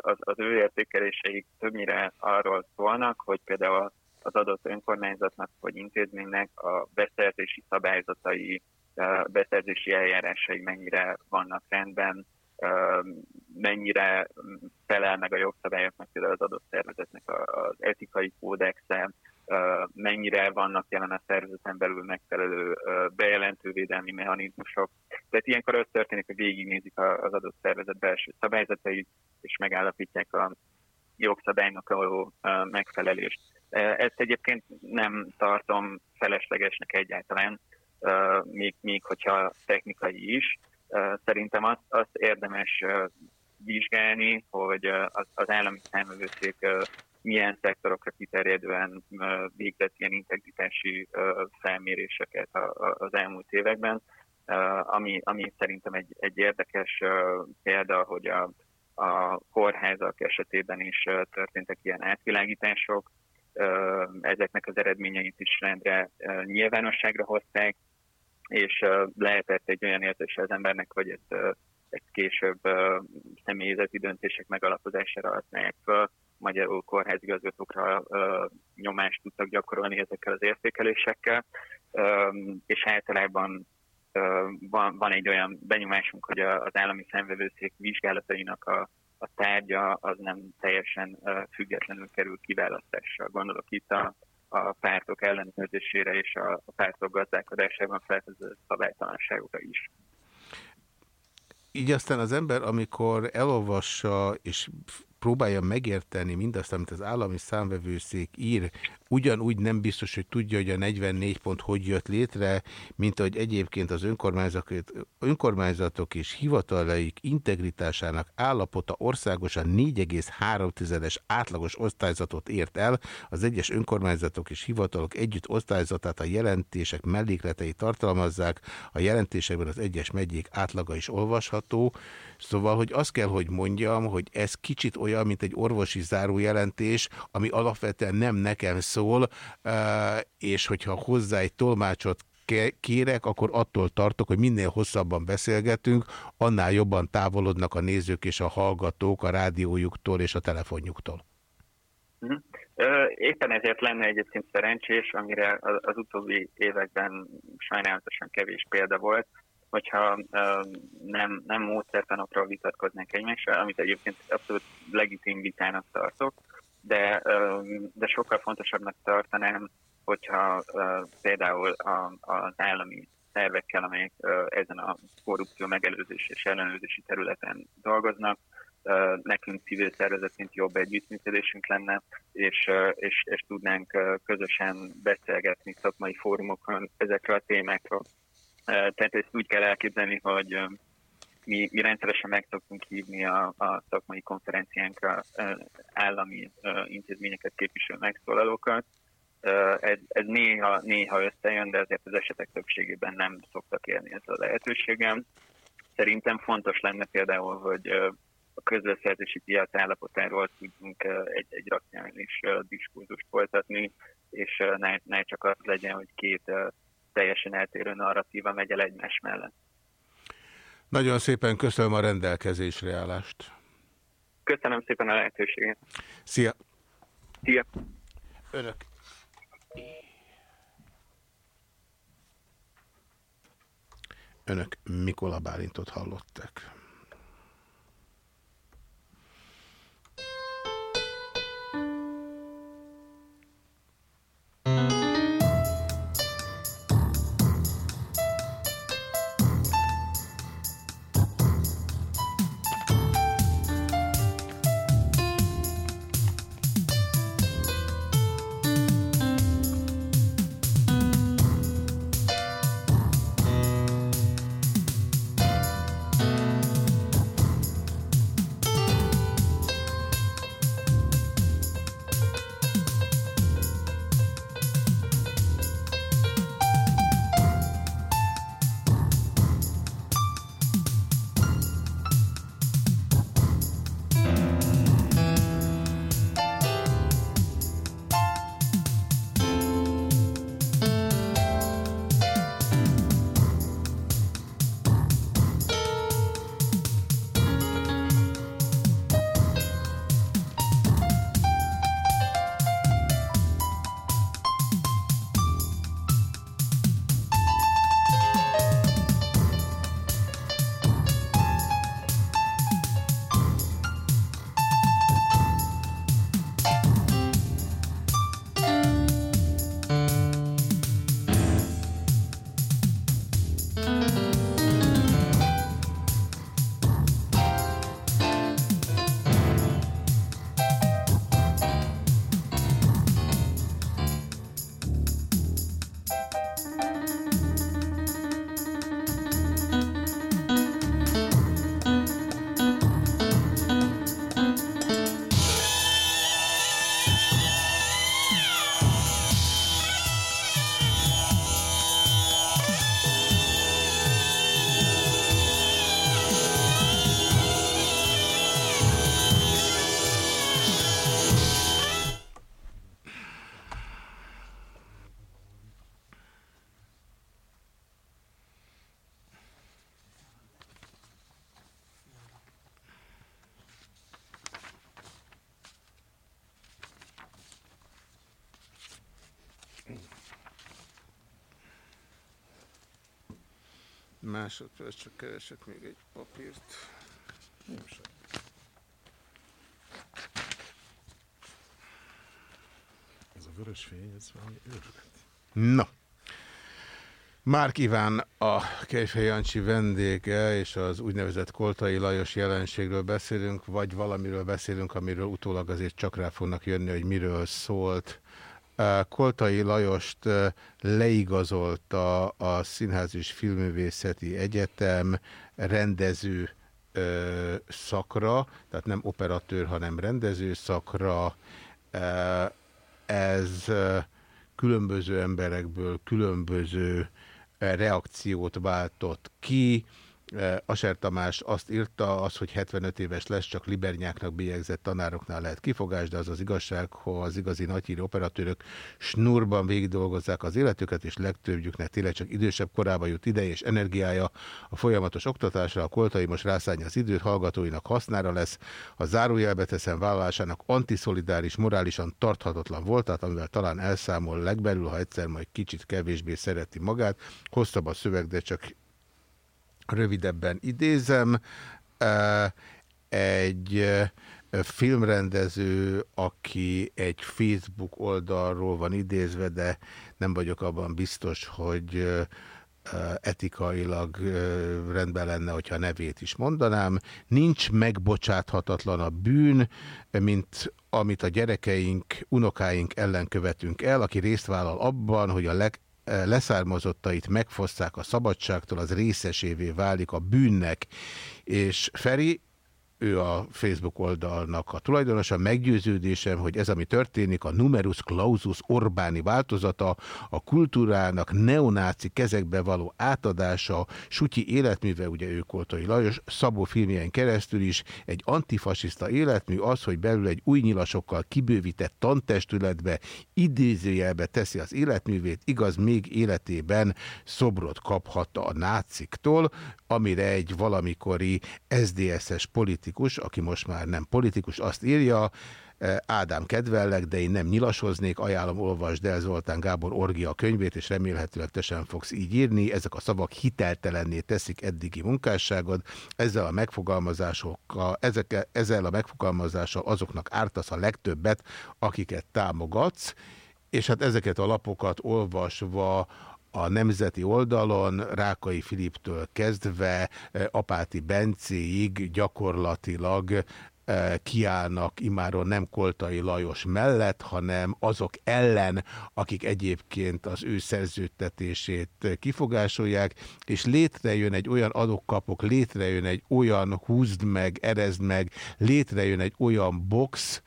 az, az ő értékeléseik többnyire arról szólnak, hogy például az adott önkormányzatnak vagy intézménynek a beszerzési szabályzatai, beszerzési eljárásai mennyire vannak rendben, mennyire felel meg a jogszabályoknak, például az adott szervezetnek az etikai kódexe, mennyire vannak jelen a szervezeten belül megfelelő bejelentővédelmi mechanizmusok. Tehát ilyenkor az történik, hogy végignézik az adott szervezet belső szabályzatait, és megállapítják a jogszabálynak való megfelelést. Ezt egyébként nem tartom feleslegesnek egyáltalán, még, még hogyha technikai is. Szerintem azt, azt érdemes vizsgálni, hogy az, állami számövőszék milyen szektorokra kiterjedően végzett ilyen integritási felméréseket az elmúlt években. ami, ami szerintem egy, egy érdekes példa, hogy a, a kórházak esetében is történtek ilyen átvilágítások, ezeknek az eredményeit is rendre nyilvánosságra hozták, és lehetett egy olyan érzése az embernek, hogy ezt, ezt később személyzeti döntések megalapozására használják fel, magyarul kórházigazgatókra nyomást tudtak gyakorolni ezekkel az értékelésekkel, és általában van, van egy olyan benyomásunk, hogy az állami szemvevőszék vizsgálatainak a, a tárgya az nem teljesen függetlenül kerül kiválasztásra. Gondolok itt a, a pártok ellenőrzésére és a, a pártok gazdálkodásában felfedezett szabálytalanságokra is. Így aztán az ember, amikor elolvassa és próbálja megérteni mindazt, amit az állami számvevőszék ír, ugyanúgy nem biztos, hogy tudja, hogy a 44 pont hogy jött létre, mint ahogy egyébként az önkormányzatok, önkormányzatok és hivatalaik integritásának állapota országosan 4,3-es átlagos osztályzatot ért el, az egyes önkormányzatok és hivatalok együtt osztályzatát a jelentések mellékletei tartalmazzák, a jelentésekben az egyes megyék átlaga is olvasható, Szóval, hogy azt kell, hogy mondjam, hogy ez kicsit olyan, mint egy orvosi zárójelentés, ami alapvetően nem nekem szól, és hogyha hozzá egy tolmácsot kérek, akkor attól tartok, hogy minél hosszabban beszélgetünk, annál jobban távolodnak a nézők és a hallgatók a rádiójuktól és a telefonjuktól. Mhm. Éppen ezért lenne egyébként szerencsés, amire az utóbbi években sajnálatosan kevés példa volt, hogyha nem, nem módszertanokról vitatkoznánk egymással, amit egyébként abszolút legitim vitának tartok, de, de sokkal fontosabbnak tartanám, hogyha például az állami szervekkel, amelyek ezen a korrupció megelőzés és ellenőrzési területen dolgoznak, nekünk civil szervezetként jobb együttműködésünk lenne, és, és, és tudnánk közösen beszélgetni szakmai fórumokon ezekről a témákról. Tehát ezt úgy kell elképzelni, hogy mi, mi rendszeresen meg szoktunk hívni a, a szakmai konferenciánkra állami intézményeket képviselő megszólalókat. Ez, ez néha, néha összejön, de azért az esetek többségében nem szoktak élni ezzel a lehetőségem. Szerintem fontos lenne például, hogy a közbeszerzési piac állapotáról tudjunk egy, egy racionális diskurzust folytatni, és ne, ne csak az legyen, hogy két teljesen eltérő narratíva megy el egymás mellett. Nagyon szépen köszönöm a rendelkezésre állást. Köszönöm szépen a lehetőséget. Szia! Szia! Önök. Önök Mikola Bálintot hallottak. Másodperc, csak keresek még egy papírt. Ez a vörös fény, ez valami őrület. Na. Márk Iván a Kejfej Jancsi vendége, és az úgynevezett Koltai Lajos jelenségről beszélünk, vagy valamiről beszélünk, amiről utólag azért csak rá fognak jönni, hogy miről szólt. Koltai Lajost leigazolta a Színház és Filmművészeti Egyetem rendező szakra, tehát nem operatőr, hanem rendező szakra. Ez különböző emberekből különböző reakciót váltott ki. Eh, Aser Tamás azt írta, az, hogy 75 éves lesz, csak libernyáknak bélyegzett tanároknál lehet kifogás, de az az igazság, hogy az igazi nagyhírű operatőrök snurban végigdolgozzák az életüket, és legtöbbjüknek tényleg csak idősebb korába jut ideje és energiája a folyamatos oktatásra. A koltai most rászállja az időt, hallgatóinak hasznára lesz. A zárójelbe teszem vállalásának antiszolidáris, morálisan tarthatatlan voltát, amivel talán elszámol legbelül, ha egyszer majd kicsit kevésbé szereti magát. Hosszabb a szöveg, de csak rövidebben idézem. Eh, Egy eh, filmrendező, aki egy Facebook oldalról van idézve, de nem vagyok abban biztos, hogy eh, etikailag rendben lenne, hogyha nevét is mondanám. Nincs megbocsáthatatlan a bűn, mint amit a gyerekeink, unokáink ellen követünk el, aki részt vállal abban, hogy a leg, leszármazottait megfosszák a szabadságtól, az részesévé válik a bűnnek. És Feri, ő a Facebook oldalnak a tulajdonosa, meggyőződésem, hogy ez, ami történik, a numerus clausus Orbáni változata, a kultúrának neonáci kezekbe való átadása, Sutyi életműve, ugye ő Koltai Lajos, Szabó filmjein keresztül is, egy antifasiszta életmű az, hogy belül egy új nyilasokkal kibővített tantestületbe, idézőjelbe teszi az életművét, igaz, még életében szobrot kaphatta a náciktól, amire egy valamikori SZDSZ-es politikus, aki most már nem politikus, azt írja, eh, Ádám kedvellek, de én nem nyilasoznék, ajánlom olvasd el Zoltán Gábor Orgia könyvét, és remélhetőleg te sem fogsz így írni. Ezek a szavak hiteltelenné teszik eddigi munkásságod. Ezzel a megfogalmazásokkal, ezek, ezzel a megfogalmazással azoknak ártasz a legtöbbet, akiket támogatsz, és hát ezeket a lapokat olvasva a nemzeti oldalon Rákai Filiptől kezdve eh, Apáti Bencéig gyakorlatilag eh, kiállnak imáron nem Koltai Lajos mellett, hanem azok ellen, akik egyébként az ő szerződtetését kifogásolják, és létrejön egy olyan adok-kapok, létrejön egy olyan húzd meg, erezd meg, létrejön egy olyan box,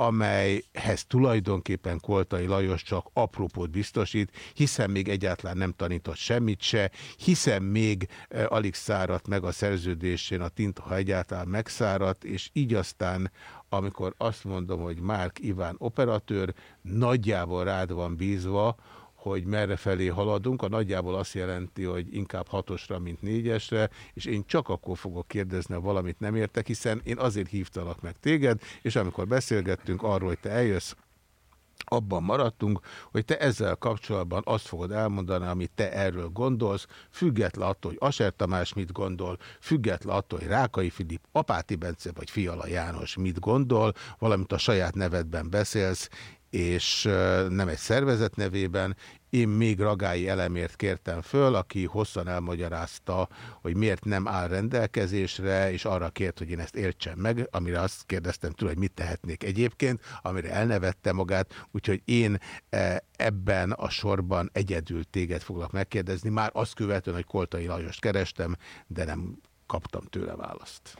amelyhez tulajdonképpen Koltai Lajos csak apropót biztosít, hiszen még egyáltalán nem tanított semmit se, hiszen még e, alig száradt meg a szerződésén a tinta, ha egyáltalán megszáradt, és így aztán, amikor azt mondom, hogy Márk Iván operatőr, nagyjából rád van bízva, hogy merre felé haladunk, a nagyjából azt jelenti, hogy inkább hatosra, mint négyesre, és én csak akkor fogok kérdezni, ha valamit nem értek, hiszen én azért hívtalak meg téged, és amikor beszélgettünk arról, hogy te eljössz, abban maradtunk, hogy te ezzel kapcsolatban azt fogod elmondani, amit te erről gondolsz, független attól, hogy Aser Tamás mit gondol, független attól, hogy Rákai Filip, Apáti Bence vagy Fiala János mit gondol, valamint a saját nevedben beszélsz, és nem egy szervezet nevében. Én még Ragályi Elemért kértem föl, aki hosszan elmagyarázta, hogy miért nem áll rendelkezésre, és arra kért, hogy én ezt értsem meg, amire azt kérdeztem tőle, hogy mit tehetnék egyébként, amire elnevette magát, úgyhogy én eh, ebben a sorban egyedül téged foglak megkérdezni, már azt követően, hogy Koltai Lajost kerestem, de nem kaptam tőle választ.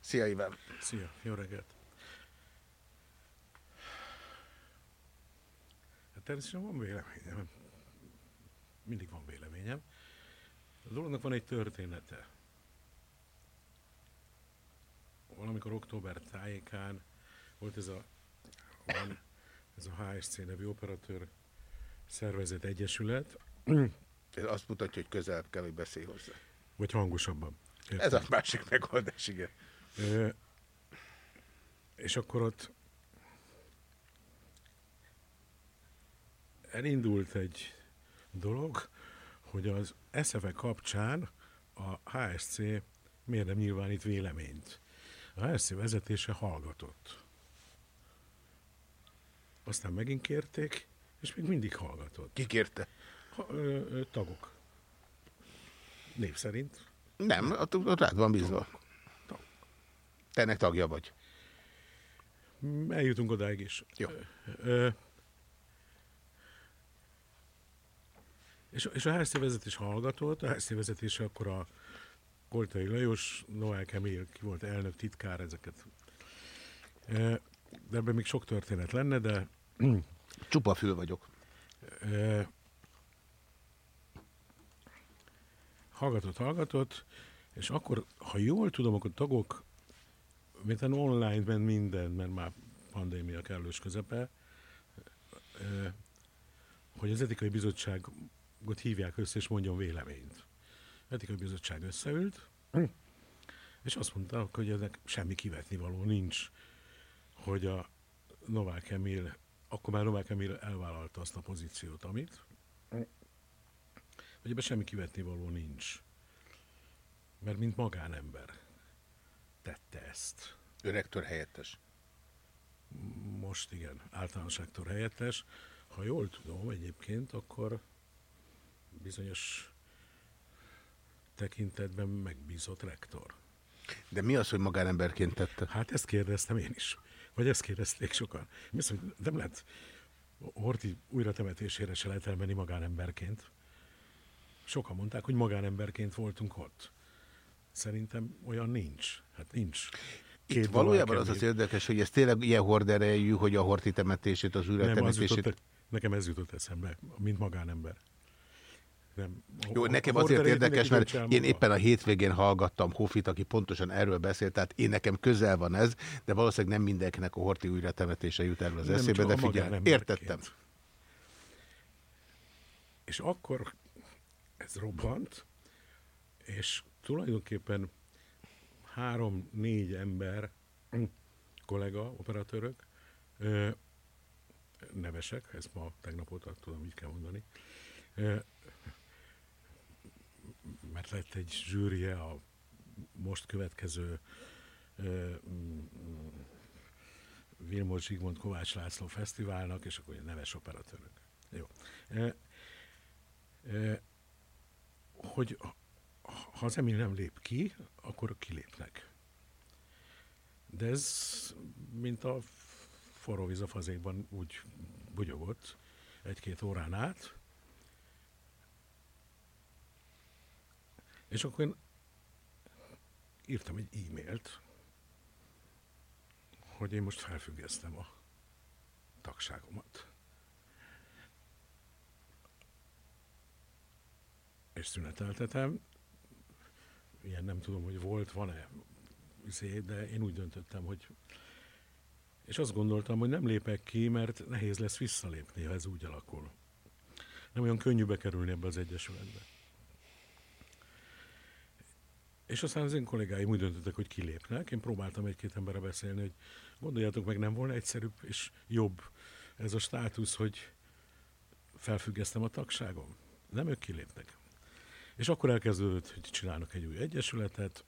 Szia, Iván! Szia, jó reggelt! Természetesen van véleményem. Mindig van véleményem. A dolognak van egy története. Valamikor október tájékán volt ez a, van ez a HSC nevű operatőr szervezet egyesület, Ez azt mutatja, hogy közelebb kell, hogy beszélj hozzá. vagy hangosabban. Ez a másik megoldás, igen. Ö, és akkor ott elindult egy dolog, hogy az SZFE kapcsán a HSC miért nem nyilvánít véleményt. A HSC vezetése hallgatott. Aztán megint kérték, és még mindig hallgatott. Ki kérte? Ha, ö, ö, tagok. Név szerint. Nem, ott, ott rád van bízva. Te ennek tagja vagy. Eljutunk odáig is. Jó. Ö, és, és a HSZ vezetés hallgatott, a HSZ vezetése akkor a Koltai Lajos, Noel Kemil, ki volt elnök, titkár, ezeket. De ebben még sok történet lenne, de Csupa fül vagyok. hallgatott, hallgatott, és akkor, ha jól tudom, akkor tagok, mint online ment minden, mert már pandémia kellős közepe, hogy az etikai bizottságot hívják össze, és mondjon véleményt. Etikai bizottság összeült, és azt mondta, hogy ennek semmi kivetnivaló nincs, hogy a Novák Emil, akkor már Novák Emil elvállalta azt a pozíciót, amit, hogy ebben semmi kivetnivaló nincs. Mert mint magánember tette ezt. Ő rektor helyettes. Most igen, általános rektor helyettes. Ha jól tudom egyébként, akkor bizonyos tekintetben megbízott rektor. De mi az, hogy magánemberként tette? Hát ezt kérdeztem én is. Vagy ezt kérdezték sokan. Az, hogy nem lehet Horti újratemetésére se lehet elmenni magánemberként. Sokan mondták, hogy magánemberként voltunk ott. Szerintem olyan nincs. Hát nincs. Itt Két valójában Novák az az érdekes, hogy ez tényleg ilyen horderejű, hogy a horti temetését, az Nem, az űretemetését... jutott, nekem ez jutott eszembe, mint magánember. Nem. Jó, A- nekem a azért érdekes, mert én éppen a hétvégén hallgattam Hofit, aki pontosan erről beszélt, tehát én nekem közel van ez, de valószínűleg nem mindenkinek a horti újratemetése jut erről az Nem eszébe, de figyelj, értettem. És akkor ez robbant, és tulajdonképpen három-négy ember, kollega, operatőrök, nevesek, ezt ma tegnap óta tudom, így kell mondani, mert lett egy zsűrie a most következő mm, mm, Vilmos Zsigmond Kovács László Fesztiválnak, és akkor ilyen neves operatőrök. Jó. E, e, hogy ha az Emil nem lép ki, akkor kilépnek. De ez, mint a forró víz a fazékban úgy bugyogott egy-két órán át. És akkor én írtam egy e-mailt, hogy én most felfüggesztem a tagságomat. És szüneteltetem. Ilyen nem tudom, hogy volt, van-e, izé, de én úgy döntöttem, hogy és azt gondoltam, hogy nem lépek ki, mert nehéz lesz visszalépni, ha ez úgy alakul. Nem olyan könnyű bekerülni ebbe az egyesületbe. És aztán az én kollégáim úgy döntöttek, hogy kilépnek. Én próbáltam egy-két emberre beszélni, hogy gondoljátok meg, nem volna egyszerűbb és jobb ez a státusz, hogy felfüggesztem a tagságom. Nem ők kilépnek. És akkor elkezdődött, hogy csinálnak egy új egyesületet,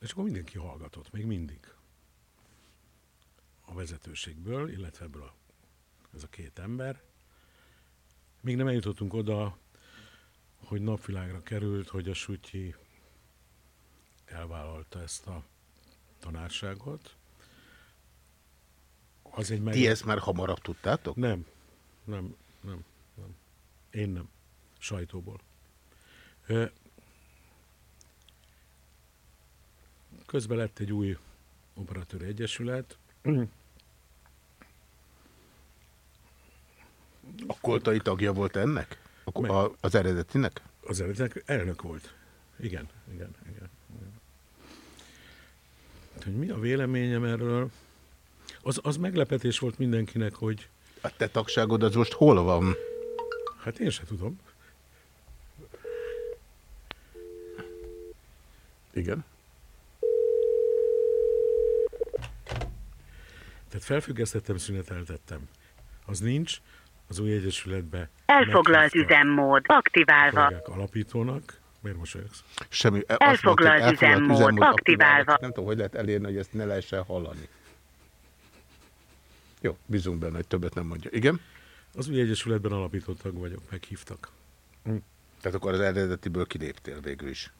és akkor mindenki hallgatott, még mindig. A vezetőségből, illetve ebből a, ez a két ember. Még nem eljutottunk oda, hogy napvilágra került, hogy a Sutyi elvállalta ezt a tanárságot. Az egy meg... Ti ezt már hamarabb tudtátok? Nem, nem, nem, nem. Én nem. Sajtóból. Közben lett egy új operatőr egyesület. A koltai tagja volt ennek? A, az eredetinek? Az eredetileg elnök volt. Igen, igen, igen. igen. Hát, Hogy mi a véleményem erről? Az, az meglepetés volt mindenkinek, hogy A te tagságod az most hol van? hát én se tudom. Igen. Tehát felfüggesztettem, szüneteltettem. Az nincs. Az új egyesületbe Elfoglalt üzemmód. Aktiválva. alapítónak. Miért mosolyogsz? Semmi, azt Elfoglalt mondta, üzemmód, üzemmód aktiválva. Nem tudom, hogy lehet elérni, hogy ezt ne lehessen hallani. Jó, bízunk benne, hogy többet nem mondja. Igen? Az új egyesületben alapított tag vagyok, meghívtak. Tehát akkor az eredetiből kiléptél végül is.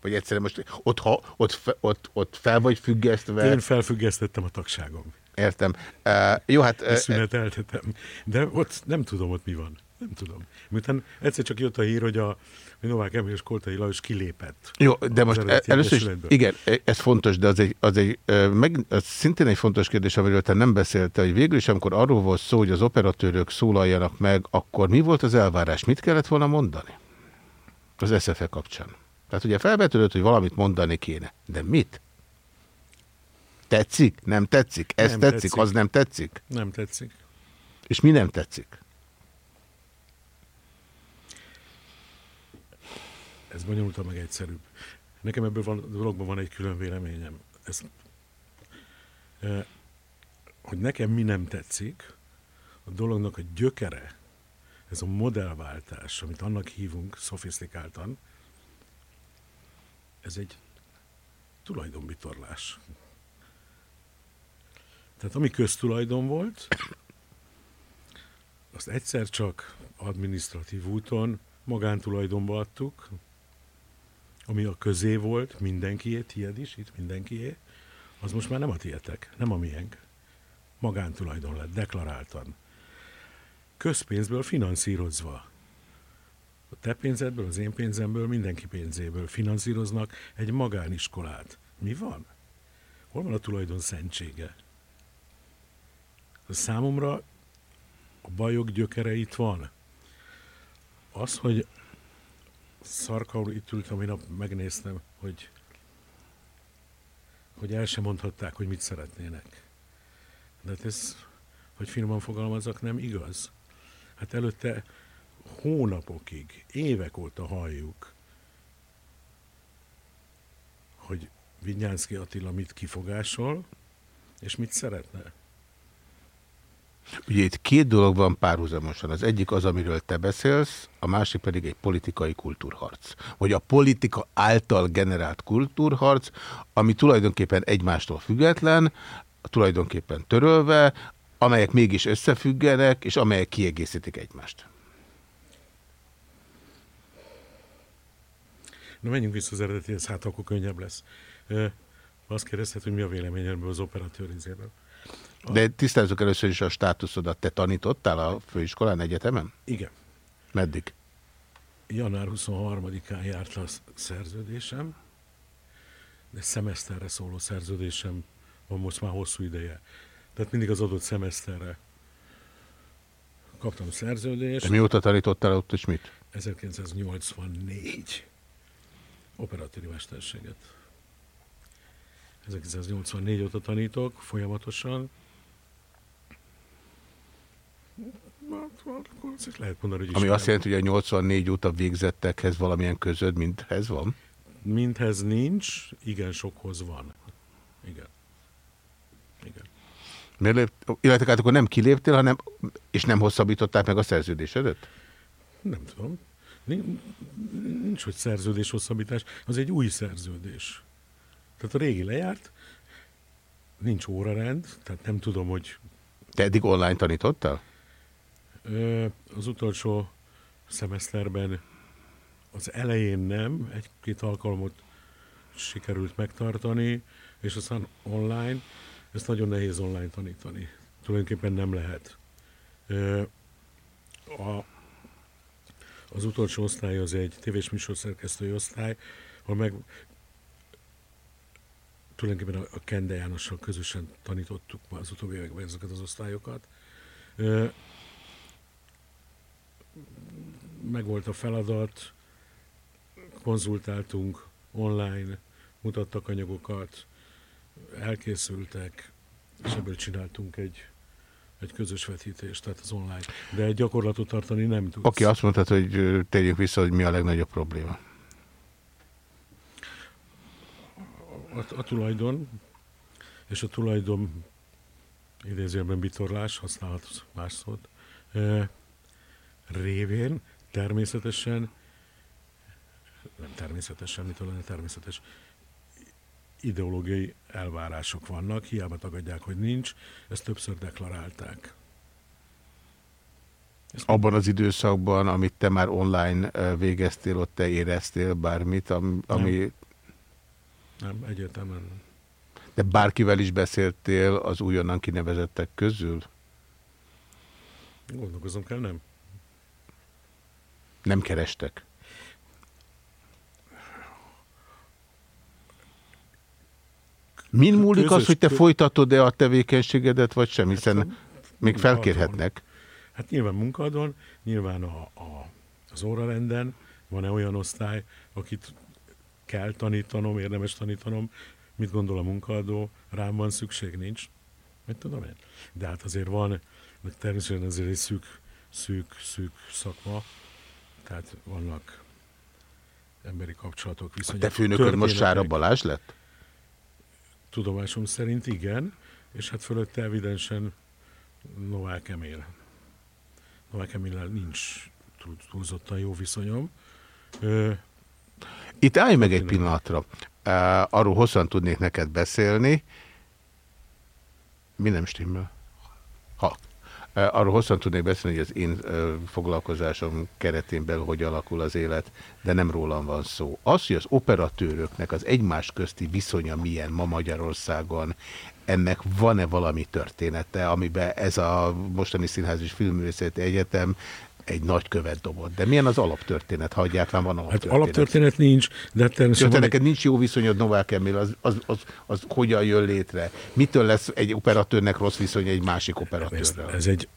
Vagy egyszerűen most ott, ha, ott, ott, ott fel vagy függesztve. Én felfüggesztettem a tagságom. Értem. Uh, jó, hát... Uh, szüneteltetem. De ott nem tudom, ott mi van. Nem tudom. Miután egyszer csak jött a hír, hogy a hogy Novák Emil és Koltai Lajos kilépett. Jó, de most először is, igen, ez fontos, de az egy, az egy meg, az szintén egy fontos kérdés, amiről te nem beszélte, hogy végül is, amikor arról volt szó, hogy az operatőrök szólaljanak meg, akkor mi volt az elvárás? Mit kellett volna mondani? Az SZFE kapcsán. Tehát ugye felvetődött, hogy valamit mondani kéne. De mit? Tetszik? Nem tetszik? Ez Nem tetszik, tetszik. az nem tetszik? Nem tetszik. És mi nem tetszik? Ez bonyolultabb meg egyszerűbb. Nekem ebből van, a dologban van egy külön véleményem. Ez, eh, hogy nekem mi nem tetszik, a dolognak a gyökere, ez a modellváltás, amit annak hívunk szofisztikáltan, ez egy tulajdonbitorlás. Tehát ami köztulajdon volt, azt egyszer csak administratív úton magántulajdonba adtuk, ami a közé volt, mindenkié, tiéd is, itt mindenkié, az most már nem a tietek, nem a miénk. Magántulajdon lett, deklaráltan. Közpénzből finanszírozva. A te pénzedből, az én pénzemből, mindenki pénzéből finanszíroznak egy magániskolát. Mi van? Hol van a tulajdon szentsége? Számomra a bajok gyökere itt van. Az, hogy Szarkaul itt ültem, én nap megnéztem, hogy, hogy el sem mondhatták, hogy mit szeretnének. De hát ez, hogy finoman fogalmazok, nem igaz. Hát előtte hónapokig, évek óta halljuk, hogy Vinyánszki Attila mit kifogásol, és mit szeretne. Ugye itt két dolog van párhuzamosan. Az egyik az, amiről te beszélsz, a másik pedig egy politikai kultúrharc. Vagy a politika által generált kultúrharc, ami tulajdonképpen egymástól független, tulajdonképpen törölve, amelyek mégis összefüggenek, és amelyek kiegészítik egymást. Na menjünk vissza az eredetihez, hát akkor könnyebb lesz. Azt kérdezted, hogy mi a véleményemről az operatőr izéből. De tisztázzuk először is a státuszodat. Te tanítottál a főiskolán, egyetemen? Igen. Meddig? Január 23-án járt le a sz- szerződésem, de szemeszterre szóló szerződésem van most már hosszú ideje. Tehát mindig az adott szemeszterre kaptam szerződést. De mióta tanítottál ott, és mit? 1984 operatőri mesterséget. 1984 óta tanítok folyamatosan. Lehet mondani, hogy Ami azt jelenti, hogy a 84 óta végzettekhez valamilyen közöd, minthez van? Mindhez nincs, igen sokhoz van. Igen. Igen. Miért. Illetve hát akkor nem kiléptél, hanem, és nem hosszabbították meg a szerződésedet? Nem tudom. Nincs, nincs, hogy szerződés hosszabbítás, az egy új szerződés. Tehát a régi lejárt, nincs órarend, tehát nem tudom, hogy Te eddig online tanítottál? Az utolsó szemeszterben az elején nem, egy-két alkalmat sikerült megtartani, és aztán online, ezt nagyon nehéz online tanítani. Tulajdonképpen nem lehet. A, az utolsó osztály az egy tévés műsorszerkesztői osztály, ahol meg tulajdonképpen a, Kende Jánossal közösen tanítottuk az utóbbi években ezeket az osztályokat. Megvolt a feladat, konzultáltunk online, mutattak anyagokat, elkészültek, és ebből csináltunk egy, egy közös vetítést, tehát az online. De egy gyakorlatot tartani nem tudsz. Oké, azt mondtad, hogy térjünk vissza, hogy mi a legnagyobb probléma. a, a tulajdon, és a tulajdon idézőjelben bitorlás, használhat más szót, révén természetesen, nem természetesen, mitől lenne természetes, ideológiai elvárások vannak, hiába tagadják, hogy nincs, ezt többször deklarálták. Abban az időszakban, amit te már online végeztél, ott te éreztél bármit, am- ami... Nem, egyértelműen nem. De bárkivel is beszéltél az újonnan kinevezettek közül? Gondolkozom kell, nem. Nem kerestek? Min múlik az, közös hogy te folytatod-e a tevékenységedet, vagy sem, hiszen még felkérhetnek. Hát nyilván munkadon, nyilván a, a, az órarenden van-e olyan osztály, akit kell tanítanom, érdemes tanítanom, mit gondol a munkaadó, rám van szükség, nincs. Mit tudom én? De hát azért van, természetesen azért egy szűk, szűk, szűk szakma, tehát vannak emberi kapcsolatok, viszonyok. Te főnököd most Sára. Balázs lett? Tudomásom szerint igen, és hát fölötte evidensen Novák Emil. Novák Emillel nincs túl- túlzottan jó viszonyom. Ö, Itt állj meg egy pillanatra. Arról hosszan tudnék neked beszélni. Mi nem stimmel? Ha. Arról hosszan tudnék beszélni, hogy az én foglalkozásom keretén belül hogy alakul az élet, de nem rólam van szó. Az, hogy az operatőröknek az egymás közti viszonya milyen ma Magyarországon, ennek van-e valami története, amiben ez a mostani Színház és Filmművészeti Egyetem egy nagy követ dobott. De milyen az alaptörténet, ha egyáltalán van hát alaptörténet? alaptörténet nincs, de hát természetesen te van egy, neked nincs jó viszonyod Novák Emil, az, az, az, az hogyan jön létre? Mitől lesz egy operatőrnek rossz viszony egy másik ez, operatőrrel? ez egy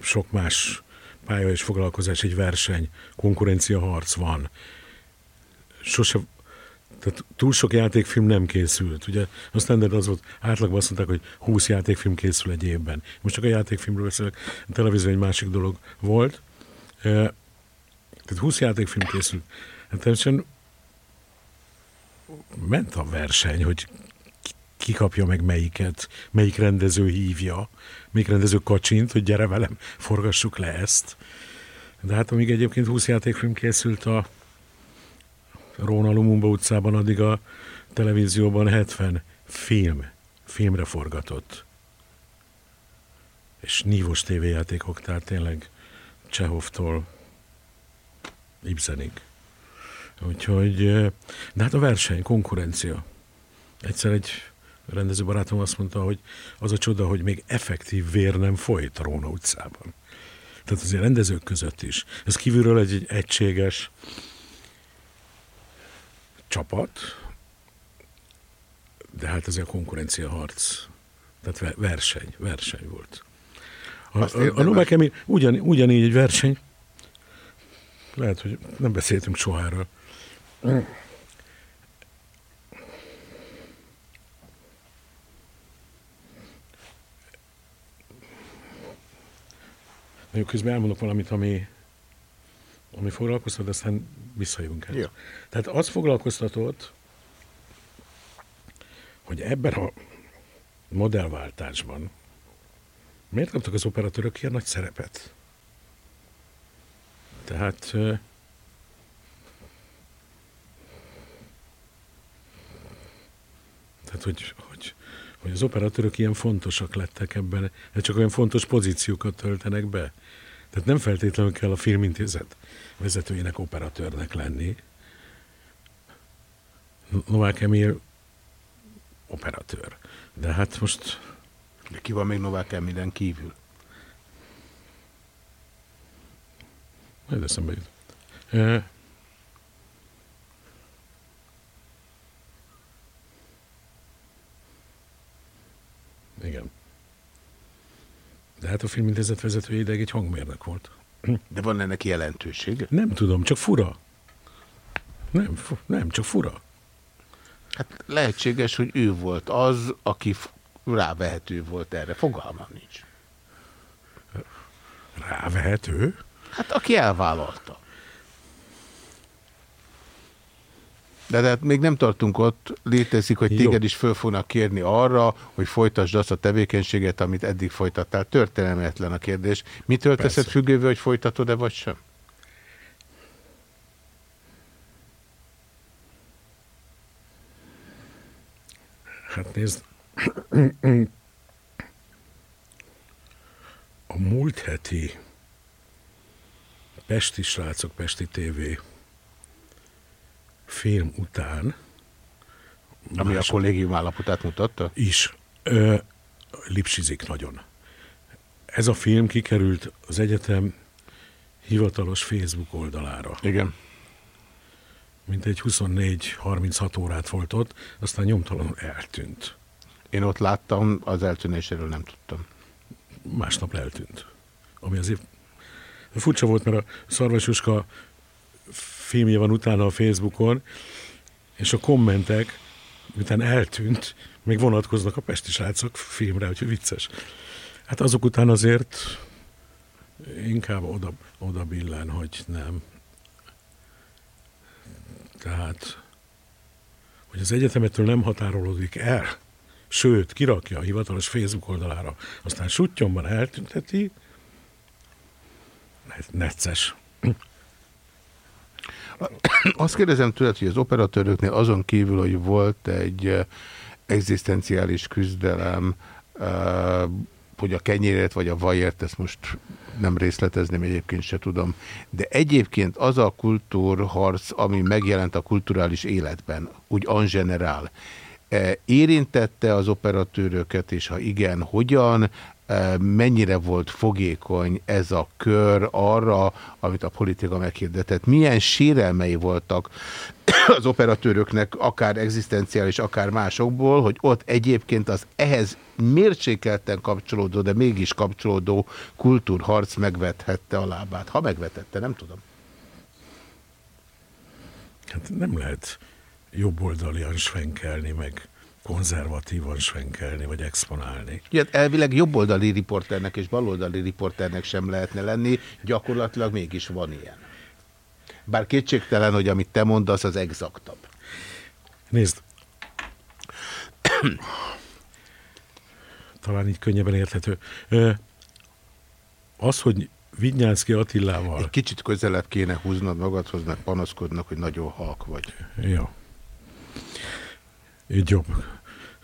sok más pálya és foglalkozás, egy verseny, konkurencia harc van. Sose, tehát túl sok játékfilm nem készült. Ugye a standard az volt, átlagban azt mondták, hogy 20 játékfilm készül egy évben. Most csak a játékfilmről beszélek, a televízió egy másik dolog volt. Eh, Tehát 20 játékfilm készült. Hát természetesen ment a verseny, hogy ki kapja meg melyiket, melyik rendező hívja, melyik rendező kacsint, hogy gyere velem, forgassuk le ezt. De hát amíg egyébként 20 játékfilm készült a Róna Lumumba utcában, addig a televízióban 70 film, filmre forgatott. És nívós tévéjátékok, tehát tényleg Csehovtól Ibsenig. Úgyhogy, de hát a verseny, konkurencia. Egyszer egy rendezőbarátom azt mondta, hogy az a csoda, hogy még effektív vér nem folyt a Róna utcában. Tehát azért rendezők között is. Ez kívülről egy, egy egységes csapat, de hát ez a konkurencia harc. Tehát ve- verseny, verseny volt. A, Azt a, a. Novák Emil ugyan, ugyanígy egy verseny, lehet, hogy nem beszéltünk soha erről. Jó, közben elmondok valamit, ami, ami foglalkoztat, aztán visszajövünk el. Jó. Tehát az foglalkoztatott, hogy ebben a modellváltásban miért kaptak az operatőrök ilyen nagy szerepet? Tehát tehát, hogy, hogy, hogy az operatőrök ilyen fontosak lettek ebben, csak olyan fontos pozíciókat töltenek be. Tehát nem feltétlenül kell a filmintézet vezetőjének operatőrnek lenni. Novák Emil operatőr. De hát most De ki van még Novák Emilen kívül? majd eszembe jut. E, igen. De hát a filmintézet vezetője ideig egy hangmérnök volt. De van ennek jelentősége? Nem tudom, csak fura. Nem, fu- nem, csak fura. Hát lehetséges, hogy ő volt az, aki rávehető volt erre. Fogalmam nincs. Rávehető? Hát aki elvállalta. De hát még nem tartunk ott, létezik, hogy Jó. téged is föl fognak kérni arra, hogy folytasd azt a tevékenységet, amit eddig folytattál. Történelmetlen a kérdés. Mitől Persze. teszed függővé, hogy folytatod-e vagy sem? Hát nézd, a múlt heti Pesti srácok, Pesti TV film után Ami a kollégium állapotát mutatta? is ö, lipsizik nagyon. Ez a film kikerült az egyetem hivatalos Facebook oldalára. Igen. Mint egy 24-36 órát volt ott, aztán nyomtalanul eltűnt. Én ott láttam, az eltűnéséről nem tudtam. Másnap eltűnt. Ami azért furcsa volt, mert a Szarvas Juska filmje van utána a Facebookon, és a kommentek, miután eltűnt, még vonatkoznak a Pesti srácok filmre, úgyhogy vicces. Hát azok után azért inkább oda, oda billen, hogy nem. Tehát, hogy az egyetemetől nem határolódik el, sőt, kirakja a hivatalos Facebook oldalára, aztán sutyomban eltünteti, net- necces. Azt kérdezem tőled, hogy az operatőröknél azon kívül, hogy volt egy eh, egzisztenciális küzdelem, eh, hogy a kenyérért vagy a vajért, ezt most nem részletezném, egyébként se tudom, de egyébként az a kultúrharc, ami megjelent a kulturális életben, úgy en general, eh, érintette az operatőröket, és ha igen, hogyan, mennyire volt fogékony ez a kör arra, amit a politika meghirdetett. Milyen sérelmei voltak az operatőröknek, akár egzisztenciális, akár másokból, hogy ott egyébként az ehhez mérsékelten kapcsolódó, de mégis kapcsolódó kultúrharc megvethette a lábát. Ha megvetette, nem tudom. Hát nem lehet jobboldalian svenkelni, meg konzervatívan svenkelni, vagy exponálni. Ugye, elvileg jobboldali riporternek és baloldali riporternek sem lehetne lenni, gyakorlatilag mégis van ilyen. Bár kétségtelen, hogy amit te mondasz, az exaktabb. Nézd, talán így könnyebben érthető. Az, hogy Vidnyánszki Attilával... Egy kicsit közelebb kéne húznod magadhoz, mert panaszkodnak, hogy nagyon halk vagy. Jó. Így jobb.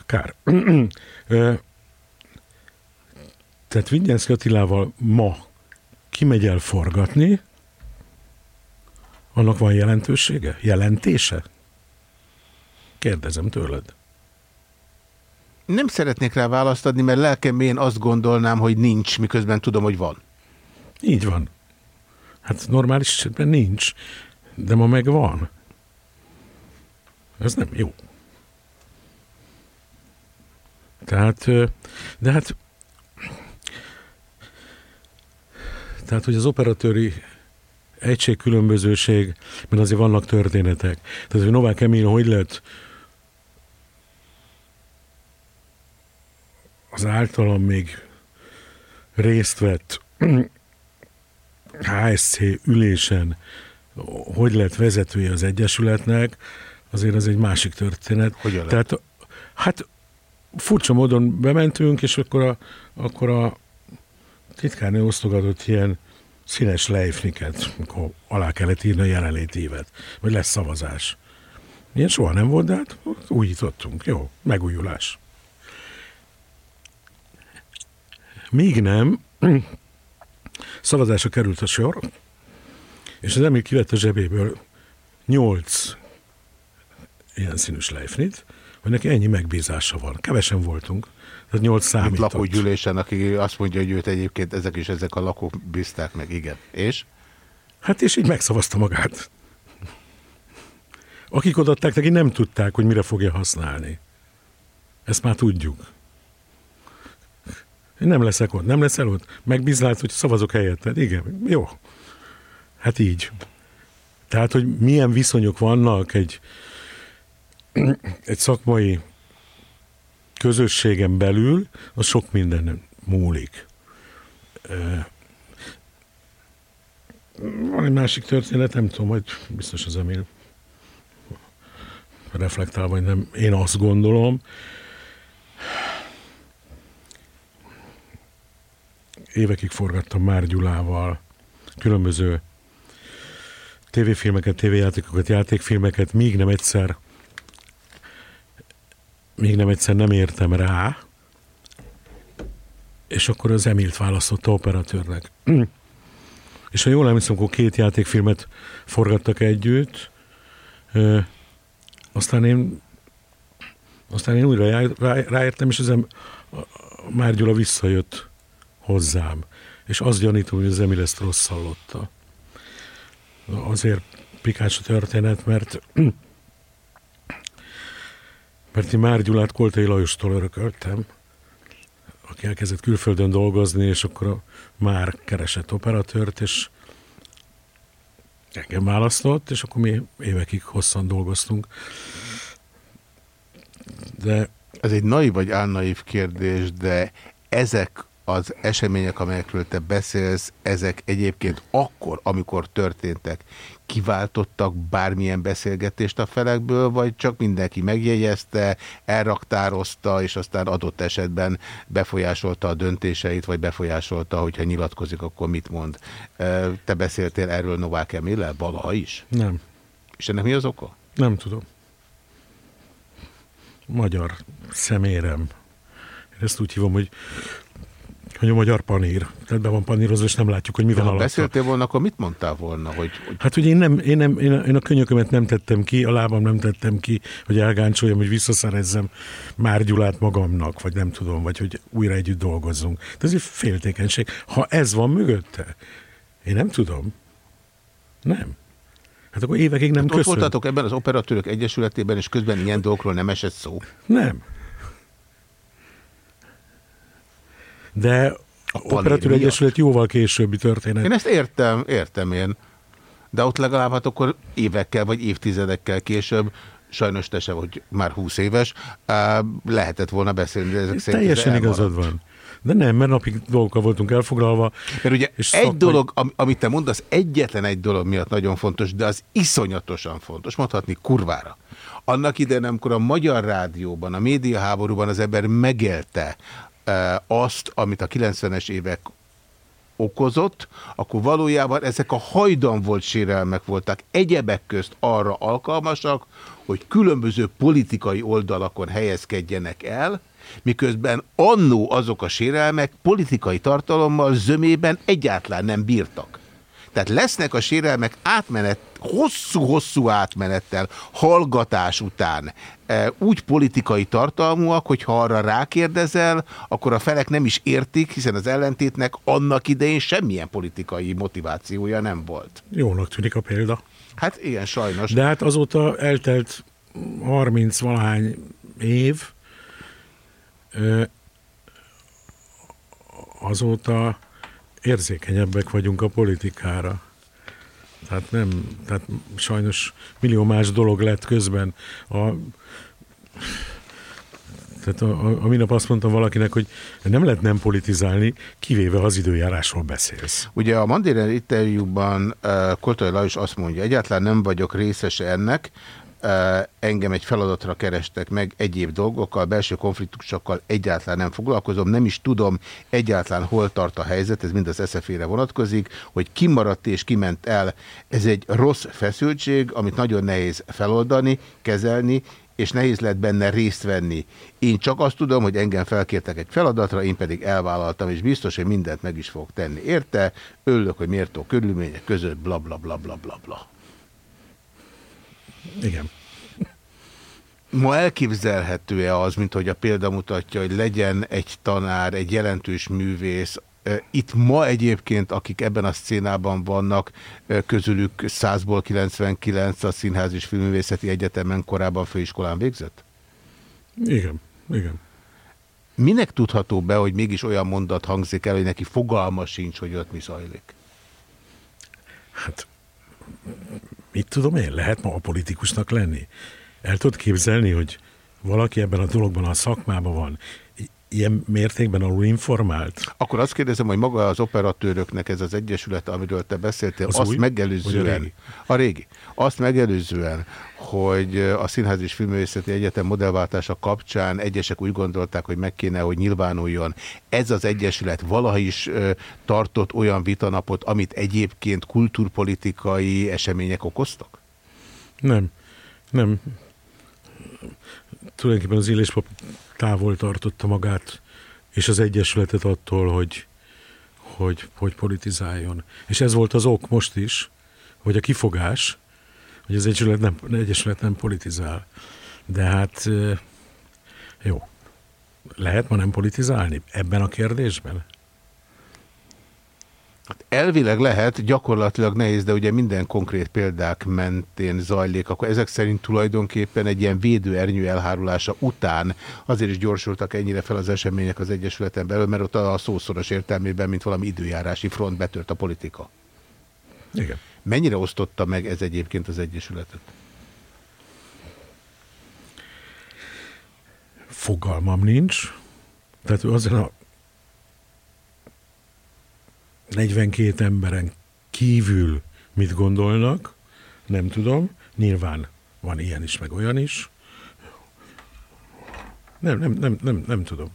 Kár. Tehát Vidnyánszki Attilával ma kimegy el forgatni, annak van jelentősége? Jelentése? Kérdezem tőled. Nem szeretnék rá választ adni, mert lelkem én azt gondolnám, hogy nincs, miközben tudom, hogy van. Így van. Hát normális esetben nincs, de ma meg van. Ez nem jó. Tehát, de hát, tehát, hogy az operatőri egység különbözőség, mert azért vannak történetek. Tehát, hogy Novák Emil hogy lett az általam még részt vett HSC ülésen, hogy lett vezetője az Egyesületnek, azért az egy másik történet. Hogyan lett? Tehát, hát furcsa módon bementünk, és akkor a, akkor a titkárnő osztogatott ilyen színes lejfniket, amikor alá kellett írni a jelenlétévet, vagy lesz szavazás. Ilyen soha nem volt, de hát újítottunk. Jó, megújulás. Míg nem, szavazásra került a sor, és az Emil kivett a zsebéből nyolc ilyen színűs lejfnit, hogy neki ennyi megbízása van. Kevesen voltunk, tehát nyolc számított. lakógyűlésen, aki azt mondja, hogy őt egyébként ezek és ezek a lakók bízták meg, igen. És? Hát és így megszavazta magát. Akik odaadták neki, nem tudták, hogy mire fogja használni. Ezt már tudjuk. Én nem leszek ott, nem leszel ott. Megbízlát, hogy szavazok helyetted. Igen, jó. Hát így. Tehát, hogy milyen viszonyok vannak egy, egy szakmai közösségen belül, az sok minden múlik. Van egy másik történet, nem tudom, hogy biztos az Emil reflektál, vagy nem. Én azt gondolom, évekig forgattam Már Gyulával különböző tévéfilmeket, tévéjátékokat, játékfilmeket, míg nem egyszer még nem egyszer nem értem rá, és akkor az Emilt választotta operatőrnek. és ha jól emlékszem, akkor két játékfilmet forgattak együtt, ö, aztán én aztán én újra rá, rá, ráértem, és az em, Már Gyula visszajött hozzám. És azt gyanítom, hogy az Emil ezt rossz hallotta. Azért pikács a történet, mert mert én Már Gyulát Koltai Lajostól örököltem, aki elkezdett külföldön dolgozni, és akkor már keresett operatőrt, és engem választott, és akkor mi évekig hosszan dolgoztunk. De Ez egy naiv vagy álnaív kérdés, de ezek az események, amelyekről te beszélsz, ezek egyébként akkor, amikor történtek, kiváltottak bármilyen beszélgetést a felekből, vagy csak mindenki megjegyezte, elraktározta, és aztán adott esetben befolyásolta a döntéseit, vagy befolyásolta, hogyha nyilatkozik, akkor mit mond. Te beszéltél erről Novák Emillel, valaha is? nem, És ennek mi az oka? nem tudom. Magyar szemérem. Ezt úgy hívom, hogy hogy a magyar panír. Tehát be van panírozva, és nem látjuk, hogy mi De van ha alatta. beszéltél volna, akkor mit mondtál volna? Hogy, hogy Hát ugye én, nem, én, nem, én, én a könyökömet nem tettem ki, a lábam nem tettem ki, hogy elgáncsoljam, hogy visszaszerezzem Már Gyulát magamnak, vagy nem tudom, vagy hogy újra együtt dolgozzunk. De ez egy féltékenység. Ha ez van mögötte, én nem tudom. Nem. Hát akkor évekig nem ott köszön. voltatok ebben az operatőrök egyesületében, és közben ilyen dolgokról nem esett szó. Nem. De a miatt? Egyesület jóval későbbi történet. Én ezt értem, értem én. De ott legalább hát akkor évekkel vagy évtizedekkel később, sajnos te se vagy már 20 éves, lehetett volna beszélni, de ezek szerint Teljesen igazad van. De nem, mert napig dolgokkal voltunk elfoglalva. Mert ugye És egy szakmai- dolog, am- amit te mondasz, egyetlen egy dolog miatt nagyon fontos, de az iszonyatosan fontos, mondhatni kurvára. Annak idején, amikor a Magyar Rádióban, a médiaháborúban az ember megélte azt, amit a 90-es évek okozott, akkor valójában ezek a hajdan volt sérelmek voltak egyebek közt arra alkalmasak, hogy különböző politikai oldalakon helyezkedjenek el, miközben annó azok a sérelmek politikai tartalommal zömében egyáltalán nem bírtak. Tehát lesznek a sérelmek átmenet, hosszú-hosszú átmenettel, hallgatás után e, úgy politikai tartalmúak, hogy ha arra rákérdezel, akkor a felek nem is értik, hiszen az ellentétnek annak idején semmilyen politikai motivációja nem volt. Jónak tűnik a példa. Hát ilyen sajnos. De hát azóta eltelt 30 valahány év, azóta érzékenyebbek vagyunk a politikára. Tehát nem, tehát sajnos millió más dolog lett közben. A, tehát a, a, a minap azt mondtam valakinek, hogy nem lehet nem politizálni, kivéve az időjárásról beszélsz. Ugye a Mandéren interjúban uh, Koltai Lajos azt mondja, egyáltalán nem vagyok részese ennek, engem egy feladatra kerestek meg egyéb dolgokkal, belső konfliktusokkal egyáltalán nem foglalkozom, nem is tudom egyáltalán hol tart a helyzet, ez mind az SZF-ére vonatkozik, hogy ki maradt és ki ment el, ez egy rossz feszültség, amit nagyon nehéz feloldani, kezelni, és nehéz lett benne részt venni. Én csak azt tudom, hogy engem felkértek egy feladatra, én pedig elvállaltam, és biztos, hogy mindent meg is fogok tenni. Érte? Örülök, hogy mértó körülmények között, bla bla bla bla bla bla. Igen. Ma elképzelhető-e az, mint hogy a példa mutatja, hogy legyen egy tanár, egy jelentős művész, Itt ma egyébként, akik ebben a szcénában vannak, közülük 100-ból 99 a Színház és Filmművészeti Egyetemen korábban főiskolán végzett? Igen, igen. Minek tudható be, hogy mégis olyan mondat hangzik el, hogy neki fogalma sincs, hogy ott mi zajlik? Hát, mit tudom én, lehet ma a politikusnak lenni? El tudod képzelni, hogy valaki ebben a dologban a szakmában van, ilyen mértékben alul informált? Akkor azt kérdezem, hogy maga az operatőröknek ez az egyesület, amiről te beszéltél, Az azt új? megelőzően, a régi? a régi, azt megelőzően, hogy a Színház és Filmművészeti Egyetem modellváltása kapcsán egyesek úgy gondolták, hogy meg kéne, hogy nyilvánuljon. Ez az egyesület valaha is tartott olyan vitanapot, amit egyébként kulturpolitikai események okoztak? Nem, nem. Tulajdonképpen az Illéspap távol tartotta magát, és az Egyesületet attól, hogy, hogy, hogy politizáljon. És ez volt az ok most is, hogy a kifogás, hogy az Egyesület nem, Egyesület nem politizál. De hát jó, lehet ma nem politizálni ebben a kérdésben? Elvileg lehet, gyakorlatilag nehéz, de ugye minden konkrét példák mentén zajlik, akkor ezek szerint tulajdonképpen egy ilyen védőernyő elhárulása után azért is gyorsultak ennyire fel az események az Egyesületen belül, mert ott a szószoros értelmében, mint valami időjárási front betört a politika. Igen. Mennyire osztotta meg ez egyébként az Egyesületet? Fogalmam nincs. Tehát azért a 42 emberen kívül mit gondolnak, nem tudom. Nyilván van ilyen is, meg olyan is. Nem, nem, nem, nem, nem tudom.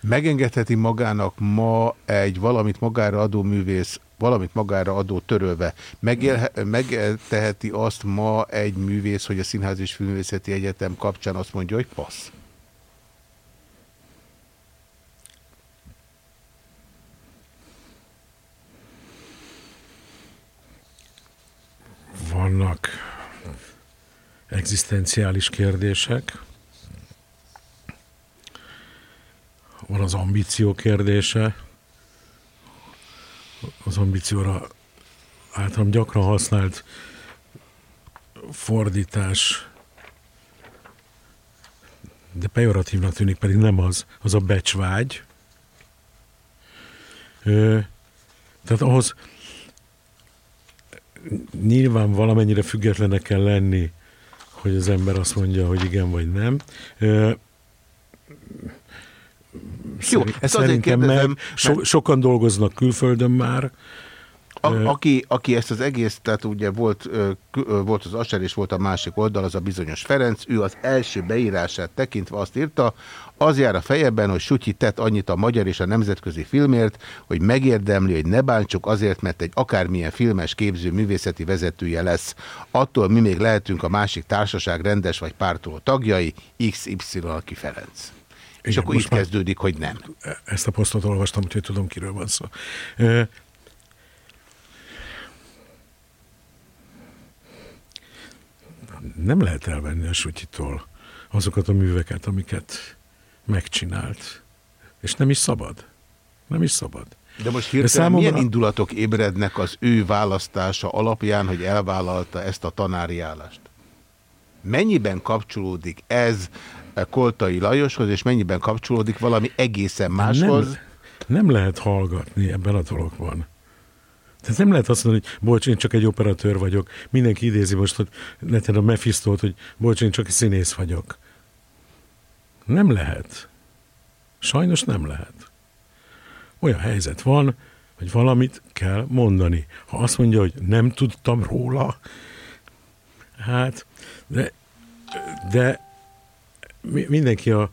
Megengedheti magának ma egy valamit magára adó művész, valamit magára adó törölve, megteheti azt ma egy művész, hogy a Színház és Filmvészeti Egyetem kapcsán azt mondja, hogy passz. Vannak egzisztenciális kérdések, van az ambíció kérdése, az ambícióra általam gyakran használt fordítás, de pejoratívnak tűnik, pedig nem az, az a becsvágy. Ö, tehát ahhoz nyilván valamennyire függetlenek kell lenni, hogy az ember azt mondja, hogy igen vagy nem. Jó, ezt azért kérdezem, meg. So, sokan dolgoznak külföldön már. A, aki, aki ezt az egész, tehát ugye volt, volt az Aser és volt a másik oldal, az a bizonyos Ferenc, ő az első beírását tekintve azt írta, az jár a fejeben, hogy Sutyi tett annyit a magyar és a nemzetközi filmért, hogy megérdemli, hogy ne bántsuk azért, mert egy akármilyen filmes képző művészeti vezetője lesz. Attól mi még lehetünk a másik társaság rendes vagy pártoló tagjai, XY aki Ferenc. És Igen, akkor most itt kezdődik, hogy nem. ezt a posztot olvastam, úgyhogy tudom, kiről van szó. Nem lehet elvenni a Sutyitól azokat a műveket, amiket megcsinált. És nem is szabad. Nem is szabad. De most hirtelen számomra- milyen indulatok ébrednek az ő választása alapján, hogy elvállalta ezt a tanári állást? Mennyiben kapcsolódik ez Koltai Lajoshoz, és mennyiben kapcsolódik valami egészen máshoz? Nem, nem lehet hallgatni ebben a dologban. Tehát nem lehet azt mondani, hogy bocs, én csak egy operatőr vagyok. Mindenki idézi most, hogy neten a Mephistót, hogy bocs, én csak egy színész vagyok. Nem lehet. Sajnos nem lehet. Olyan helyzet van, hogy valamit kell mondani. Ha azt mondja, hogy nem tudtam róla, hát, de, de mi- mindenki a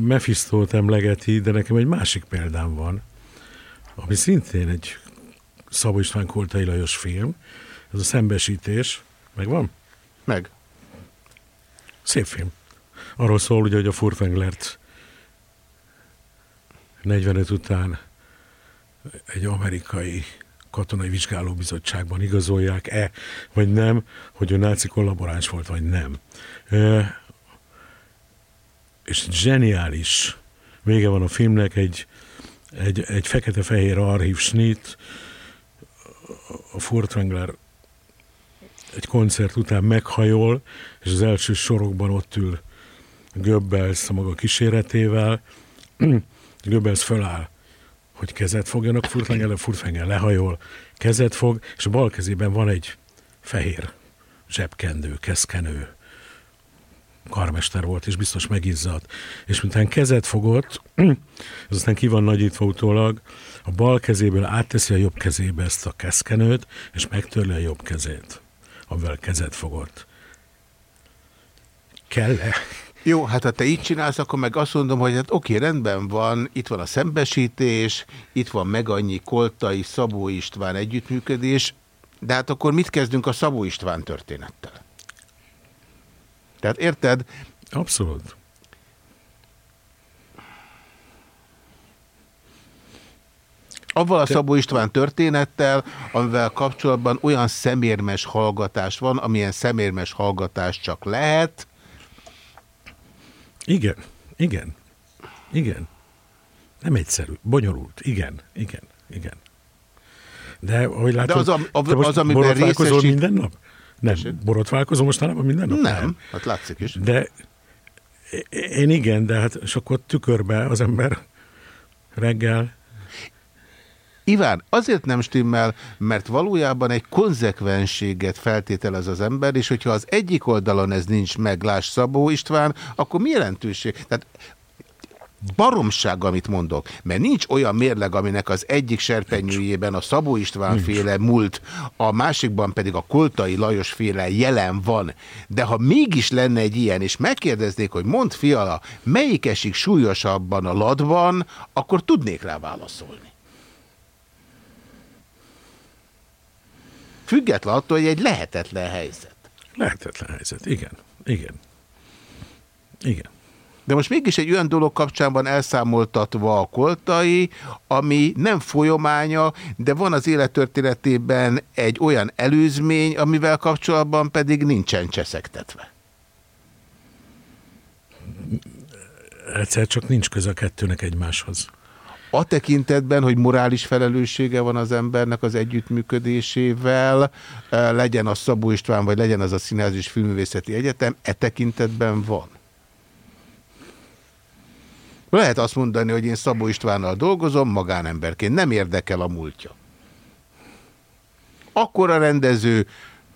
Mephistót emlegeti, de nekem egy másik példám van, ami szintén egy Szabó István Koltai Lajos film, ez a szembesítés, megvan? Meg. Szép film. Arról szól, ugye, hogy a Furtwänglert 45 után egy amerikai katonai vizsgálóbizottságban igazolják-e, vagy nem, hogy ő náci kollaboráns volt, vagy nem. És zseniális vége van a filmnek, egy, egy, egy fekete-fehér archív snit, a Furtwängler egy koncert után meghajol, és az első sorokban ott ül Goebbels a maga kíséretével. Goebbels föláll, hogy kezet fogjanak, Furtwängler, Furtwängler lehajol, kezet fog, és a bal kezében van egy fehér zsebkendő, keszkenő. karmester volt, és biztos megizzadt. És miután kezet fogott, ez aztán ki van nagyítva utólag, a bal kezéből átteszi a jobb kezébe ezt a keszkenőt, és megtörli a jobb kezét, amivel kezet fogott. Kell-e? Jó, hát ha te így csinálsz, akkor meg azt mondom, hogy hát oké, rendben van, itt van a szembesítés, itt van meg annyi Koltai, Szabó István együttműködés, de hát akkor mit kezdünk a Szabó István történettel? Tehát érted? Abszolút. Avval a Szabó István történettel, amivel kapcsolatban olyan szemérmes hallgatás van, amilyen szemérmes hallgatás csak lehet. Igen, igen, igen. Nem egyszerű, bonyolult. Igen, igen, igen. De ahogy látod, az, am- te most az, amiben részesít- minden nap? Nem, borotválkozol mostanában minden nap? Nem, hát látszik is. De én igen, de hát és akkor tükörbe az ember reggel. Iván, azért nem stimmel, mert valójában egy konzekvenséget feltételez az ember, és hogyha az egyik oldalon ez nincs meg, láss Szabó István, akkor mi jelentőség? Tehát baromság, amit mondok, mert nincs olyan mérleg, aminek az egyik serpenyőjében a Szabó István féle múlt, a másikban pedig a Koltai Lajos féle jelen van. De ha mégis lenne egy ilyen, és megkérdeznék, hogy mond fiala, melyik esik súlyosabban a ladban, akkor tudnék rá válaszolni. Független attól, hogy egy lehetetlen helyzet. Lehetetlen helyzet, igen, igen. Igen. De most mégis egy olyan dolog kapcsán van elszámoltatva a koltai, ami nem folyamánya, de van az élettörténetében egy olyan előzmény, amivel kapcsolatban pedig nincsen cseszegtetve. Egyszer csak nincs köze a kettőnek egymáshoz. A tekintetben, hogy morális felelőssége van az embernek az együttműködésével, eh, legyen az Szabó István, vagy legyen az a Színház és Filművészeti Egyetem, e tekintetben van. Lehet azt mondani, hogy én Szabó Istvánnal dolgozom, magánemberként, nem érdekel a múltja. Akkor a rendező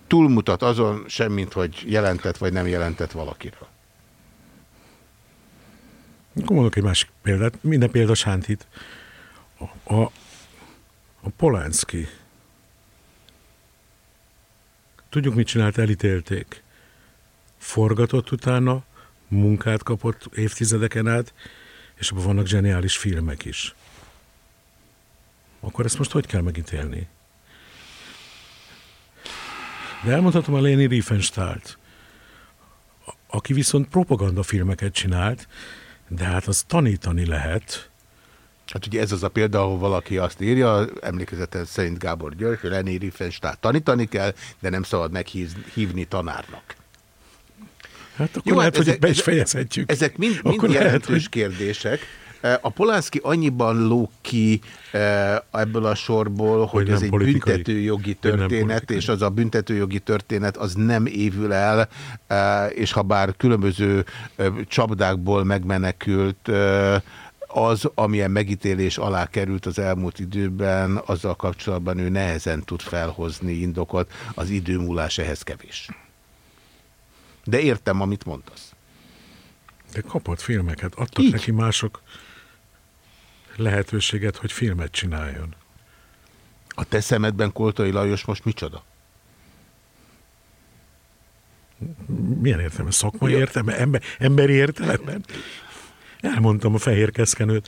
túlmutat azon, semmint, hogy jelentett vagy nem jelentett valakiről. Akkor mondok egy másik példát, minden példa Sántit. A, a, a Polánszki. Tudjuk, mit csinált, elítélték. Forgatott utána, munkát kapott évtizedeken át, és abban vannak zseniális filmek is. Akkor ezt most hogy kell megítélni? De elmondhatom a Léni Riefenstahlt, aki viszont propagandafilmeket csinált, de hát az tanítani lehet. Hát ugye ez az a példa, ahol valaki azt írja, emlékezetes szerint Gábor György, hogy René Riefenstahl tanítani kell, de nem szabad meghívni tanárnak. Hát akkor Jó, lehet, hogy be is fejezhetjük. Ezek mind, mind Akkor lehet, jelentős hogy- kérdések. E, A Polánszki annyiban lóg ki e, ebből a sorból, hogy, nem ez egy politikai. büntetőjogi Hogy történet, és az a büntetőjogi történet az nem évül el, e, és ha bár különböző csapdákból megmenekült, az, amilyen megítélés alá került az elmúlt időben, azzal kapcsolatban ő nehezen tud felhozni indokot, az időmúlás ehhez kevés. De értem, amit mondasz. De kapott filmeket, adtak Így. neki mások lehetőséget, hogy filmet csináljon. A te szemedben Koltai Lajos most micsoda? Milyen értelme? Szakmai Ja. értelme? Ember, emberi értelemben? Elmondtam a fehér keszkenőt.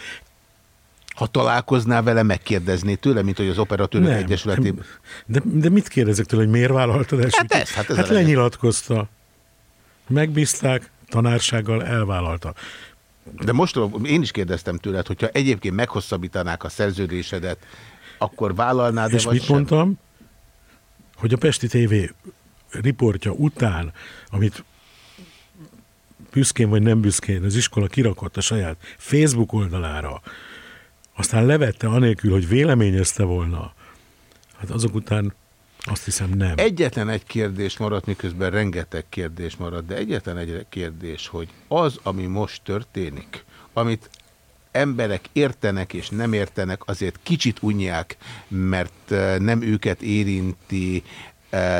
Ha találkoznál vele, megkérdezné tőle, mint hogy az Operatőrök Nem, Egyesületében. De, de mit kérdezek tőle, hogy miért vállaltad ezt? Hát ez, hát ez hát lenyilatkozta. Megbízták, tanársággal elvállalta. De most én is kérdeztem tőled, hogyha egyébként meghosszabbítanák a szerződésedet, akkor vállalnád És mit sem? mondtam? Hogy a Pesti TV riportja után, amit büszkén vagy nem büszkén az iskola kirakott a saját Facebook oldalára, aztán levette anélkül, hogy véleményezte volna, hát azok után azt hiszem nem. Egyetlen egy kérdés maradt, miközben rengeteg kérdés maradt, de egyetlen egy kérdés, hogy az, ami most történik, amit emberek értenek és nem értenek, azért kicsit unják, mert eh, nem őket érinti,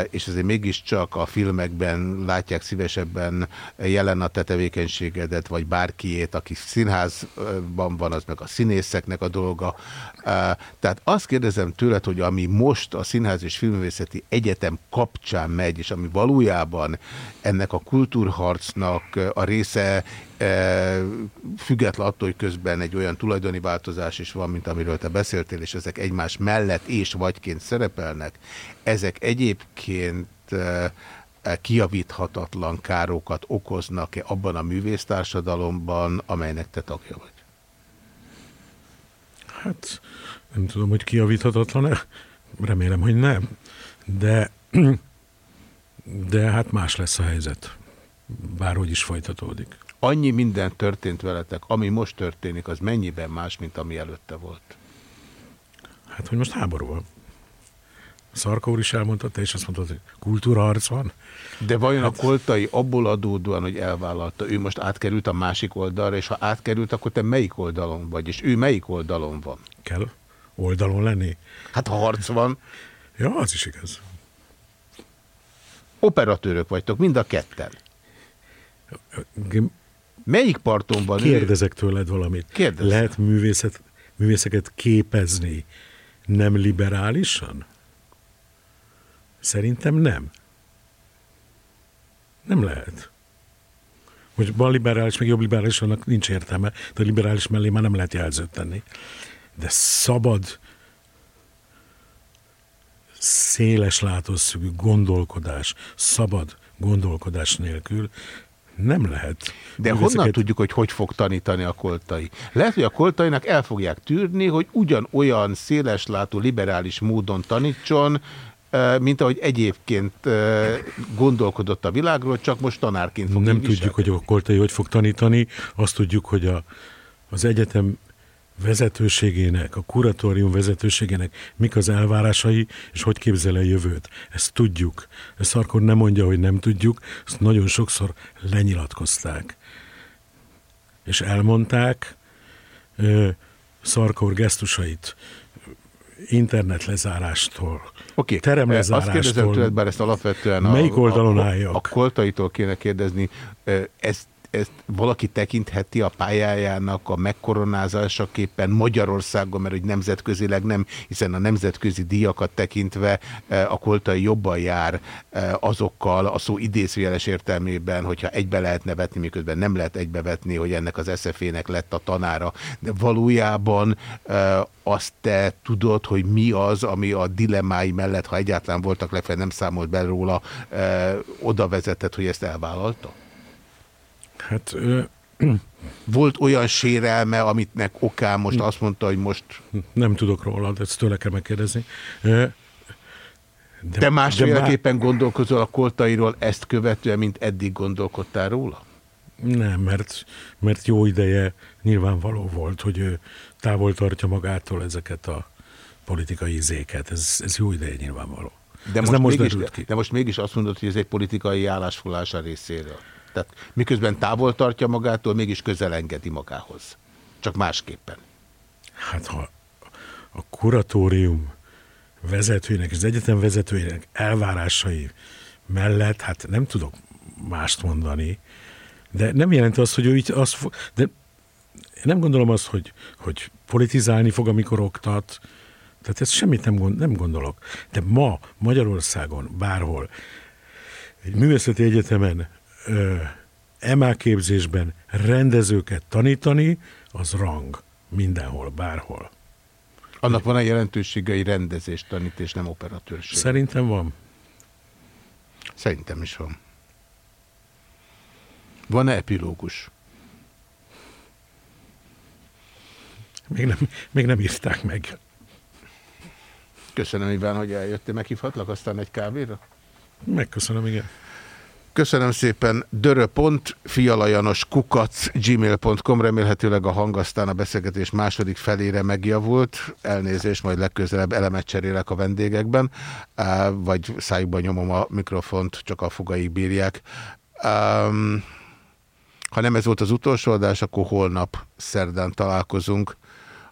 és azért mégiscsak a filmekben látják szívesebben jelen a te tevékenységedet, vagy bárkiét, aki színházban van, az meg a színészeknek a dolga. E, Tehát azt kérdezem tőled, hogy ami most a Színház és Filmvészeti Egyetem kapcsán megy, és ami valójában ennek a kultúrharcnak a része, e, független attól, hogy közben egy olyan tulajdoni változás is van, mint amiről te beszéltél, és ezek egymás mellett és vagyként szerepelnek, ezek egyébként e, e, kiavíthatatlan károkat okoznak-e abban a művésztársadalomban, amelynek te tagja vagy? Hát nem tudom, hogy kiavíthatatlan-e. Remélem, hogy nem. De, de hát más lesz a helyzet. Bárhogy is folytatódik. Annyi minden történt veletek, ami most történik, az mennyiben más, mint ami előtte volt? Hát, hogy most háború van. Szarka úr is elmondta, te is azt mondtad, hogy kultúraharc van. De vajon a koltai abból adódóan, hogy elvállalta, ő most átkerült a másik oldalra, és ha átkerült, akkor te melyik oldalon vagy, és ő melyik oldalon van? Kell oldalon lenni. Hát ha harc van, Ja, az is igaz. operatőrök vagytok, mind a ketten. Melyik parton van ő? Kérdezek tőled valamit. Kérdezz. Lehet művészet, művészeket képezni nem liberálisan? Szerintem nem. Nem lehet. Hogy van liberális, meg jobb liberális, annak nincs értelme, de a liberális mellé már nem lehet jelzőt tenni. De szabad, széles látószögű gondolkodás, szabad gondolkodás nélkül nem lehet. De művészeket- honnan tudjuk, hogy hogy fog tanítani a koltai? Lehet, hogy a koltainak el fogják tűrni, hogy ugyanolyan széleslátó liberális módon tanítson, mint ahogy egyébként gondolkodott a világról, csak most tanárként fog Nem tudjuk, hogy a Koltai hogy fog tanítani, azt tudjuk, hogy a, az egyetem vezetőségének, a kuratórium vezetőségének mik az elvárásai, és hogy képzel el jövőt. Ezt tudjuk. Ezt akkor nem mondja, hogy nem tudjuk, ezt nagyon sokszor lenyilatkozták. És elmondták ö, Szarkor gesztusait internet lezárástól, Oké, terem azt kérdezem tőled, bár ezt alapvetően Melyik oldalon a, álljak? a koltaitól kéne kérdezni, eh, ezt, ezt valaki tekintheti a pályájának a megkoronázásaképpen Magyarországon, mert hogy nemzetközileg nem, hiszen a nemzetközi díjakat tekintve eh, a koltai jobban jár eh, azokkal a szó idézőjeles értelmében, hogyha egybe lehetne vetni, miközben nem lehet egybevetni, hogy ennek az SZF-ének lett a tanára. De valójában eh, azt te tudod, hogy mi az, ami a dilemmái mellett, ha egyáltalán voltak lefelé, nem számolt be róla, oda vezetett, hogy ezt elvállalta? Hát ö, Volt olyan sérelme, amitnek okán most azt mondta, hogy most nem tudok róla, de ezt tőle kell megkérdezni. De, te másféleképpen már- gondolkozol a koltairól ezt követően, mint eddig gondolkodtál róla? Nem, mert, mert jó ideje nyilvánvaló volt, hogy ő távol tartja magától ezeket a politikai izéket. Ez, ez jó ideje nyilvánvaló. De ez most, nem most mégis, ki. de most mégis azt mondod, hogy ez egy politikai állásfoglalás a részéről. Tehát miközben távol tartja magától, mégis közel engedi magához. Csak másképpen. Hát ha a kuratórium vezetőinek, az egyetem vezetőinek elvárásai mellett, hát nem tudok mást mondani, de nem jelenti azt, hogy ő így azt fog, de nem gondolom azt, hogy, hogy politizálni fog, amikor oktat, tehát ezt semmit nem, gond, nem gondolok. De ma Magyarországon, bárhol, egy művészeti egyetemen MA képzésben rendezőket tanítani, az rang mindenhol, bárhol. Annak van a jelentőségei rendezést tanít, és nem operatőrség. Szerintem van. Szerintem is van. Van-e epilógus? Még nem, még nem írták meg. Köszönöm, Iván, hogy eljöttél. Meghívhatlak aztán egy kávéra? Megköszönöm, igen. Köszönöm szépen. Gmail.com Remélhetőleg a hang aztán a beszélgetés második felére megjavult. Elnézést, majd legközelebb elemet cserélek a vendégekben, vagy szájukba nyomom a mikrofont, csak a fogaik bírják. Ha nem ez volt az utolsó adás, akkor holnap szerdán találkozunk.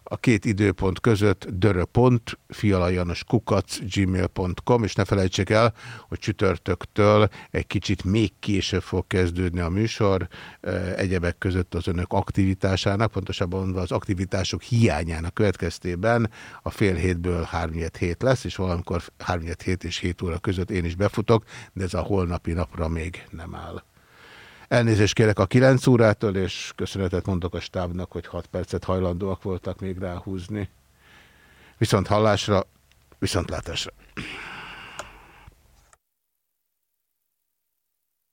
A két időpont között dörö.pont, fialajanoskukac, gmail.com, és ne felejtsék el, hogy csütörtöktől egy kicsit még később fog kezdődni a műsor, eh, egyebek között az önök aktivitásának, pontosabban mondva az aktivitások hiányának következtében a fél hétből 3 hét lesz, és valamikor 3 hét és 7 óra között én is befutok, de ez a holnapi napra még nem áll. Elnézést kérek a 9 órától, és köszönetet mondok a stábnak, hogy 6 percet hajlandóak voltak még ráhúzni. Viszont hallásra, viszont látásra.